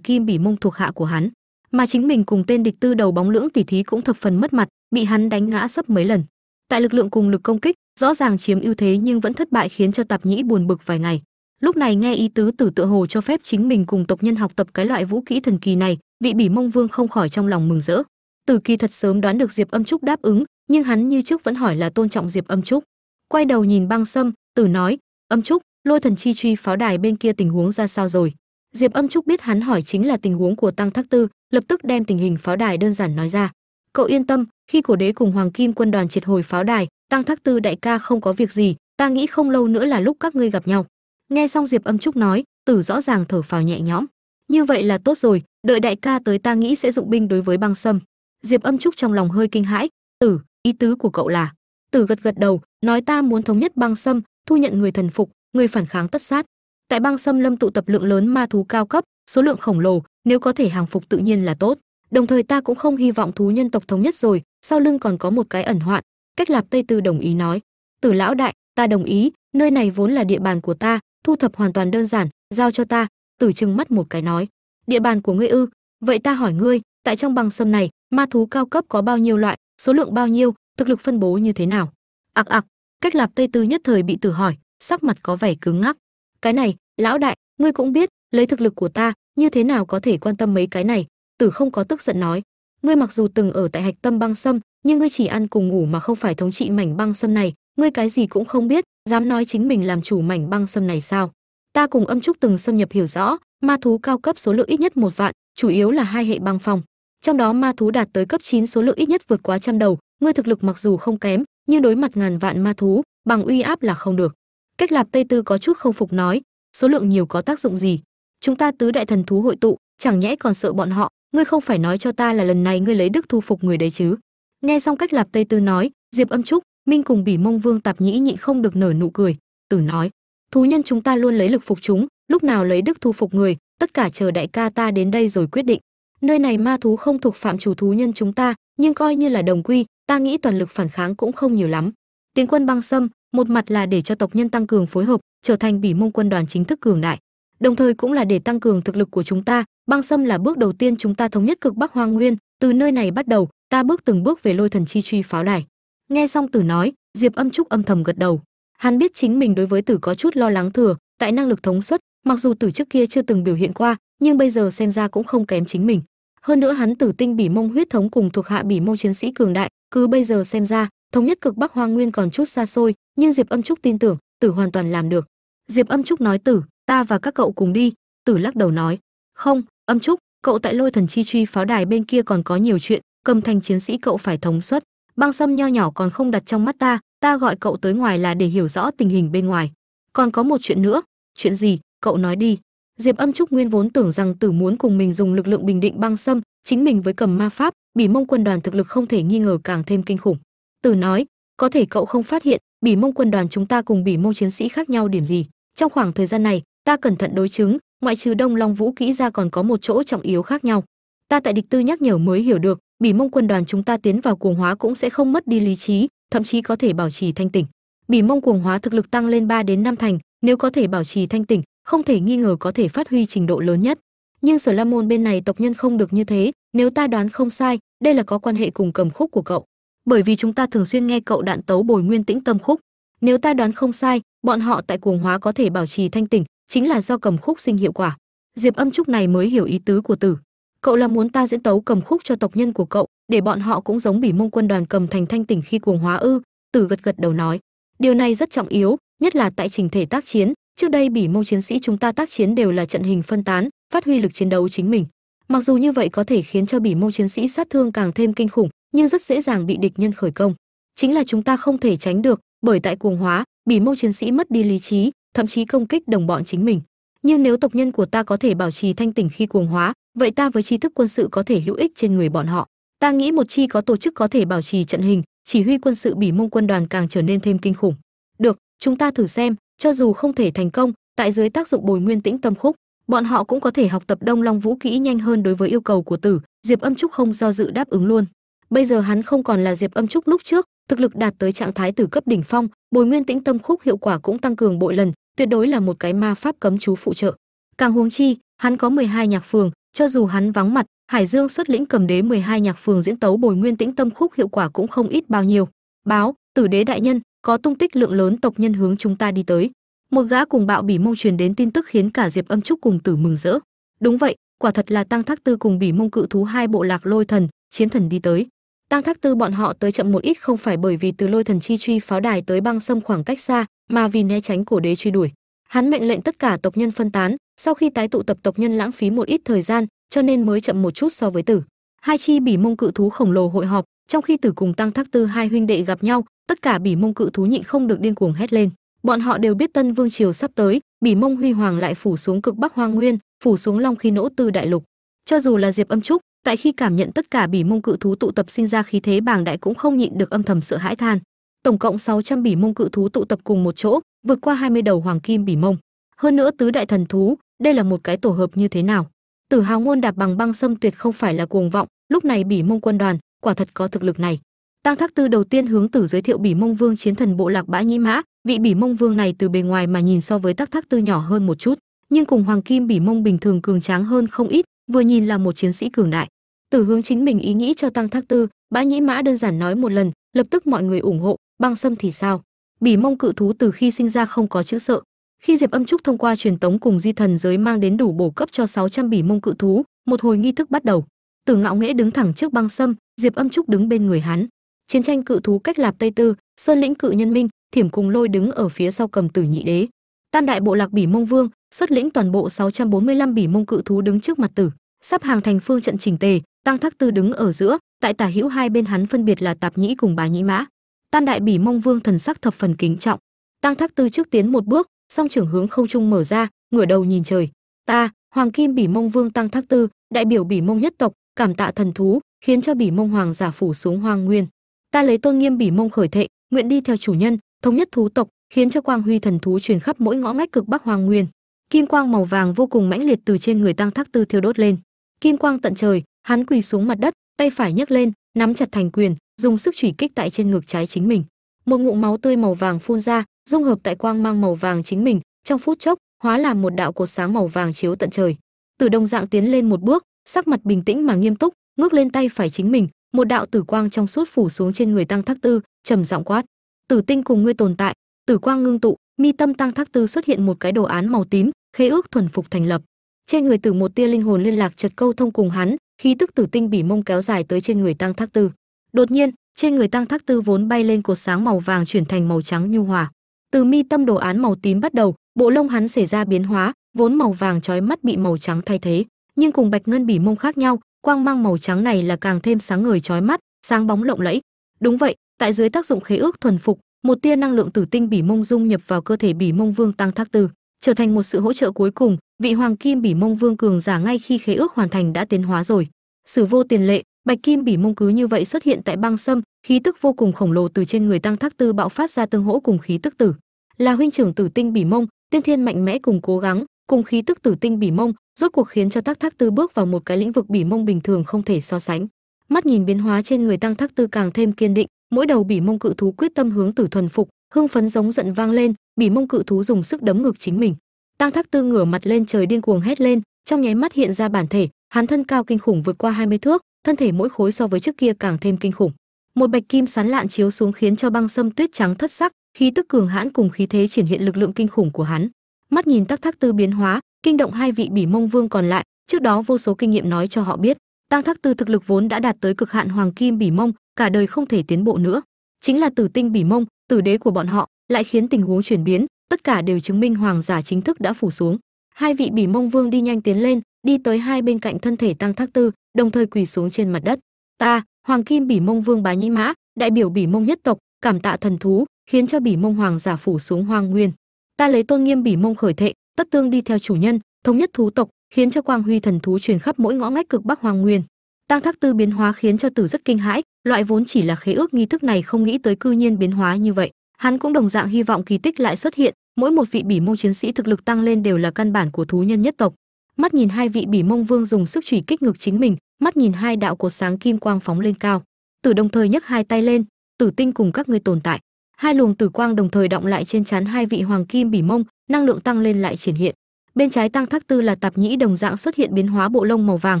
A: kim bỉ mông thuộc hạ của hắn, mà chính mình cùng tên địch tư đầu bóng lưỡng tỷ thí cũng thập phần mất mặt, bị hắn đánh ngã sấp mấy lần. Tại lực lượng cùng lực công kích, rõ ràng chiếm ưu thế nhưng vẫn thất bại khiến cho tạp nhĩ buồn bực vài ngày lúc này nghe ý tứ tử tựa hồ cho phép chính mình cùng tộc nhân học tập cái loại vũ kỹ thần kỳ này, vị bỉ mông vương không khỏi trong lòng mừng rỡ. Tử kỳ thật sớm đoán được diệp âm trúc đáp ứng, nhưng hắn như trước vẫn hỏi là tôn trọng diệp âm trúc. Quay đầu nhìn băng sâm, tử nói, âm trúc, lôi thần chi truy pháo đài bên kia tình huống ra sao rồi? Diệp âm trúc biết hắn hỏi chính là tình huống của tăng thác tư, lập tức đem tình hình pháo đài đơn giản nói ra. Cậu yên tâm, khi cổ đế cùng hoàng kim quân đoàn triệt hồi pháo đài, tăng thác tư đại ca không có việc gì, ta nghĩ không lâu nữa là lúc các ngươi gặp nhau nghe xong diệp âm trúc nói, tử rõ ràng thở phào nhẹ nhõm. Như vậy là tốt rồi, đợi đại ca tới ta nghĩ sẽ dụng binh đối với băng sâm. Diệp âm trúc trong lòng hơi kinh hãi, tử, ý tứ của cậu là. Tử gật gật đầu, nói ta muốn thống nhất băng sâm, thu nhận người thần phục, người phản kháng tất sát. Tại băng sâm lâm tụ tập lượng lớn ma thú cao cấp, số lượng khổng lồ, nếu có thể hàng phục tự nhiên là tốt. Đồng thời ta cũng không hy vọng thú nhân tộc thống nhất rồi, sau lưng còn có một cái ẩn hoạn. Cách lạp tây tư đồng ý nói. Tử lão đại, ta đồng ý, nơi này vốn là địa bàn của ta thu thập hoàn toàn đơn giản, giao cho ta. Tử trừng mắt một cái nói. Địa bàn của ngươi ư? Vậy ta hỏi ngươi, tại trong băng sâm này, ma thú cao cấp có bao nhiêu loại, số lượng bao nhiêu, thực lực phân bố như thế nào? Ạc ạc. cách lạp tây tư nhất thời bị tử hỏi, sắc mặt có vẻ cứng ngắc. Cái này, lão đại, ngươi cũng biết, lấy thực lực của ta, như thế nào có thể quan tâm mấy cái này? Tử không có tức giận nói. Ngươi mặc dù từng ở tại hạch tâm băng sâm, nhưng ngươi chỉ ăn cùng ngủ mà không phải thống trị mảnh băng sâm này ngươi cái gì cũng không biết, dám nói chính mình làm chủ mảnh băng sâm này sao? Ta cùng âm trúc từng xâm nhập hiểu rõ, ma thú cao cấp số lượng ít nhất một vạn, chủ yếu là hai hệ băng phong. Trong đó ma thú đạt tới cấp 9 số lượng ít nhất vượt quá trăm đầu. Ngươi thực lực mặc dù không kém, nhưng đối mặt ngàn vạn ma thú, bằng uy áp là không được. Cách lạp tây tư có chút không phục nói, số lượng nhiều có tác dụng gì? Chúng ta tứ đại thần thú hội tụ, chẳng nhẽ còn sợ bọn họ? Ngươi không phải nói cho ta là lần này ngươi lấy đức thu phục người đấy chứ? Nghe xong cách lạp tây tư nói, diệp âm trúc minh cùng bỉ mông vương tạp nhĩ nhịn không được nở nụ cười, tử nói, thú nhân chúng ta luôn lấy lực phục chúng, lúc nào lấy đức thu phục người, tất cả chờ đại ca ta đến đây rồi quyết định. Nơi này ma thú không thuộc phạm chủ thú nhân chúng ta, nhưng coi như là đồng quy, ta nghĩ toàn lực phản kháng cũng không nhiều lắm. Tiến quân băng sâm, một mặt là để cho tộc nhân tăng cường phối hợp, trở thành bỉ mông quân đoàn chính thức cường đại. Đồng thời cũng là để tăng cường thực lực của chúng ta, băng sâm là bước đầu tiên chúng ta thống nhất cực bắc hoang nguyên, từ nơi này bắt đầu, ta bước từng bước về lôi thần chi truy pháo đài nghe xong tử nói, diệp âm trúc âm thầm gật đầu. Hắn biết chính mình đối với tử có chút lo lắng thừa, tại năng lực thống suất, mặc dù tử trước kia chưa từng biểu hiện qua, nhưng bây giờ xem ra cũng không kém chính mình. Hơn nữa hắn tử tinh bỉ mông huyết thống cùng thuộc hạ bỉ mông chiến sĩ cường đại, cứ bây giờ xem ra, thống nhất cực bắc hoang nguyên còn chút xa xôi, nhưng diệp âm trúc tin tưởng, tử hoàn toàn làm được. Diệp âm trúc nói tử, ta và các cậu cùng đi. Tử lắc đầu nói, không, âm trúc, cậu tại lôi thần chi truy pháo đài bên kia còn có nhiều chuyện, cầm thành chiến sĩ cậu phải thống suất băng sâm nho nhỏ còn không đặt trong mắt ta ta gọi cậu tới ngoài là để hiểu rõ tình hình bên ngoài. Còn có một chuyện nữa. Chuyện gì? Cậu nói đi. Diệp âm trúc nguyên vốn tưởng rằng tử muốn cùng mình dùng lực lượng bình định băng sâm chính mình với cầm ma pháp, bỉ mông quân đoàn thực lực không thể nghi ngờ càng thêm kinh khủng. Tử nói, có thể cậu không phát hiện, bỉ mông quân đoàn chúng ta cùng bỉ mông chiến sĩ khác nhau điểm gì? Trong khoảng thời gian này, ta cẩn thận đối chứng, ngoại trừ đông long vũ kỹ ra còn có một chỗ trọng yếu khác nhau. Ta tại địch tư nhắc nhở mới hiểu được bỉ mông quân đoàn chúng ta tiến vào cuồng hóa cũng sẽ không mất đi lý trí, thậm chí có thể bảo trì thanh tỉnh bỉ mông cuồng hóa thực lực tăng lên 3 đến 5 thành, nếu có thể bảo trì thanh tỉnh không thể nghi ngờ có thể phát huy trình độ lớn nhất. Nhưng sở la môn bên này tộc nhân không được như thế, nếu ta đoán không sai, đây là có quan hệ cùng cầm khúc của cậu. Bởi vì chúng ta thường xuyên nghe cậu đạn tấu bồi nguyên tĩnh tâm khúc. Nếu ta đoán không sai, bọn họ tại cuồng hóa có thể bảo trì thanh tỉnh chính là do cầm khúc sinh hiệu quả. Diệp âm trúc này mới hiểu ý tứ của tử cậu là muốn ta diễn tấu cầm khúc cho tộc nhân của cậu, để bọn họ cũng giống bỉ mông quân đoàn cầm thành thanh tỉnh khi cuồng hóa ư? Tử gật gật đầu nói. Điều này rất trọng yếu, nhất là tại trình thể tác chiến. Trước đây bỉ mông chiến sĩ chúng ta tác chiến đều là trận hình phân tán, phát huy lực chiến đấu chính mình. Mặc dù như vậy có thể khiến cho bỉ mông chiến sĩ sát thương càng thêm kinh khủng, nhưng rất dễ dàng bị địch nhân khởi công. Chính là chúng ta không thể tránh được, bởi tại cuồng hóa, bỉ mông chiến sĩ mất đi lý trí, thậm chí công kích đồng bọn chính mình nhưng nếu tộc nhân của ta có thể bảo trì thanh tỉnh khi cuồng hóa, vậy ta với tri thức quân sự có thể hữu ích trên người bọn họ. Ta nghĩ một chi có tổ chức có thể bảo trì trận hình, chỉ huy quân sự bỉ mông quân đoàn càng trở nên thêm kinh khủng. Được, chúng ta thử xem, cho dù không thể thành công, tại dưới tác dụng bồi nguyên tĩnh tâm khúc, bọn họ cũng có thể học tập đông long vũ kỹ nhanh hơn đối với yêu cầu của tử, diệp âm trúc không do dự đáp ứng luôn. Bây giờ hắn không còn là diệp âm trúc lúc trước, thực lực đạt tới trạng thái tử cấp đỉnh phong, bồi nguyên tĩnh tâm khúc hiệu quả cũng tăng cường bội lần tuyệt đối là một cái ma pháp cấm chú phụ trợ. Càng huống chi, hắn có 12 nhạc phường, cho dù hắn vắng mặt, hải dương xuất lĩnh cầm đế 12 nhạc phường diễn tấu bồi nguyên tĩnh tâm khúc hiệu quả cũng không ít bao nhiêu. Báo, tử đế đại nhân, có tung tích lượng lớn tộc nhân hướng chúng ta đi tới. Một gã cùng bạo bỉ mông truyền đến tin tức khiến cả diệp âm trúc cùng tử mừng rỡ. Đúng vậy, quả thật là tăng thác tư cùng bỉ mông cự thú hai bộ lạc lôi thần, chiến thần đi tới tăng thác tư bọn họ tới chậm một ít không phải bởi vì từ lôi thần chi truy pháo đài tới băng sâm khoảng cách xa, mà vì né tránh cổ đế truy đuổi. Hắn mệnh lệnh tất cả tộc nhân phân tán, sau khi tái tụ tập tộc nhân lãng phí một ít thời gian, cho nên mới chậm một chút so với tử. Hai chi bỉ mông cự thú khổng lồ hội họp, trong khi tử cùng tăng thác tư hai huynh đệ gặp nhau, tất cả bỉ mông cự thú nhịn không được điên cuồng hét lên. Bọn họ đều biết tân vương triều sắp tới, bỉ mông huy hoàng lại phủ xuống cực bắc hoang nguyên, phủ xuống long khí nỗ tư đại lục cho dù là diệp âm trúc, tại khi cảm nhận tất cả bỉ mông cự thú tụ tập sinh ra khí thế bàng đại cũng không nhịn được âm thầm sợ hãi than. Tổng cộng 600 bỉ mông cự thú tụ tập cùng một chỗ, vượt qua 20 đầu hoàng kim bỉ mông. Hơn nữa tứ đại thần thú, đây là một cái tổ hợp như thế nào? Tử hào ngôn đạp bằng băng sâm tuyệt không phải là cuồng vọng, lúc này bỉ mông quân đoàn, quả thật có thực lực này. Tăng thác tư đầu tiên hướng tử giới thiệu bỉ mông vương chiến thần bộ lạc bãi nhĩ mã, vị bỉ mông vương này từ bề ngoài mà nhìn so với tắc thác tư nhỏ hơn một chút, nhưng cùng hoàng kim bỉ mông bình thường cường tráng hơn không ít vừa nhìn là một chiến sĩ cường đại. Tử hướng chính mình ý nghĩ cho tăng thác tư bã nhĩ mã đơn giản nói một lần, lập tức mọi người ủng hộ, băng sâm thì sao? Bỉ mông cự thú từ khi sinh ra không có chữ sợ. Khi diệp âm trúc thông qua truyền tống cùng di thần giới mang đến đủ bổ cấp cho 600 bỉ mông cự thú, một hồi nghi thức bắt đầu. Tử ngạo nghễ đứng thẳng trước băng sâm, diệp âm trúc đứng bên người hắn. Chiến tranh cự thú cách lạp tây tư, sơn lĩnh cự nhân minh, thiểm cùng lôi đứng ở phía sau cầm tử nhị đế. Tam đại bộ lạc bỉ mông vương xuất lĩnh toàn bộ 645 bỉ mông cự thú đứng trước mặt tử. Sắp hàng thành phương trận chỉnh tề, tăng thác tư đứng ở giữa, tại tả hữu hai bên hắn phân biệt là tạp nhĩ cùng bà nhĩ mã. Tam đại bỉ mông vương thần sắc thập phần kính trọng. Tăng thác tư trước tiến một bước, song trưởng hướng không trung mở ra, ngửa đầu nhìn trời. Ta, hoàng kim bỉ mông vương tăng thác tư, đại biểu bỉ mông nhất tộc, cảm tạ thần thú, khiến cho bỉ mông hoàng giả phủ xuống hoang nguyên. Ta lấy tôn nghiêm bỉ mông khởi thệ, nguyện đi theo chủ nhân, thống nhất thú tộc, khiến cho quang huy thần thú truyền khắp mỗi ngõ ngách cực bắc hoang nguyên kim quang màu vàng vô cùng mãnh liệt từ trên người tăng thác tư thiêu đốt lên. Kim quang tận trời, hắn quỳ xuống mặt đất, tay phải nhấc lên, nắm chặt thành quyền, dùng sức chủy kích tại trên ngực trái chính mình. Một ngụm máu tươi màu vàng phun ra, dung hợp tại quang mang màu vàng chính mình, trong phút chốc, hóa làm một đạo cột sáng màu vàng chiếu tận trời. Tử đồng dạng tiến lên một bước, sắc mặt bình tĩnh mà nghiêm túc, ngước lên tay phải chính mình, một đạo tử quang trong suốt phủ xuống trên người tăng thác tư, trầm giọng quát. Tử tinh cùng ngươi tồn tại. Tử quang ngưng tụ, mi tâm tăng thác tư xuất hiện một cái đồ án màu tím khế ước thuần phục thành lập. Trên người tử một tia linh hồn liên lạc chật câu thông cùng hắn, khí tức tử tinh bỉ mông kéo dài tới trên người tăng thác tư. Đột nhiên, trên người tăng thác tư vốn bay lên cột sáng màu vàng chuyển thành màu trắng nhu hòa. Từ mi tâm đồ án màu tím bắt đầu, bộ lông hắn xảy ra biến hóa, vốn màu vàng trói mắt bị màu trắng thay thế. Nhưng cùng bạch ngân bỉ mông khác nhau, quang mang màu trắng này là càng thêm sáng ngời trói mắt, sáng bóng lộng lẫy. Đúng vậy, tại dưới tác dụng khế ước thuần phục, một tia năng lượng tử tinh bỉ mông dung nhập vào cơ thể bỉ mông vương tăng thác tư trở thành một sự hỗ trợ cuối cùng, vị hoàng kim bỉ mông vương cường giả ngay khi khế ước hoàn thành đã tiến hóa rồi. Sử vô tiền lệ, bạch kim bỉ mông cứ như vậy xuất hiện tại băng sâm, khí tức vô cùng khổng lồ từ trên người tăng thác tư bạo phát ra tương hỗ cùng khí tức tử. Là huynh trưởng tử tinh bỉ mông, tiên thiên mạnh mẽ cùng cố gắng, cùng khí tức tử tinh bỉ mông, rốt cuộc khiến cho tác thác tư bước vào một cái lĩnh vực bỉ mông bình thường không thể so sánh. Mắt nhìn biến hóa trên người tăng thác tư càng thêm kiên định, mỗi đầu bỉ mông cự thú quyết tâm hướng tử thuần phục hưng phấn giống giận vang lên, bỉ mông cự thú dùng sức đấm ngực chính mình. Tăng thác tư ngửa mặt lên trời điên cuồng hét lên, trong nháy mắt hiện ra bản thể hắn thân cao kinh khủng vượt qua 20 thước, thân thể mỗi khối so với trước kia càng thêm kinh khủng. Một bạch kim sán lạn chiếu xuống khiến cho băng sâm tuyết trắng thất sắc, khí tức cường hãn cùng khí thế triển hiện lực lượng kinh khủng của hắn. Mắt nhìn tắc thác tư biến hóa, kinh động hai vị bỉ mông vương còn lại, trước đó vô số kinh nghiệm nói cho họ biết, tăng thác tư thực lực vốn đã đạt tới cực hạn hoàng kim bỉ mông, cả đời không thể tiến bộ nữa chính là tử tinh bỉ mông, tử đế của bọn họ, lại khiến tình huống chuyển biến, tất cả đều chứng minh hoàng giả chính thức đã phủ xuống. Hai vị bỉ mông vương đi nhanh tiến lên, đi tới hai bên cạnh thân thể tăng thác tư, đồng thời quỳ xuống trên mặt đất. Ta, hoàng kim bỉ mông vương bá nhĩ mã, đại biểu bỉ mông nhất tộc, cảm tạ thần thú, khiến cho bỉ mông hoàng giả phủ xuống hoang nguyên. Ta lấy tôn nghiêm bỉ mông khởi thệ, tất tương đi theo chủ nhân, thống nhất thú tộc, khiến cho quang huy thần thú truyền khắp mỗi ngõ ngách cực bắc hoang nguyên tăng thác tư biến hóa khiến cho tử rất kinh hãi, loại vốn chỉ là khế ước nghi thức này không nghĩ tới cư nhiên biến hóa như vậy. Hắn cũng đồng dạng hy vọng kỳ tích lại xuất hiện, mỗi một vị bỉ mông chiến sĩ thực lực tăng lên đều là căn bản của thú nhân nhất tộc. Mắt nhìn hai vị bỉ mông vương dùng sức chủy kích ngược chính mình, mắt nhìn hai đạo cột sáng kim quang phóng lên cao. Tử đồng thời nhấc hai tay lên tử tinh cùng các ngươi tồn tại. Hai luồng tử quang đồng thời động lại trên chắn hai vị hoàng kim bỉ mông, năng lượng tăng lên lại triển hiện. Bên trái tăng thác tư là tạp nhĩ đồng dạng xuất hiện biến hóa bộ lông màu vàng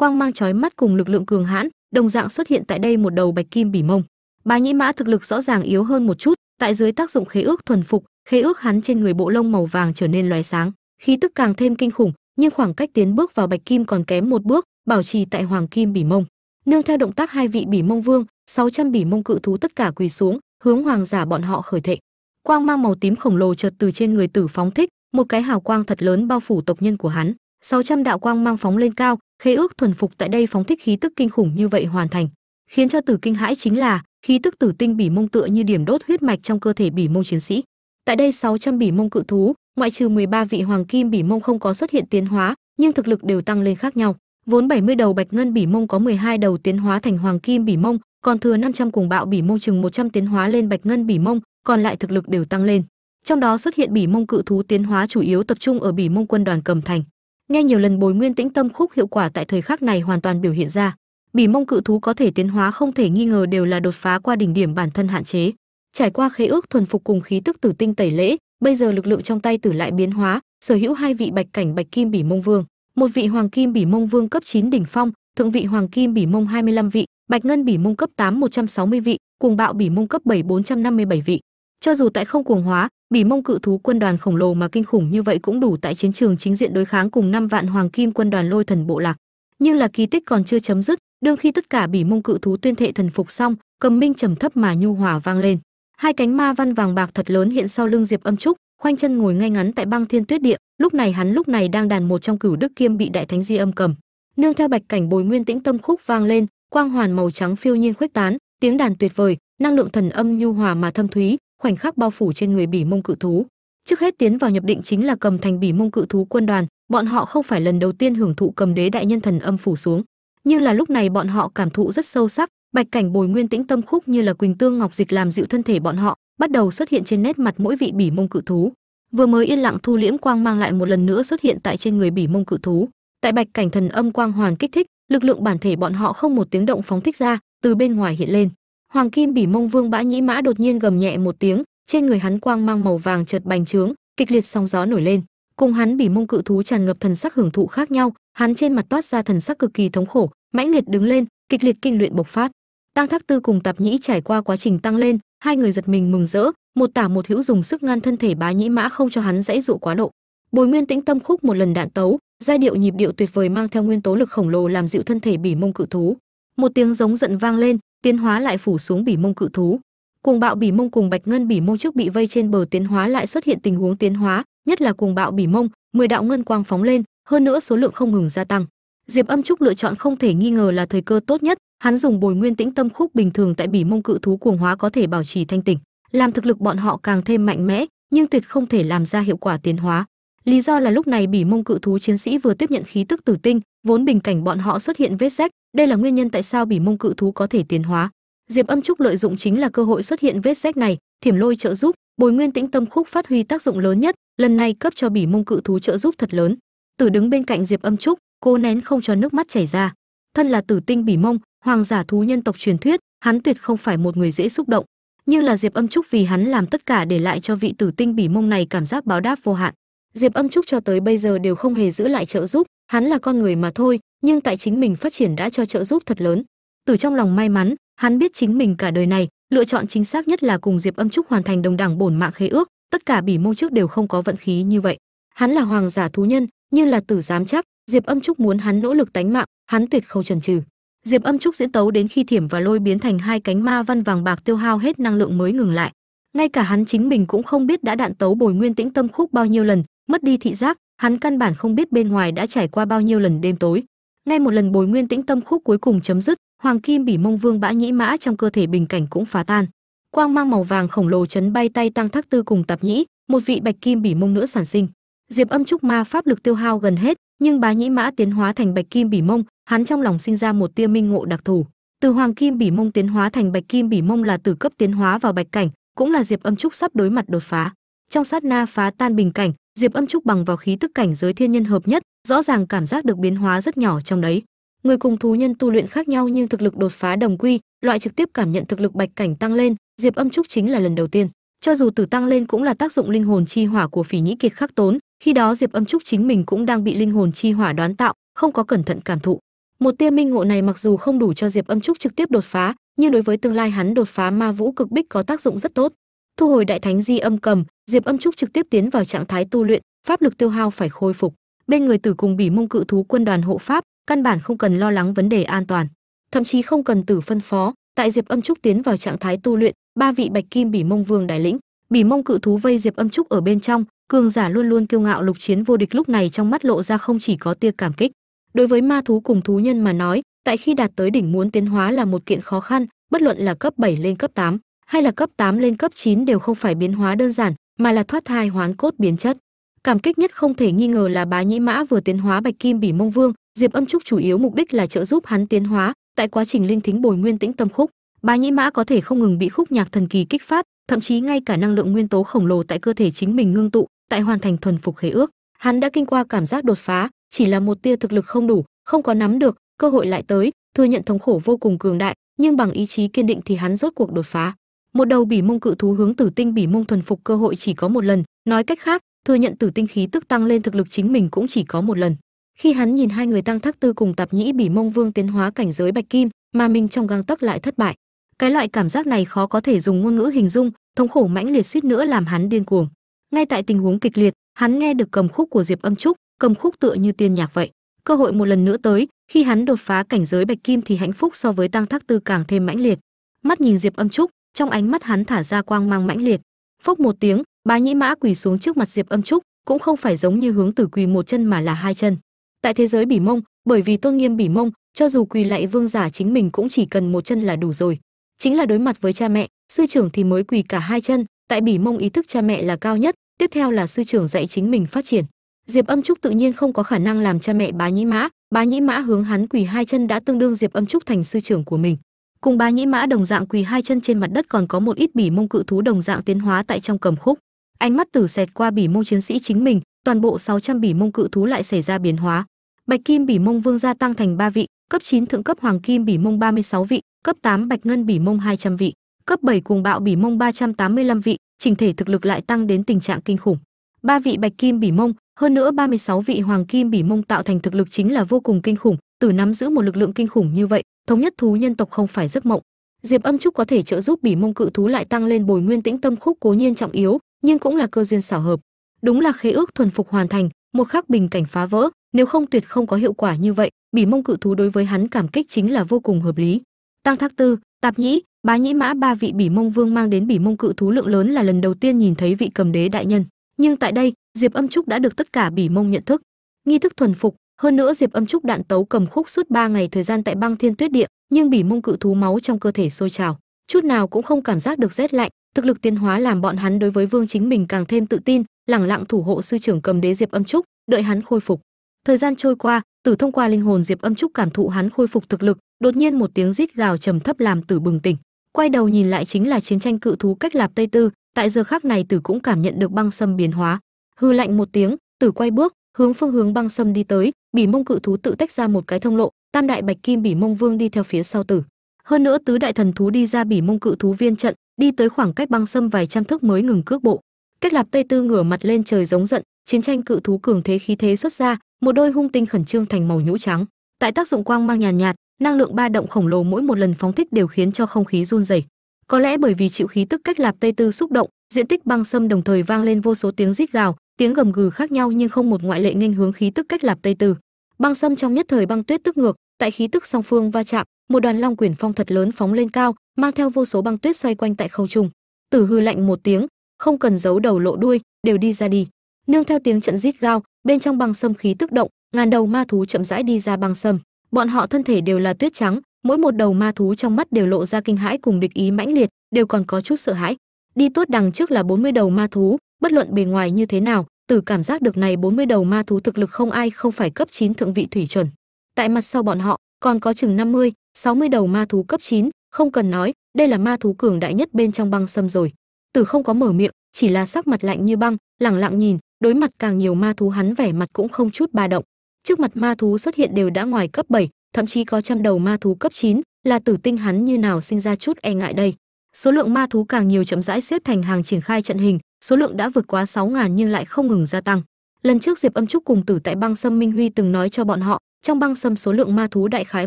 A: quang mang chói mắt cùng lực lượng cường hãn, đồng dạng xuất hiện tại đây một đầu bạch kim bỉ mông. Bá nhĩ mã thực lực rõ ràng yếu hơn một chút, tại dưới tác dụng khế ước thuần phục, khế ước hắn trên người bộ lông màu vàng trở nên loài sáng, khí tức càng thêm kinh khủng, nhưng khoảng cách tiến bước vào bạch kim còn kém một bước, bảo trì tại hoàng kim bỉ mông. Nương theo động tác hai vị bỉ mông vương 600 bỉ mông cự thú tất cả quỳ xuống, hướng hoàng giả bọn họ khởi thệ. Quang mang màu tím khổng lồ chợt từ trên người tử phóng thích, một cái hào quang thật lớn bao phủ tộc nhân của hắn. 600 đạo quang mang phóng lên cao, khế ước thuần phục tại đây phóng thích khí tức kinh khủng như vậy hoàn thành. Khiến cho tử kinh hãi chính là, khí tức tử tinh bỉ mông tựa như điểm đốt huyết mạch trong cơ thể bỉ mông chiến sĩ. Tại đây 600 bỉ mông cự thú, ngoại trừ 13 vị hoàng kim bỉ mông không có xuất hiện tiến hóa, nhưng thực lực đều tăng lên khác nhau. Vốn 70 đầu bạch ngân bỉ mông có 12 đầu tiến hóa thành hoàng kim bỉ mông, còn thừa 500 cùng bạo bỉ mông chừng 100 tiến hóa lên bạch ngân bỉ mông, còn lại thực lực đều tăng lên. Trong đó xuất hiện bỉ mông cự thú tiến hóa chủ yếu tập trung ở bỉ mông quân đoàn cầm thành nghe nhiều lần bồi nguyên tĩnh tâm khúc hiệu quả tại thời khắc này hoàn toàn biểu hiện ra bỉ mông cự thú có thể tiến hóa không thể nghi ngờ đều là đột phá qua đỉnh điểm bản thân hạn chế. Trải qua khế ước thuần phục cùng khí tức tử tinh tẩy lễ, bây giờ lực lượng trong tay tử lại biến hóa, sở hữu hai vị bạch cảnh bạch kim bỉ mông vương, một vị hoàng kim bỉ mông vương cấp 9 đỉnh phong, thượng vị hoàng kim bỉ mông 25 vị, bạch ngân bỉ mông cấp 8 160 vị, cuồng bạo bỉ mông cấp 7 457 vị. Cho dù tại không cuồng hóa bỉ mông cự thú quân đoàn khổng lồ mà kinh khủng như vậy cũng đủ tại chiến trường chính diện đối kháng cùng năm vạn hoàng kim quân đoàn lôi thần bộ lạc. Nhưng là kỳ tích còn chưa chấm dứt, đương khi tất cả bỉ mông cự thú tuyên thệ thần phục xong, cầm minh trầm thấp mà nhu hòa vang lên. Hai cánh ma văn vàng bạc thật lớn hiện sau lưng diệp âm trúc, khoanh chân ngồi ngay ngắn tại băng thiên tuyết địa, lúc này hắn lúc này đang đàn một trong cửu đức kiêm bị đại thánh di âm cầm. Nương theo bạch cảnh bồi nguyên tĩnh tâm khúc vang lên, quang hoàn màu trắng phiêu nhiên khuếch tán, tiếng đàn tuyệt vời, năng lượng thần âm nhu hòa mà thâm thúy khoảnh khắc bao phủ trên người bỉ mông cự thú. Trước hết tiến vào nhập định chính là cầm thành bỉ mông cự thú quân đoàn, bọn họ không phải lần đầu tiên hưởng thụ cầm đế đại nhân thần âm phủ xuống. Như là lúc này bọn họ cảm thụ rất sâu sắc, bạch cảnh bồi nguyên tĩnh tâm khúc như là quỳnh tương ngọc dịch làm dịu thân thể bọn họ, bắt đầu xuất hiện trên nét mặt mỗi vị bỉ mông cự thú. Vừa mới yên lặng thu liễm quang mang lại một lần nữa xuất hiện tại trên người bỉ mông cự thú. Tại bạch cảnh thần âm quang hoàn kích thích, lực lượng bản thể bọn họ không một tiếng động phóng thích ra, từ bên ngoài hiện lên hoàng kim bỉ mông vương bã nhĩ mã đột nhiên gầm nhẹ một tiếng, trên người hắn quang mang màu vàng chợt bành trướng, kịch liệt sóng gió nổi lên. Cùng hắn bỉ mông cự thú tràn ngập thần sắc hưởng thụ khác nhau, hắn trên mặt toát ra thần sắc cực kỳ thống khổ, mãnh liệt đứng lên, kịch liệt kinh luyện bộc phát. Tăng thác tư cùng tạp nhĩ trải qua quá trình tăng lên, hai người giật mình mừng rỡ, một tả một hữu dùng sức ngăn thân thể bá nhĩ mã không cho hắn dãy dụ quá độ. Bồi nguyên tĩnh tâm khúc một lần đạn tấu, giai điệu nhịp điệu tuyệt vời mang theo nguyên tố lực khổng lồ làm dịu thân thể bỉ mông cự thú. Một tiếng giống giận vang lên tiến hóa lại phủ xuống bỉ mông cự thú. Cuồng bạo bỉ mông cùng bạch ngân bỉ mông trước bị vây trên bờ tiến hóa lại xuất hiện tình huống tiến hóa, nhất là cuồng bạo bỉ mông, mười đạo ngân quang phóng lên, hơn nữa số lượng không ngừng gia tăng. Diệp âm trúc lựa chọn không thể nghi ngờ là thời cơ tốt nhất, hắn dùng bồi nguyên tĩnh tâm khúc bình thường tại bỉ mông cự thú cuồng hóa có thể bảo trì thanh tỉnh làm thực lực bọn họ càng thêm mạnh mẽ, nhưng tuyệt không thể làm ra hiệu quả tiến hóa. Lý do là lúc này bỉ mông cự thú chiến sĩ vừa tiếp nhận khí tức tử tinh, vốn bình cảnh bọn họ xuất hiện vết rách đây là nguyên nhân tại sao bỉ mông cự thú có thể tiến hóa. Diệp âm trúc lợi dụng chính là cơ hội xuất hiện vết rách này, thiểm lôi trợ giúp, bồi nguyên tĩnh tâm khúc phát huy tác dụng lớn nhất, lần này cấp cho bỉ mông cự thú trợ giúp thật lớn. Tử đứng bên cạnh diệp âm trúc, cố nén không cho nước mắt chảy ra. Thân là tử tinh bỉ mông, hoàng giả thú nhân tộc truyền thuyết, hắn tuyệt không phải một người dễ xúc động. Nhưng là diệp âm trúc vì hắn làm tất cả để lại cho vị tử tinh bỉ mông này cảm giác báo đáp vô hạn. Diệp âm trúc cho tới bây giờ đều không hề giữ lại trợ giúp, hắn là con người mà thôi nhưng tại chính mình phát triển đã cho trợ giúp thật lớn. Từ trong lòng may mắn, hắn biết chính mình cả đời này, lựa chọn chính xác nhất là cùng diệp âm trúc hoàn thành đồng đẳng bổn mạng khế ước, tất cả bỉ mông trước đều không có vận khí như vậy. Hắn là hoàng giả thú nhân như là tử giám chắc, diệp âm trúc muốn hắn nỗ lực tánh mạng, hắn tuyệt không chần chừ. Diệp âm trúc diễn tấu đến khi thiểm và lôi biến thành hai cánh ma văn vàng bạc tiêu hao hết năng lượng mới ngừng lại. Ngay cả hắn chính mình cũng không biết đã đạn tấu bồi nguyên tĩnh tâm khúc bao nhiêu lần, mất đi thị giác, hắn căn bản không biết bên ngoài đã trải qua bao nhiêu lần đêm tối ngay một lần bồi nguyên tĩnh tâm khúc cuối cùng chấm dứt, hoàng kim bỉ mông vương bã nhĩ mã trong cơ thể bình cảnh cũng phá tan. Quang mang màu vàng khổng lồ chấn bay tay tăng thác tư cùng tạp nhĩ, một vị bạch kim bỉ mông nữa sản sinh. Diệp âm trúc ma pháp lực tiêu hao gần hết, nhưng bá nhĩ mã tiến hóa thành bạch kim bỉ mông, hắn trong lòng sinh ra một tia minh ngộ đặc thù. Từ hoàng kim bỉ mông tiến hóa thành bạch kim bỉ mông là từ cấp tiến hóa vào bạch cảnh, cũng là diệp âm trúc sắp đối mặt đột phá. Trong sát na phá tan bình cảnh, diệp âm trúc bằng vào khí tức cảnh giới thiên nhân hợp nhất rõ ràng cảm giác được biến hóa rất nhỏ trong đấy. Người cùng thú nhân tu luyện khác nhau nhưng thực lực đột phá đồng quy, loại trực tiếp cảm nhận thực lực bạch cảnh tăng lên, diệp âm trúc chính là lần đầu tiên. Cho dù tử tăng lên cũng là tác dụng linh hồn chi hỏa của phỉ nhĩ kiệt khắc tốn, khi đó diệp âm trúc chính mình cũng đang bị linh hồn chi hỏa đoán tạo, không có cẩn thận cảm thụ. Một tia minh ngộ này mặc dù không đủ cho diệp âm trúc trực tiếp đột phá, nhưng đối với tương lai hắn đột phá ma vũ cực bích có tác dụng rất tốt. Thu hồi đại thánh di âm cầm, diệp âm trúc trực tiếp tiến vào trạng thái tu luyện, pháp lực tiêu hao phải khôi phục bên người tử cùng bỉ mông cự thú quân đoàn hộ pháp, căn bản không cần lo lắng vấn đề an toàn. Thậm chí không cần tử phân phó, tại diệp âm trúc tiến vào trạng thái tu luyện, ba vị bạch kim bỉ mông vương đại lĩnh. Bỉ mông cự thú vây diệp âm trúc ở bên trong, cường giả luôn luôn kiêu ngạo lục chiến vô địch lúc này trong mắt lộ ra không chỉ có tia cảm kích. Đối với ma thú cùng thú nhân mà nói, tại khi đạt tới đỉnh muốn tiến hóa là một kiện khó khăn, bất luận là cấp 7 lên cấp 8 hay là cấp 8 lên cấp 9 đều không phải biến hóa đơn giản, mà là thoát thai hoán cốt biến chất cảm kích nhất không thể nghi ngờ là bá nhĩ mã vừa tiến hóa bạch kim bỉ mông vương. Diệp âm trúc chủ yếu mục đích là trợ giúp hắn tiến hóa. Tại quá trình linh thính bồi nguyên tĩnh tâm khúc, bá nhĩ mã có thể không ngừng bị khúc nhạc thần kỳ kích phát, thậm chí ngay cả năng lượng nguyên tố khổng lồ tại cơ thể chính mình ngưng tụ, tại hoàn thành thuần phục khế ước. Hắn đã kinh qua cảm giác đột phá, chỉ là một tia thực lực không đủ, không có nắm được, cơ hội lại tới, thừa nhận thống khổ vô cùng cường đại, nhưng bằng ý chí kiên định thì hắn rốt cuộc đột phá. Một đầu bỉ mông cự thú hướng tử tinh bỉ mông thuần phục cơ hội chỉ có một lần, nói cách khác thừa nhận tử tinh khí tức tăng lên thực lực chính mình cũng chỉ có một lần. Khi hắn nhìn hai người tăng thác tư cùng tạp nhĩ bỉ mông vương tiến hóa cảnh giới bạch kim, mà mình trong gang tấc lại thất bại. Cái loại cảm giác này khó có thể dùng ngôn ngữ hình dung, thống khổ mãnh liệt suýt nữa làm hắn điên cuồng. Ngay tại tình huống kịch liệt, hắn nghe được cầm khúc của diệp âm trúc, cầm khúc tựa như tiên nhạc vậy. Cơ hội một lần nữa tới, khi hắn đột phá cảnh giới bạch kim thì hạnh phúc so với tăng thác tư càng thêm mãnh liệt. Mắt nhìn diệp âm trúc, trong ánh mắt hắn thả ra quang mang mãnh liệt. Phốc một tiếng bá nhĩ mã quỳ xuống trước mặt diệp âm trúc, cũng không phải giống như hướng tử quỳ một chân mà là hai chân. Tại thế giới bỉ mông, bởi vì tôn nghiêm bỉ mông, cho dù quỳ lạy vương giả chính mình cũng chỉ cần một chân là đủ rồi. Chính là đối mặt với cha mẹ, sư trưởng thì mới quỳ cả hai chân, tại bỉ mông ý thức cha mẹ là cao nhất, tiếp theo là sư trưởng dạy chính mình phát triển. Diệp âm trúc tự nhiên không có khả năng làm cha mẹ bá nhĩ mã, bá nhĩ mã hướng hắn quỳ hai chân đã tương đương diệp âm trúc thành sư trưởng của mình. Cùng bá nhĩ mã đồng dạng quỳ hai chân trên mặt đất còn có một ít bỉ mông cự thú đồng dạng tiến hóa tại trong cầm khúc ánh mắt tử xẹt qua bỉ mông chiến sĩ chính mình, toàn bộ 600 bỉ mông cự thú lại xảy ra biến hóa. Bạch kim bỉ mông vương gia tăng thành ba vị, cấp 9 thượng cấp hoàng kim bỉ mông 36 vị, cấp 8 bạch ngân bỉ mông 200 vị, cấp 7 cuồng bạo bỉ mông 385 vị, chỉnh thể thực lực lại tăng đến tình trạng kinh khủng. Ba vị bạch kim bỉ mông, hơn nữa 36 vị hoàng kim bỉ mông tạo thành thực lực chính là vô cùng kinh khủng tử nắm giữ một lực lượng kinh khủng như vậy, thống nhất thú nhân tộc không phải giấc mộng. Diệp âm trúc có thể trợ giúp bỉ mông cự thú lại tăng lên bồi nguyên tĩnh tâm khúc cố nhiên trọng yếu nhưng cũng là cơ duyên xảo hợp. Đúng là khế ước thuần phục hoàn thành, một khắc bình cảnh phá vỡ, nếu không tuyệt không có hiệu quả như vậy, bỉ mông cự thú đối với hắn cảm kích chính là vô cùng hợp lý. Tăng thác tư, tạp nhĩ, bá nhĩ mã, ba vị bỉ mông vương mang đến bỉ mông cự thú lượng lớn là lần đầu tiên nhìn thấy vị cầm đế đại nhân. Nhưng tại đây, diệp âm trúc đã được tất cả bỉ mông nhận thức. Nghi thức thuần phục, hơn nữa diệp âm trúc đạn tấu cầm khúc suốt 3 ngày thời gian tại băng thiên tuyết địa, nhưng bỉ mông cự thú máu trong cơ thể sôi trào, chút nào cũng không cảm giác được rét lạnh thực lực tiến hóa làm bọn hắn đối với vương chính mình càng thêm tự tin, lẳng lặng thủ hộ sư trưởng cầm đế diệp âm trúc, đợi hắn khôi phục. Thời gian trôi qua, tử thông qua linh hồn diệp âm trúc cảm thụ hắn khôi phục thực lực, đột nhiên một tiếng rít gào trầm thấp làm tử bừng tỉnh. Quay đầu nhìn lại chính là chiến tranh cự thú cách lạp tây tư, tại giờ khắc này tử cũng cảm nhận được băng sâm biến hóa. Hư lạnh một tiếng, tử quay bước, hướng phương hướng băng sâm đi tới, bỉ mông cự thú tự tách ra một cái thông lộ, tam đại bạch kim bỉ mông vương đi theo phía sau tử. Hơn nữa tứ đại thần thú đi ra bỉ mông cự thú viên trận đi tới khoảng cách băng sâm vài trăm thước mới ngừng cước bộ. Cách lạp tây tư ngửa mặt lên trời giống giận chiến tranh cự thú cường thế khí thế xuất ra một đôi hung tinh khẩn trương thành màu nhũ trắng. Tại tác dụng quang mang nhàn nhạt, nhạt năng lượng ba động khổng lồ mỗi một lần phóng thích đều khiến cho không khí run rẩy. Có lẽ bởi vì chịu khí tức cách lạp tây tư xúc động diện tích băng sâm đồng thời vang lên vô số tiếng rít gào tiếng gầm gừ khác nhau nhưng không một ngoại lệ nghênh hướng khí tức cách lạp tây tư. Băng sâm trong nhất thời băng tuyết tức ngược tại khí tức song phương va chạm một đoàn long quyển phong thật lớn phóng lên cao mang theo vô số băng tuyết xoay quanh tại không trung. Tử hư lạnh một tiếng không cần giấu đầu lộ đuôi đều đi ra đi. Nương theo tiếng trận rít gao bên trong băng sâm khí tức động ngàn đầu ma thú chậm rãi đi ra băng sâm. Bọn họ thân thể đều là tuyết trắng mỗi một đầu ma thú trong mắt đều lộ ra kinh hãi cùng địch ý mãnh liệt đều còn có chút sợ hãi. Đi tốt đằng trước là 40 đầu ma thú bất luận bề ngoài như thế nào từ cảm giác được này 40 đầu ma thú thực lực không ai không phải cấp 9 thượng vị thủy chuẩn. Tại mặt sau bọn họ còn có chừng 50, 60 đầu ma thú cấp 9, không cần nói đây là ma thú cường đại nhất bên trong băng sâm rồi. Tử không có mở miệng chỉ là sắc mặt lạnh như băng lẳng lặng nhìn đối mặt càng nhiều ma thú hắn vẻ mặt cũng không chút ba động. Trước mặt ma thú xuất hiện đều đã ngoài cấp 7, thậm chí có trăm đầu ma thú cấp 9, là tử tinh hắn như nào sinh ra chút e ngại đây? Số lượng ma thú càng nhiều chậm rãi xếp thành hàng triển khai trận hình số lượng đã vượt quá 6.000 nhưng lại không ngừng gia tăng. Lần trước diệp âm trúc cùng tử tại băng sâm minh huy từng nói cho bọn họ trong băng sâm số lượng ma thú đại khái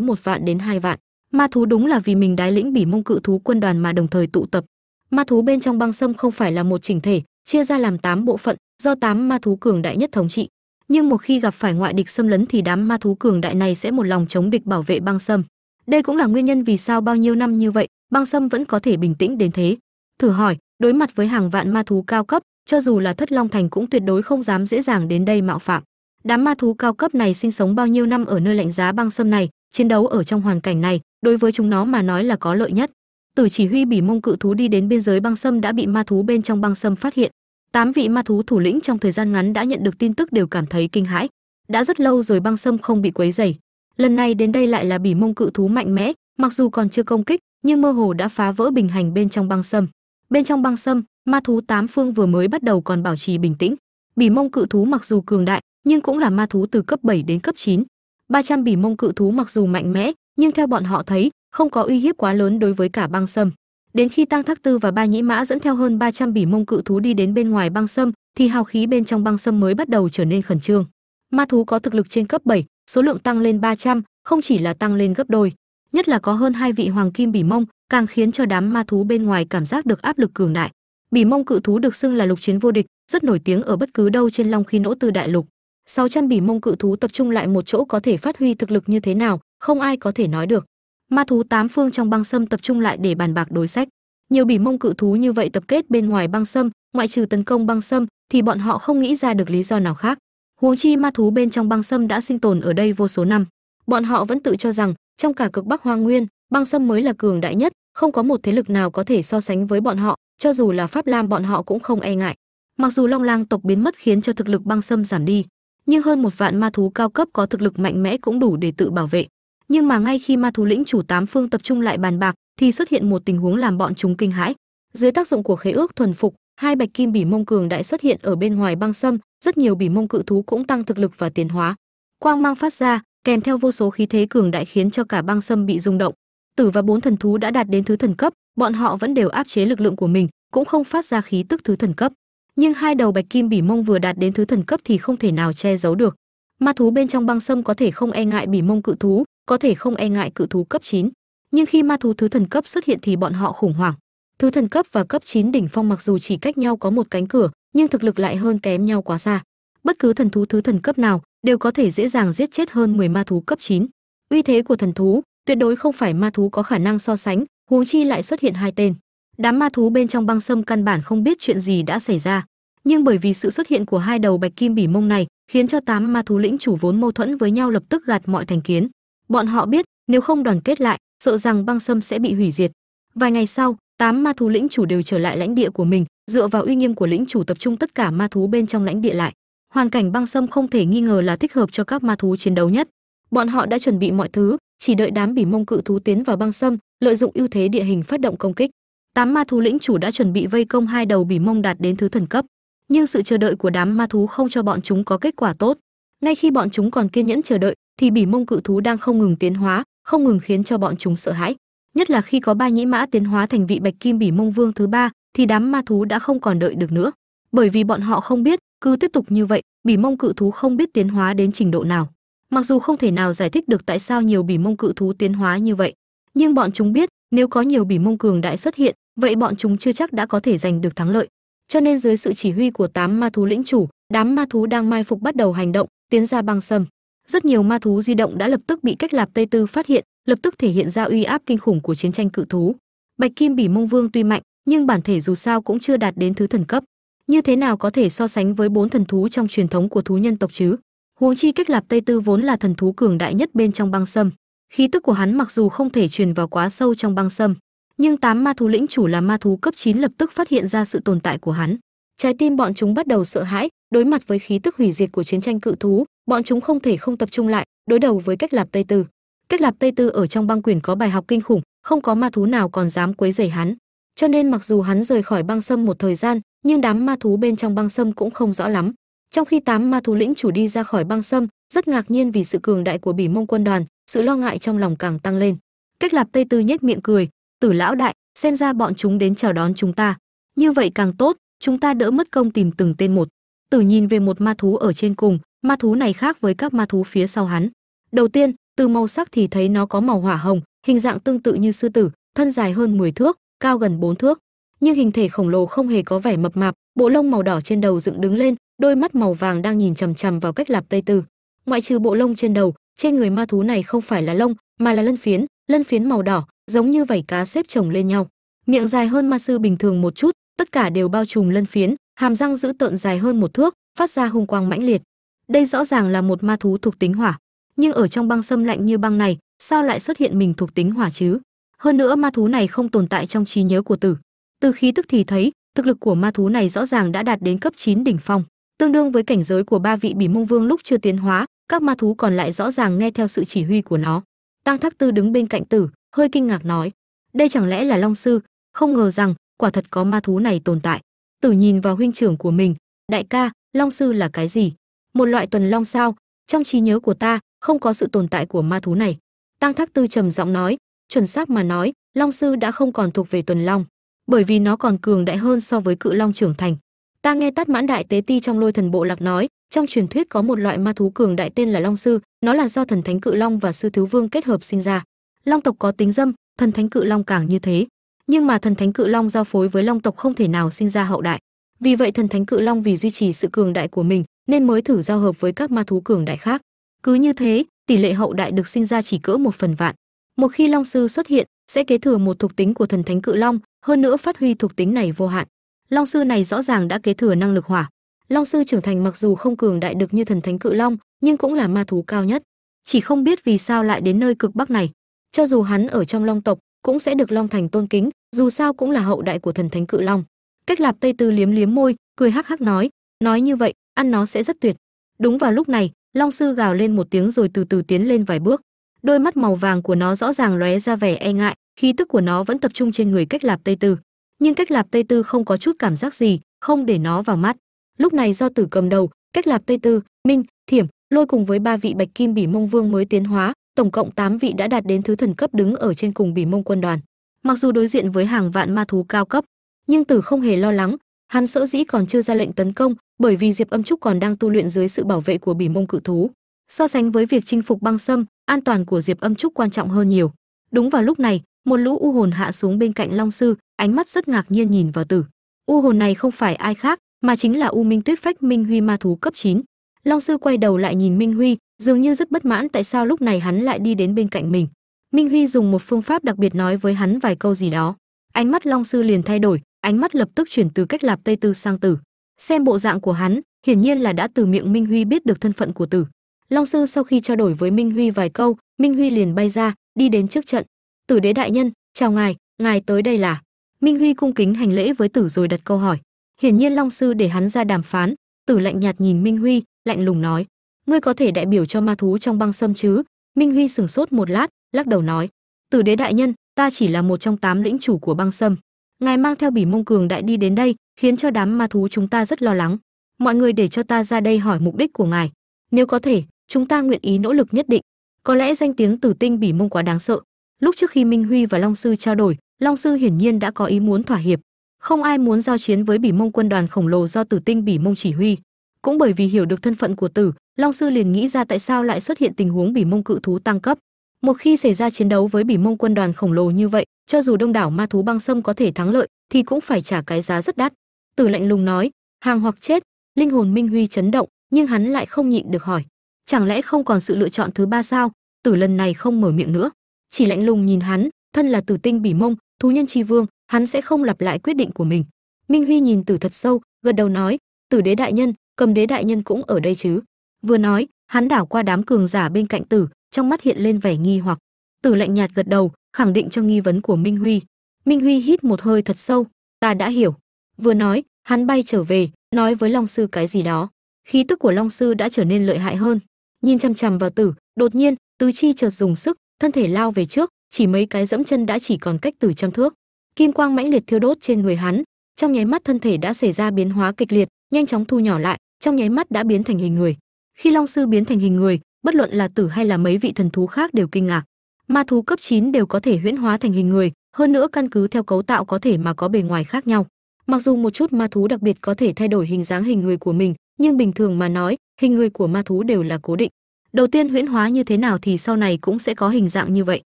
A: một vạn đến hai vạn ma thú đúng là vì mình đái lĩnh bỉ mông cự thú quân đoàn mà đồng thời tụ tập. Ma thú bên trong băng sâm không phải là một chỉnh thể, chia ra làm 8 bộ phận, do 8 ma thú cường đại nhất thống trị. Nhưng một khi gặp phải ngoại địch xâm lấn thì đám ma thú cường đại này sẽ một lòng chống địch bảo vệ băng sâm. Đây cũng là nguyên nhân vì sao bao nhiêu năm như vậy, băng sâm vẫn có thể bình tĩnh đến thế. Thử hỏi, đối mặt với hàng vạn ma thú cao cấp, cho dù là thất long thành cũng tuyệt đối không dám dễ dàng đến đây mạo phạm. Đám ma thú cao cấp này sinh sống bao nhiêu năm ở nơi lạnh giá băng sâm này, chiến đấu ở trong hoàn cảnh này đối với chúng nó mà nói là có lợi nhất. Tử chỉ huy bỉ mông cự thú đi đến biên giới băng sâm đã bị ma thú bên trong băng sâm phát hiện. Tám vị ma thú thủ lĩnh trong thời gian ngắn đã nhận được tin tức đều cảm thấy kinh hãi. Đã rất lâu rồi băng sâm không bị quấy dày lần này đến đây lại là bỉ mông cự thú mạnh mẽ, mặc dù còn chưa công kích, nhưng mơ hồ đã phá vỡ bình hành bên trong băng sâm. Bên trong băng sâm, ma thú tám phương vừa mới bắt đầu còn bảo trì bình tĩnh. Bỉ mông cự thú mặc dù cường đại, nhưng cũng là ma thú từ cấp 7 đến cấp 9. 300 bỉ mông cự thú mặc dù mạnh mẽ nhưng theo bọn họ thấy không có uy hiếp quá lớn đối với cả băng sâm. Đến khi tăng thác tư và ba nhĩ mã dẫn theo hơn 300 bỉ mông cự thú đi đến bên ngoài băng sâm thì hào khí bên trong băng sâm mới bắt đầu trở nên khẩn trương. Ma thú có thực lực trên cấp 7, số lượng tăng lên 300, không chỉ là tăng lên gấp đôi. Nhất là có hơn hai vị hoàng kim bỉ mông càng khiến cho đám ma thú bên ngoài cảm giác được áp lực cường đại. Bỉ mông cự thú được xưng là lục chiến vô địch rất nổi tiếng ở bất cứ đâu trên long khi nỗ từ đại lục. 600 bỉ mông cự thú tập trung lại một chỗ có thể phát huy thực lực như thế nào không ai có thể nói được. Ma thú tám phương trong băng sâm tập trung lại để bàn bạc đối sách. Nhiều bỉ mông cự thú như vậy tập kết bên ngoài băng sâm, ngoại trừ tấn công băng sâm, thì bọn họ không nghĩ ra được lý do nào khác. Huống chi ma thú bên trong băng sâm đã sinh tồn ở đây vô số năm. Bọn họ vẫn tự cho rằng, trong cả cực bắc hoang nguyên, băng sâm mới là cường đại nhất, không có một thế lực nào có thể so sánh với bọn họ, cho dù là pháp lam bọn họ cũng không e ngại. Mặc dù long lang tộc biến mất khiến cho thực lực băng sâm giảm đi, nhưng hơn một vạn ma thú cao cấp có thực lực mạnh mẽ cũng đủ để tự bảo vệ nhưng mà ngay khi ma thú lĩnh chủ tám phương tập trung lại bàn bạc, thì xuất hiện một tình huống làm bọn chúng kinh hãi. Dưới tác dụng của khế ước thuần phục, hai bạch kim bỉ mông cường đại xuất hiện ở bên ngoài băng sâm, rất nhiều bỉ mông cự thú cũng tăng thực lực và tiến hóa. Quang mang phát ra, kèm theo vô số khí thế cường đại khiến cho cả băng sâm bị rung động. Tử và bốn thần thú đã đạt đến thứ thần cấp, bọn họ vẫn đều áp chế lực lượng của mình, cũng không phát ra khí tức thứ thần cấp. Nhưng hai đầu bạch kim bỉ mông vừa đạt đến thứ thần cấp thì không thể nào che giấu được. Ma thú bên trong băng sâm có thể không e ngại bỉ mông cự thú có thể không e ngại cự thú cấp 9. nhưng khi ma thú thứ thần cấp xuất hiện thì bọn họ khủng hoảng. Thứ thần cấp và cấp 9 đỉnh phong mặc dù chỉ cách nhau có một cánh cửa, nhưng thực lực lại hơn kém nhau quá xa. Bất cứ thần thú thứ thần cấp nào đều có thể dễ dàng giết chết hơn 10 ma thú cấp 9. uy thế của thần thú, tuyệt đối không phải ma thú có khả năng so sánh, huống chi lại xuất hiện hai tên. Đám ma thú bên trong băng sâm căn bản không biết chuyện gì đã xảy ra. Nhưng bởi vì sự xuất hiện của hai đầu bạch kim bỉ mông này khiến cho tám ma thú lĩnh chủ vốn mâu thuẫn với nhau lập tức gạt mọi thành kiến bọn họ biết, nếu không đoàn kết lại, sợ rằng băng sâm sẽ bị hủy diệt. Vài ngày sau, tám ma thú lĩnh chủ đều trở lại lãnh địa của mình, dựa vào uy nghiêm của lĩnh chủ tập trung tất cả ma thú bên trong lãnh địa lại. Hoàn cảnh băng sâm không thể nghi ngờ là thích hợp cho các ma thú chiến đấu nhất. Bọn họ đã chuẩn bị mọi thứ, chỉ đợi đám bỉ mông cự thú tiến vào băng sâm, lợi dụng ưu thế địa hình phát động công kích. Tám ma thú lĩnh chủ đã chuẩn bị vây công hai đầu bỉ mông đạt đến thứ thần cấp. Nhưng sự chờ đợi của đám ma thú không cho bọn chúng có kết quả tốt. Ngay khi bọn chúng còn kiên nhẫn chờ đợi thì bỉ mông cự thú đang không ngừng tiến hóa, không ngừng khiến cho bọn chúng sợ hãi. Nhất là khi có ba nhĩ mã tiến hóa thành vị bạch kim bỉ mông vương thứ ba, thì đám ma thú đã không còn đợi được nữa. Bởi vì bọn họ không biết, cứ tiếp tục như vậy, bỉ mông cự thú không biết tiến hóa đến trình độ nào. Mặc dù không thể nào giải thích được tại sao nhiều bỉ mông cự thú tiến hóa như vậy, nhưng bọn chúng biết, nếu có nhiều bỉ mông cường đại xuất hiện, vậy bọn chúng chưa chắc đã có thể giành được thắng lợi. Cho nên dưới sự chỉ huy của tám ma thú lĩnh chủ, đám ma thú đang mai phục bắt đầu hành động, tiến ra băng sâm rất nhiều ma thú di động đã lập tức bị cách lạp tây tư phát hiện, lập tức thể hiện ra uy áp kinh khủng của chiến tranh cự thú. Bạch kim bỉ mông vương tuy mạnh, nhưng bản thể dù sao cũng chưa đạt đến thứ thần cấp. Như thế nào có thể so sánh với bốn thần thú trong truyền thống của thú nhân tộc chứ? Huống chi cách lạp tây tư vốn là thần thú cường đại nhất bên trong băng sâm. Khí tức của hắn mặc dù không thể truyền vào quá sâu trong băng sâm, nhưng tám ma thú lĩnh chủ là ma thú cấp 9 lập tức phát hiện ra sự tồn tại của hắn trái tim bọn chúng bắt đầu sợ hãi, đối mặt với khí tức hủy diệt của chiến tranh cự thú, bọn chúng không thể không tập trung lại, đối đầu với cách lạp tây tư. Cách lạp tây tư ở trong băng quyền có bài học kinh khủng, không có ma thú nào còn dám quấy rầy hắn. Cho nên mặc dù hắn rời khỏi băng sâm một thời gian, nhưng đám ma thú bên trong băng sâm cũng không rõ lắm. Trong khi tám ma thú lĩnh chủ đi ra khỏi băng sâm, rất ngạc nhiên vì sự cường đại của bỉ mông quân đoàn, sự lo ngại trong lòng càng tăng lên. Cách lạp tây tư nhếch miệng cười, tử lão đại, xem ra bọn chúng đến chào đón chúng ta. Như vậy càng tốt chúng ta đỡ mất công tìm từng tên một. Tử nhìn về một ma thú ở trên cùng, ma thú này khác với các ma thú phía sau hắn. Đầu tiên, từ màu sắc thì thấy nó có màu hỏa hồng, hình dạng tương tự như sư tử, thân dài hơn 10 thước, cao gần 4 thước. Nhưng hình thể khổng lồ không hề có vẻ mập mạp, bộ lông màu đỏ trên đầu dựng đứng lên, đôi mắt màu vàng đang nhìn chằm chằm vào cách lạp tây tư. Ngoại trừ bộ lông trên đầu, trên người ma thú này không phải là lông, mà là lân phiến lân phiến màu đỏ, giống như vảy cá xếp chồng lên nhau. Miệng dài hơn ma sư bình thường một chút tất cả đều bao trùm lân phiến, hàm răng giữ tợn dài hơn một thước, phát ra hung quang mãnh liệt. Đây rõ ràng là một ma thú thuộc tính hỏa, nhưng ở trong băng sâm lạnh như băng này, sao lại xuất hiện mình thuộc tính hỏa chứ? Hơn nữa ma thú này không tồn tại trong trí nhớ của tử. Từ khí tức thì thấy, thực lực của ma thú này rõ ràng đã đạt đến cấp 9 đỉnh phong. Tương đương với cảnh giới của ba vị bỉ mông vương lúc chưa tiến hóa, các ma thú còn lại rõ ràng nghe theo sự chỉ huy của nó. Tăng thác tư đứng bên cạnh tử, hơi kinh ngạc nói, đây chẳng lẽ là long sư? Không ngờ rằng quả thật có ma thú này tồn tại. Tử nhìn vào huynh trưởng của mình, đại ca, long sư là cái gì? Một loại tuần long sao? Trong trí nhớ của ta, không có sự tồn tại của ma thú này. Tăng thác tư trầm giọng nói, chuẩn xác mà nói, long sư đã không còn thuộc về tuần long, bởi vì nó còn cường đại hơn so với cự long trưởng thành. Ta nghe tát mãn đại tế ti trong lôi thần bộ lạc nói, trong truyền thuyết có một loại ma thú cường đại tên là long sư, nó là do thần thánh cự long và sư thiếu vương kết hợp sinh ra. Long tộc có tính dâm, thần thánh cự long càng như thế nhưng mà thần thánh cự long giao phối với long tộc không thể nào sinh ra hậu đại. Vì vậy thần thánh cự long vì duy trì sự cường đại của mình, nên mới thử giao hợp với các ma thú cường đại khác. Cứ như thế, tỷ lệ hậu đại được sinh ra chỉ cỡ một phần vạn. Một khi long sư xuất hiện, sẽ kế thừa một thuộc tính của thần thánh cự long, hơn nữa phát huy thuộc tính này vô hạn. Long sư này rõ ràng đã kế thừa năng lực hỏa. Long sư trưởng thành mặc dù không cường đại được như thần thánh cự long, nhưng cũng là ma thú cao nhất. Chỉ không biết vì sao lại đến nơi cực bắc này. Cho dù hắn ở trong long tộc cũng sẽ được long thành tôn kính, dù sao cũng là hậu đại của thần thánh cự long. Cách lạp tây tư liếm liếm môi, cười hắc hắc nói nói như vậy, ăn nó sẽ rất tuyệt. Đúng vào lúc này, long sư gào lên một tiếng rồi từ từ tiến lên vài bước. Đôi mắt màu vàng của nó rõ ràng lóe ra vẻ e ngại, khí tức của nó vẫn tập trung trên người cách lạp tây tư. Nhưng cách lạp tây tư không có chút cảm giác gì, không để nó vào mắt. Lúc này do tử cầm đầu, cách lạp tây tư, minh, thiểm, lôi cùng với ba vị bạch kim bỉ mông vương mới tiến hóa tổng cộng 8 vị đã đạt đến thứ thần cấp đứng ở trên cùng bỉ mông quân đoàn. Mặc dù đối diện với hàng vạn ma thú cao cấp, nhưng tử không hề lo lắng, hắn sợ dĩ còn chưa ra lệnh tấn công, bởi vì diệp âm trúc còn đang tu luyện dưới sự bảo vệ của bỉ mông cự thú. So sánh với việc chinh phục băng sâm, an toàn của diệp âm trúc quan trọng hơn nhiều. Đúng vào lúc này, một lũ u hồn hạ xuống bên cạnh long sư, ánh mắt rất ngạc nhiên nhìn vào tử. U hồn này không phải ai khác, mà chính là u minh tuyết phách minh huy ma thú cấp 9 long sư quay đầu lại nhìn minh huy, dường như rất bất mãn tại sao lúc này hắn lại đi đến bên cạnh mình. Minh huy dùng một phương pháp đặc biệt nói với hắn vài câu gì đó. Ánh mắt long sư liền thay đổi, ánh mắt lập tức chuyển từ cách lạp tây tư sang tử. Xem bộ dạng của hắn, hiển nhiên là đã từ miệng minh huy biết được thân phận của tử. Long sư sau khi trao đổi với minh huy vài câu, minh huy liền bay ra, đi đến trước trận. Tử đế đại nhân, chào ngài ngài tới đây là? Minh huy cung kính hành lễ với tử rồi đặt câu hỏi. Hiển nhiên long sư để hắn ra đàm phán tử lạnh nhạt nhìn minh huy, lạnh lùng nói, ngươi có thể đại biểu cho ma thú trong băng sâm chứ? Minh huy sửng sốt một lát, lắc đầu nói, tử đế đại nhân, ta chỉ là một trong tám lĩnh chủ của băng sâm. Ngài mang theo bỉ mông cường đại đi đến đây, khiến cho đám ma thú chúng ta rất lo lắng. Mọi người để cho ta ra đây hỏi mục đích của ngài. Nếu có thể, chúng ta nguyện ý nỗ lực nhất định. Có lẽ danh tiếng tử tinh bỉ mông quá đáng sợ. Lúc trước khi minh huy và long sư trao đổi, long sư hiển nhiên đã có ý muốn thỏa hiệp không ai muốn giao chiến với bỉ mông quân đoàn khổng lồ do tử tinh bỉ mông chỉ huy. Cũng bởi vì hiểu được thân phận của tử, long sư liền nghĩ ra tại sao lại xuất hiện tình huống bỉ mông cự thú tăng cấp. Một khi xảy ra chiến đấu với bỉ mông quân đoàn khổng lồ như vậy, cho dù đông đảo ma thú băng sâm có thể thắng lợi, thì cũng phải trả cái giá rất đắt. Tử lạnh lùng nói, hàng hoặc chết, linh hồn minh huy chấn động, nhưng hắn lại không nhịn được hỏi, chẳng lẽ không còn sự lựa chọn thứ ba sao? Tử lần này không mở miệng nữa. Chỉ lạnh lùng nhìn hắn, thân là tử tinh bỉ mông, thú nhân tri vương hắn sẽ không lặp lại quyết định của mình. Minh huy nhìn tử thật sâu, gật đầu nói, tử đế đại nhân, cầm đế đại nhân cũng ở đây chứ? Vừa nói, hắn đảo qua đám cường giả bên cạnh tử, trong mắt hiện lên vẻ nghi hoặc. Tử lạnh nhạt gật đầu, khẳng định cho nghi vấn của minh huy. Minh huy hít một hơi thật sâu, ta đã hiểu. Vừa nói, hắn bay trở về, nói với long sư cái gì đó. Khí tức của long sư đã trở nên lợi hại hơn. Nhìn chăm chăm vào tử, đột nhiên, tứ chi chợt dùng sức, thân thể lao về trước, chỉ mấy cái dẫm chân đã chỉ còn cách tử trăm thước kim quang mãnh liệt thiêu đốt trên người hắn, trong nháy mắt thân thể đã xảy ra biến hóa kịch liệt, nhanh chóng thu nhỏ lại, trong nháy mắt đã biến thành hình người. Khi long sư biến thành hình người, bất luận là tử hay là mấy vị thần thú khác đều kinh ngạc. Ma thú cấp 9 đều có thể huyễn hóa thành hình người, hơn nữa căn cứ theo cấu tạo có thể mà có bề ngoài khác nhau. Mặc dù một chút ma thú đặc biệt có thể thay đổi hình dáng hình người của mình, nhưng bình thường mà nói, hình người của ma thú đều là cố định. Đầu tiên huyễn hóa như thế nào thì sau này cũng sẽ có hình dạng như vậy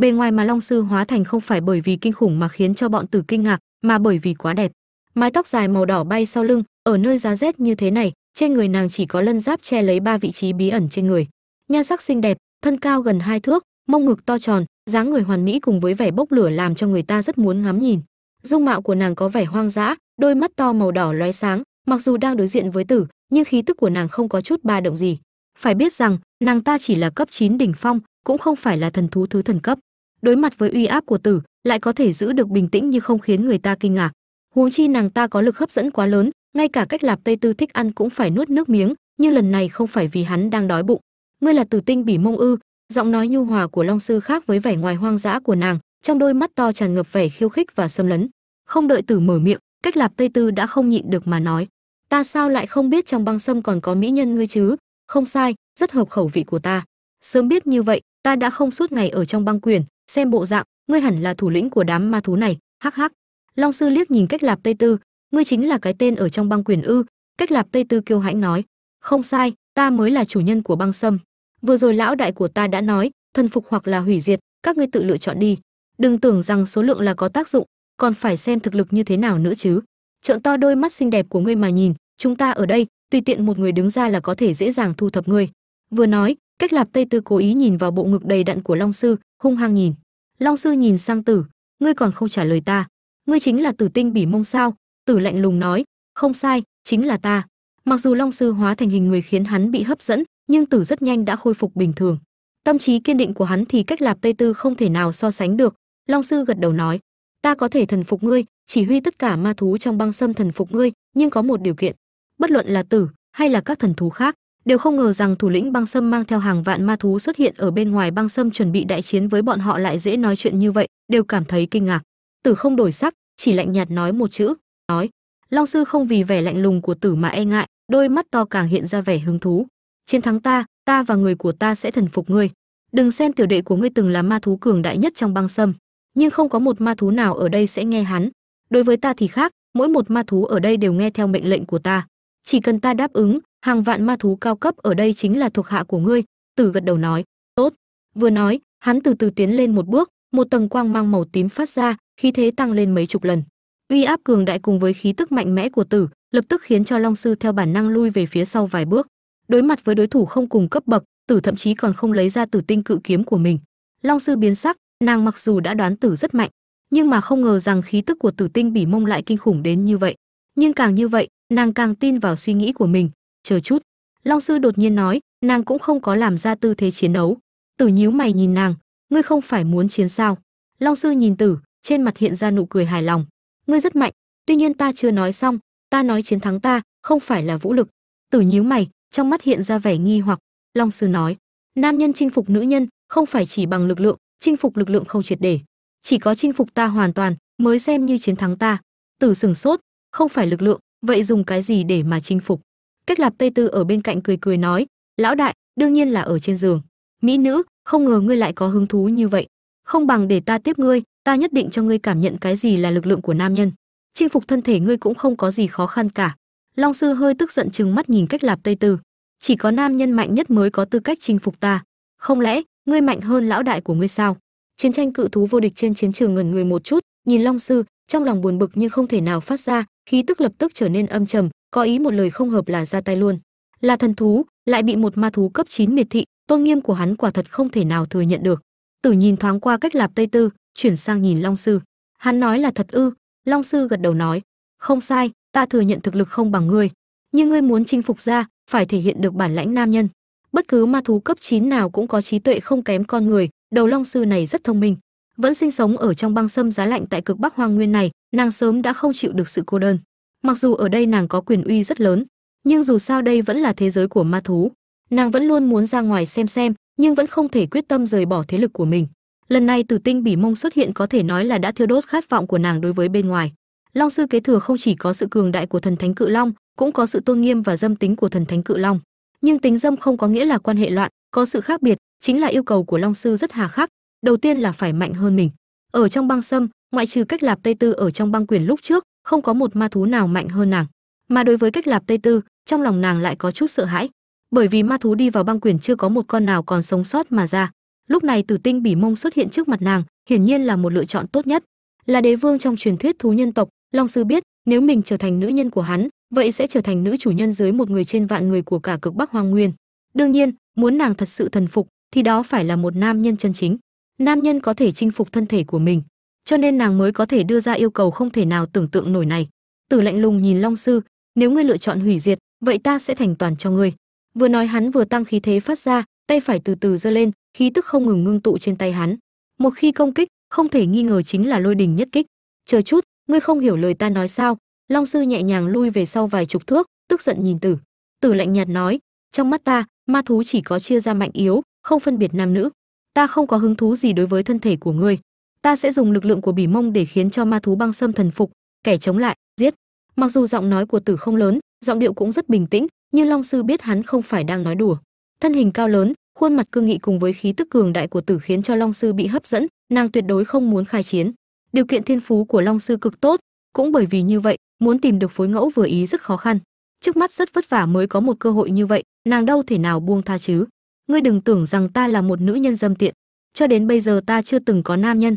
A: bề ngoài mà long sư hóa thành không phải bởi vì kinh khủng mà khiến cho bọn tử kinh ngạc, mà bởi vì quá đẹp. Mái tóc dài màu đỏ bay sau lưng, ở nơi giá rét như thế này, trên người nàng chỉ có lân giáp che lấy ba vị trí bí ẩn trên người. Nhan sắc xinh đẹp, thân cao gần hai thước, mông ngực to tròn, dáng người hoàn mỹ cùng với vẻ bốc lửa làm cho người ta rất muốn ngắm nhìn. Dung mạo của nàng có vẻ hoang dã, đôi mắt to màu đỏ lóe sáng, mặc dù đang đối diện với tử, nhưng khí tức của nàng không có chút ba động gì. Phải biết rằng, nàng ta chỉ là cấp 9 đỉnh phong, cũng không phải là thần thú thứ thần cấp đối mặt với uy áp của tử, lại có thể giữ được bình tĩnh như không khiến người ta kinh ngạc. Huống chi nàng ta có lực hấp dẫn quá lớn, ngay cả cách lạp tây tư thích ăn cũng phải nuốt nước miếng, nhưng lần này không phải vì hắn đang đói bụng. Ngươi là tử tinh bỉ mông ư? Giọng nói nhu hòa của long sư khác với vẻ ngoài hoang dã của nàng, trong đôi mắt to tràn ngập vẻ khiêu khích và xâm lấn. Không đợi tử mở miệng, cách lạp tây tư đã không nhịn được mà nói, ta sao lại không biết trong băng sâm còn có mỹ nhân ngươi chứ? Không sai, rất hợp khẩu vị của ta. Sớm biết như vậy, ta đã không suốt ngày ở trong băng quyền xem bộ dạng, ngươi hẳn là thủ lĩnh của đám ma thú này, hắc hắc. Long sư liếc nhìn cách lạp tây tư, ngươi chính là cái tên ở trong băng quyền ư? Cách lạp tây tư kiêu hãnh nói, không sai, ta mới là chủ nhân của băng sâm. Vừa rồi lão đại của ta đã nói, thần phục hoặc là hủy diệt, các ngươi tự lựa chọn đi. Đừng tưởng rằng số lượng là có tác dụng, còn phải xem thực lực như thế nào nữa chứ. Trợn to đôi mắt xinh đẹp của ngươi mà nhìn, chúng ta ở đây, tùy tiện một người đứng ra là có thể dễ dàng thu thập ngươi. Vừa nói, cách lạp tây tư cố ý nhìn vào bộ ngực đầy đặn của long sư hung hăng nhìn. Long sư nhìn sang tử, ngươi còn không trả lời ta. Ngươi chính là tử tinh bỉ mông sao? Tử lạnh lùng nói, không sai, chính là ta. Mặc dù long sư hóa thành hình người khiến hắn bị hấp dẫn, nhưng tử rất nhanh đã khôi phục bình thường. Tâm trí kiên định của hắn thì cách lạp tây tư không thể nào so sánh được. Long sư gật đầu nói, ta có thể thần phục ngươi, chỉ huy tất cả ma thú trong băng sâm thần phục ngươi, nhưng có một điều kiện. Bất luận là tử, hay là các thần thú khác đều không ngờ rằng thủ lĩnh băng sâm mang theo hàng vạn ma thú xuất hiện ở bên ngoài băng sâm chuẩn bị đại chiến với bọn họ lại dễ nói chuyện như vậy, đều cảm thấy kinh ngạc. Tử không đổi sắc, chỉ lạnh nhạt nói một chữ, nói, long sư không vì vẻ lạnh lùng của tử mà e ngại, đôi mắt to càng hiện ra vẻ hứng thú. Chiến thắng ta ta và người của ta sẽ thần phục ngươi. Đừng xem tiểu đệ của ngươi từng là ma thú cường đại nhất trong băng sâm, nhưng không có một ma thú nào ở đây sẽ nghe hắn. Đối với ta thì khác, mỗi một ma thú ở đây đều nghe theo mệnh lệnh của ta. Chỉ cần ta đáp ứng hàng vạn ma thú cao cấp ở đây chính là thuộc hạ của ngươi. Tử gật đầu nói, tốt. Vừa nói, hắn từ từ tiến lên một bước, một tầng quang mang màu tím phát ra, khí thế tăng lên mấy chục lần. Uy áp cường đại cùng với khí tức mạnh mẽ của tử, lập tức khiến cho long sư theo bản năng lui về phía sau vài bước. Đối mặt với đối thủ không cùng cấp bậc, tử thậm chí còn không lấy ra tử tinh cự kiếm của mình. Long sư biến sắc, nàng mặc dù đã đoán tử rất mạnh, nhưng mà không ngờ rằng khí tức của tử tinh bỉ mông lại kinh khủng đến như vậy. Nhưng càng như vậy, nàng càng tin vào suy nghĩ của mình chờ chút. Long sư đột nhiên nói, nàng cũng không có làm ra tư thế chiến đấu. Tử nhíu mày nhìn nàng, ngươi không phải muốn chiến sao? Long sư nhìn tử, trên mặt hiện ra nụ cười hài lòng. Ngươi rất mạnh, tuy nhiên ta chưa nói xong, ta nói chiến thắng ta, không phải là vũ lực. Tử nhíu mày, trong mắt hiện ra vẻ nghi hoặc. Long sư nói, nam nhân chinh phục nữ nhân, không phải chỉ bằng lực lượng, chinh phục lực lượng không triệt để. Chỉ có chinh phục ta hoàn toàn, mới xem như chiến thắng ta. Tử sừng sốt, không phải lực lượng, vậy dùng cái gì để mà chinh phục? Cách lạp tây tư ở bên cạnh cười cười nói, lão đại, đương nhiên là ở trên giường. Mỹ nữ, không ngờ ngươi lại có hứng thú như vậy. Không bằng để ta tiếp ngươi, ta nhất định cho ngươi cảm nhận cái gì là lực lượng của nam nhân. Chinh phục thân thể ngươi cũng không có gì khó khăn cả. Long sư hơi tức giận chừng mắt nhìn cách lạp tây tư. Chỉ có nam nhân mạnh nhất mới có tư cách chinh phục ta. Không lẽ, ngươi mạnh hơn lão đại của ngươi sao? Chiến tranh cự thú vô địch trên chiến trường ngẩn người một chút, nhìn long sư, trong lòng buồn bực nhưng không thể nào phát ra, khí tức lập tức trở nên âm trầm có ý một lời không hợp là ra tay luôn. Là thần thú, lại bị một ma thú cấp 9 miệt thị, tôn nghiêm của hắn quả thật không thể nào thừa nhận được. Tử nhìn thoáng qua cách lạp tây tư, chuyển sang nhìn long sư. Hắn nói là thật ư? Long sư gật đầu nói, không sai, ta thừa nhận thực lực không bằng ngươi. Nhưng ngươi muốn chinh phục ra, phải thể hiện được bản lãnh nam nhân. Bất cứ ma thú cấp 9 nào cũng có trí tuệ không kém con người, đầu long sư này rất thông minh. Vẫn sinh sống ở trong băng sâm giá lạnh tại cực bắc hoang nguyên này, nàng sớm đã không chịu được sự cô đơn mặc dù ở đây nàng có quyền uy rất lớn, nhưng dù sao đây vẫn là thế giới của ma thú. Nàng vẫn luôn muốn ra ngoài xem xem, nhưng vẫn không thể quyết tâm rời bỏ thế lực của mình. Lần này tử tinh bỉ mông xuất hiện có thể nói là đã thiêu đốt khát vọng của nàng đối với bên ngoài. Long sư kế thừa không chỉ có sự cường đại của thần thánh cự long, cũng có sự tôn nghiêm và dâm tính của thần thánh cự long. Nhưng tính dâm không có nghĩa là quan hệ loạn, có sự khác biệt, chính là yêu cầu của long sư rất hà khắc. Đầu tiên là phải mạnh hơn mình. Ở trong băng sâm, ngoại trừ cách lạp tây tư ở trong băng quyền lúc trước không có một ma thú nào mạnh hơn nàng. Mà đối với cách lạp tây tư, trong lòng nàng lại có chút sợ hãi. Bởi vì ma thú đi vào băng quyền chưa có một con nào còn sống sót mà ra. Lúc này tử tinh bỉ mông xuất hiện trước mặt nàng, hiển nhiên là một lựa chọn tốt nhất. Là đế vương trong truyền thuyết thú nhân tộc, long sư biết, nếu mình trở thành nữ nhân của hắn, vậy sẽ trở thành nữ chủ nhân dưới một người trên vạn người của cả cực bắc hoang nguyên. Đương nhiên, muốn nàng thật sự thần phục, thì đó phải là một nam nhân chân chính. Nam nhân có thể chinh phục thân thể của mình cho nên nàng mới có thể đưa ra yêu cầu không thể nào tưởng tượng nổi này. Tử lạnh lùng nhìn long sư, nếu ngươi lựa chọn hủy diệt, vậy ta sẽ thành toàn cho ngươi. Vừa nói hắn vừa tăng khí thế phát ra, tay phải từ từ giơ lên, khí tức không ngừng ngưng tụ trên tay hắn. Một khi công kích, không thể nghi ngờ chính là lôi đình nhất kích. Chờ chút, ngươi không hiểu lời ta nói sao? Long sư nhẹ nhàng lui về sau vài chục thước, tức giận nhìn tử. Tử lạnh nhạt nói, trong mắt ta, ma thú chỉ có chia ra mạnh yếu, không phân biệt nam nữ. Ta không có hứng thú gì đối với thân thể của ngươi ta sẽ dùng lực lượng của bỉ mông để khiến cho ma thú băng sâm thần phục, kẻ chống lại, giết. Mặc dù giọng nói của tử không lớn, giọng điệu cũng rất bình tĩnh, nhưng long sư biết hắn không phải đang nói đùa. Thân hình cao lớn, khuôn mặt cương nghị cùng với khí tức cường đại của tử khiến cho long sư bị hấp dẫn, nàng tuyệt đối không muốn khai chiến. Điều kiện thiên phú của long sư cực tốt, cũng bởi vì như vậy, muốn tìm được phối ngẫu vừa ý rất khó khăn. Trước mắt rất vất vả mới có một cơ hội như vậy, nàng đâu thể nào buông tha chứ? Ngươi đừng tưởng rằng ta là một nữ nhân dâm tiện. Cho đến bây giờ ta chưa từng có nam nhân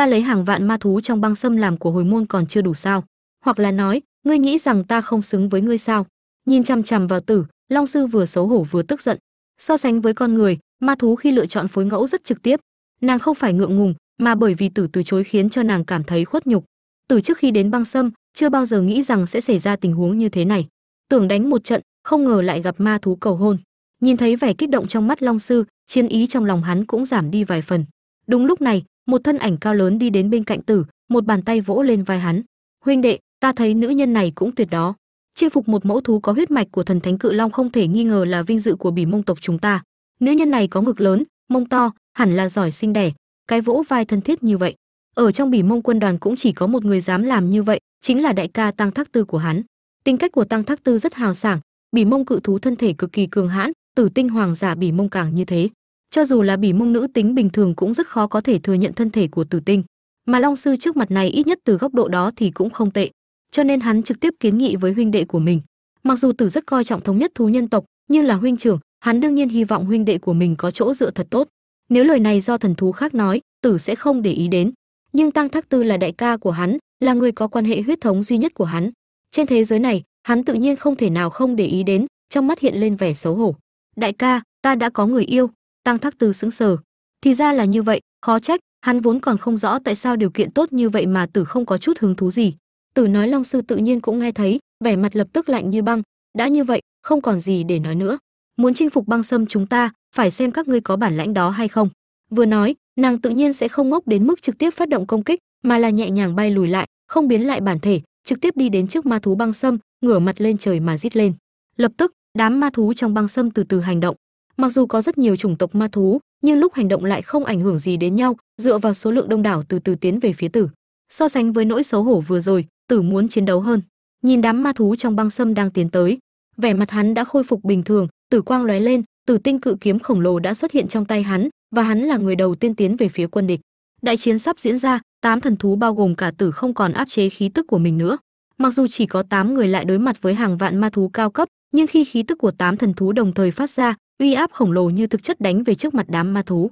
A: ta lấy hàng vạn ma thú trong băng sâm làm của hồi môn còn chưa đủ sao? Hoặc là nói, ngươi nghĩ rằng ta không xứng với ngươi sao? Nhìn chằm chằm vào tử, long sư vừa xấu hổ vừa tức giận. So sánh với con người, ma thú khi lựa chọn phối ngẫu rất trực tiếp. Nàng không phải ngượng ngùng, mà bởi vì tử từ chối khiến cho nàng cảm thấy khuất nhục. Từ trước khi đến băng sâm, chưa bao giờ nghĩ rằng sẽ xảy ra tình huống như thế này. Tưởng đánh một trận, không ngờ lại gặp ma thú cầu hôn. Nhìn thấy vẻ kích động trong mắt long sư, chiến ý trong lòng hắn cũng giảm đi vài phần. Đúng lúc này một thân ảnh cao lớn đi đến bên cạnh tử, một bàn tay vỗ lên vai hắn. Huynh đệ, ta thấy nữ nhân này cũng tuyệt đó. Chinh phục một mẫu thú có huyết mạch của thần thánh cự long không thể nghi ngờ là vinh dự của bỉ mông tộc chúng ta. Nữ nhân này có ngực lớn, mông to, hẳn là giỏi sinh đẻ. Cái vỗ vai thân thiết như vậy, ở trong bỉ mông quân đoàn cũng chỉ có một người dám làm như vậy, chính là đại ca tăng thác tư của hắn. Tính cách của tăng thác tư rất hào sảng, bỉ mông cự thú thân thể cực kỳ cường hãn, tử tinh hoàng giả bỉ mông càng như thế cho dù là bỉ mông nữ tính bình thường cũng rất khó có thể thừa nhận thân thể của tử tinh. Mà long sư trước mặt này ít nhất từ góc độ đó thì cũng không tệ, cho nên hắn trực tiếp kiến nghị với huynh đệ của mình. Mặc dù tử rất coi trọng thống nhất thú nhân tộc, nhưng là huynh trưởng, hắn đương nhiên hy vọng huynh đệ của mình có chỗ dựa thật tốt. Nếu lời này do thần thú khác nói, tử sẽ không để ý đến. Nhưng tăng thác tư là đại ca của hắn, là người có quan hệ huyết thống duy nhất của hắn. Trên thế giới này, hắn tự nhiên không thể nào không để ý đến, trong mắt hiện lên vẻ xấu hổ. Đại ca, ta đã có người yêu tăng thác từ sững sờ. Thì ra là như vậy, khó trách, hắn vốn còn không rõ tại sao điều kiện tốt như vậy mà tử không có chút hứng thú gì. Tử nói long sư tự nhiên cũng nghe thấy, vẻ mặt lập tức lạnh như băng. Đã như vậy, không còn gì để nói nữa. Muốn chinh phục băng sâm chúng ta, phải xem các ngươi có bản lãnh đó hay không. Vừa nói, nàng tự nhiên sẽ không ngốc đến mức trực tiếp phát động công kích, mà là nhẹ nhàng bay lùi lại, không biến lại bản thể, trực tiếp đi đến trước ma thú băng sâm, ngửa mặt lên trời mà rít lên. Lập tức, đám ma thú trong băng sâm từ từ hành động mặc dù có rất nhiều chủng tộc ma thú, nhưng lúc hành động lại không ảnh hưởng gì đến nhau, dựa vào số lượng đông đảo từ từ tiến về phía tử. So sánh với nỗi xấu hổ vừa rồi, tử muốn chiến đấu hơn. Nhìn đám ma thú trong băng sâm đang tiến tới, vẻ mặt hắn đã khôi phục bình thường, tử quang lóe lên, tử tinh cự kiếm khổng lồ đã xuất hiện trong tay hắn, và hắn là người đầu tiên tiến về phía quân địch. Đại chiến sắp diễn ra, tám thần thú bao gồm cả tử không còn áp chế khí tức của mình nữa. Mặc dù chỉ có 8 người lại đối mặt với hàng vạn ma thú cao cấp, nhưng khi khí tức của tám thần thú đồng thời phát ra uy áp khổng lồ như thực chất đánh về trước mặt đám ma thú.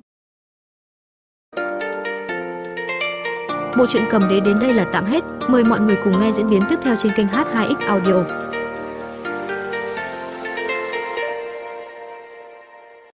A: Bộ truyện cầm đế đến đây là tạm hết. Mời mọi người cùng nghe diễn biến tiếp theo trên kênh h2x audio.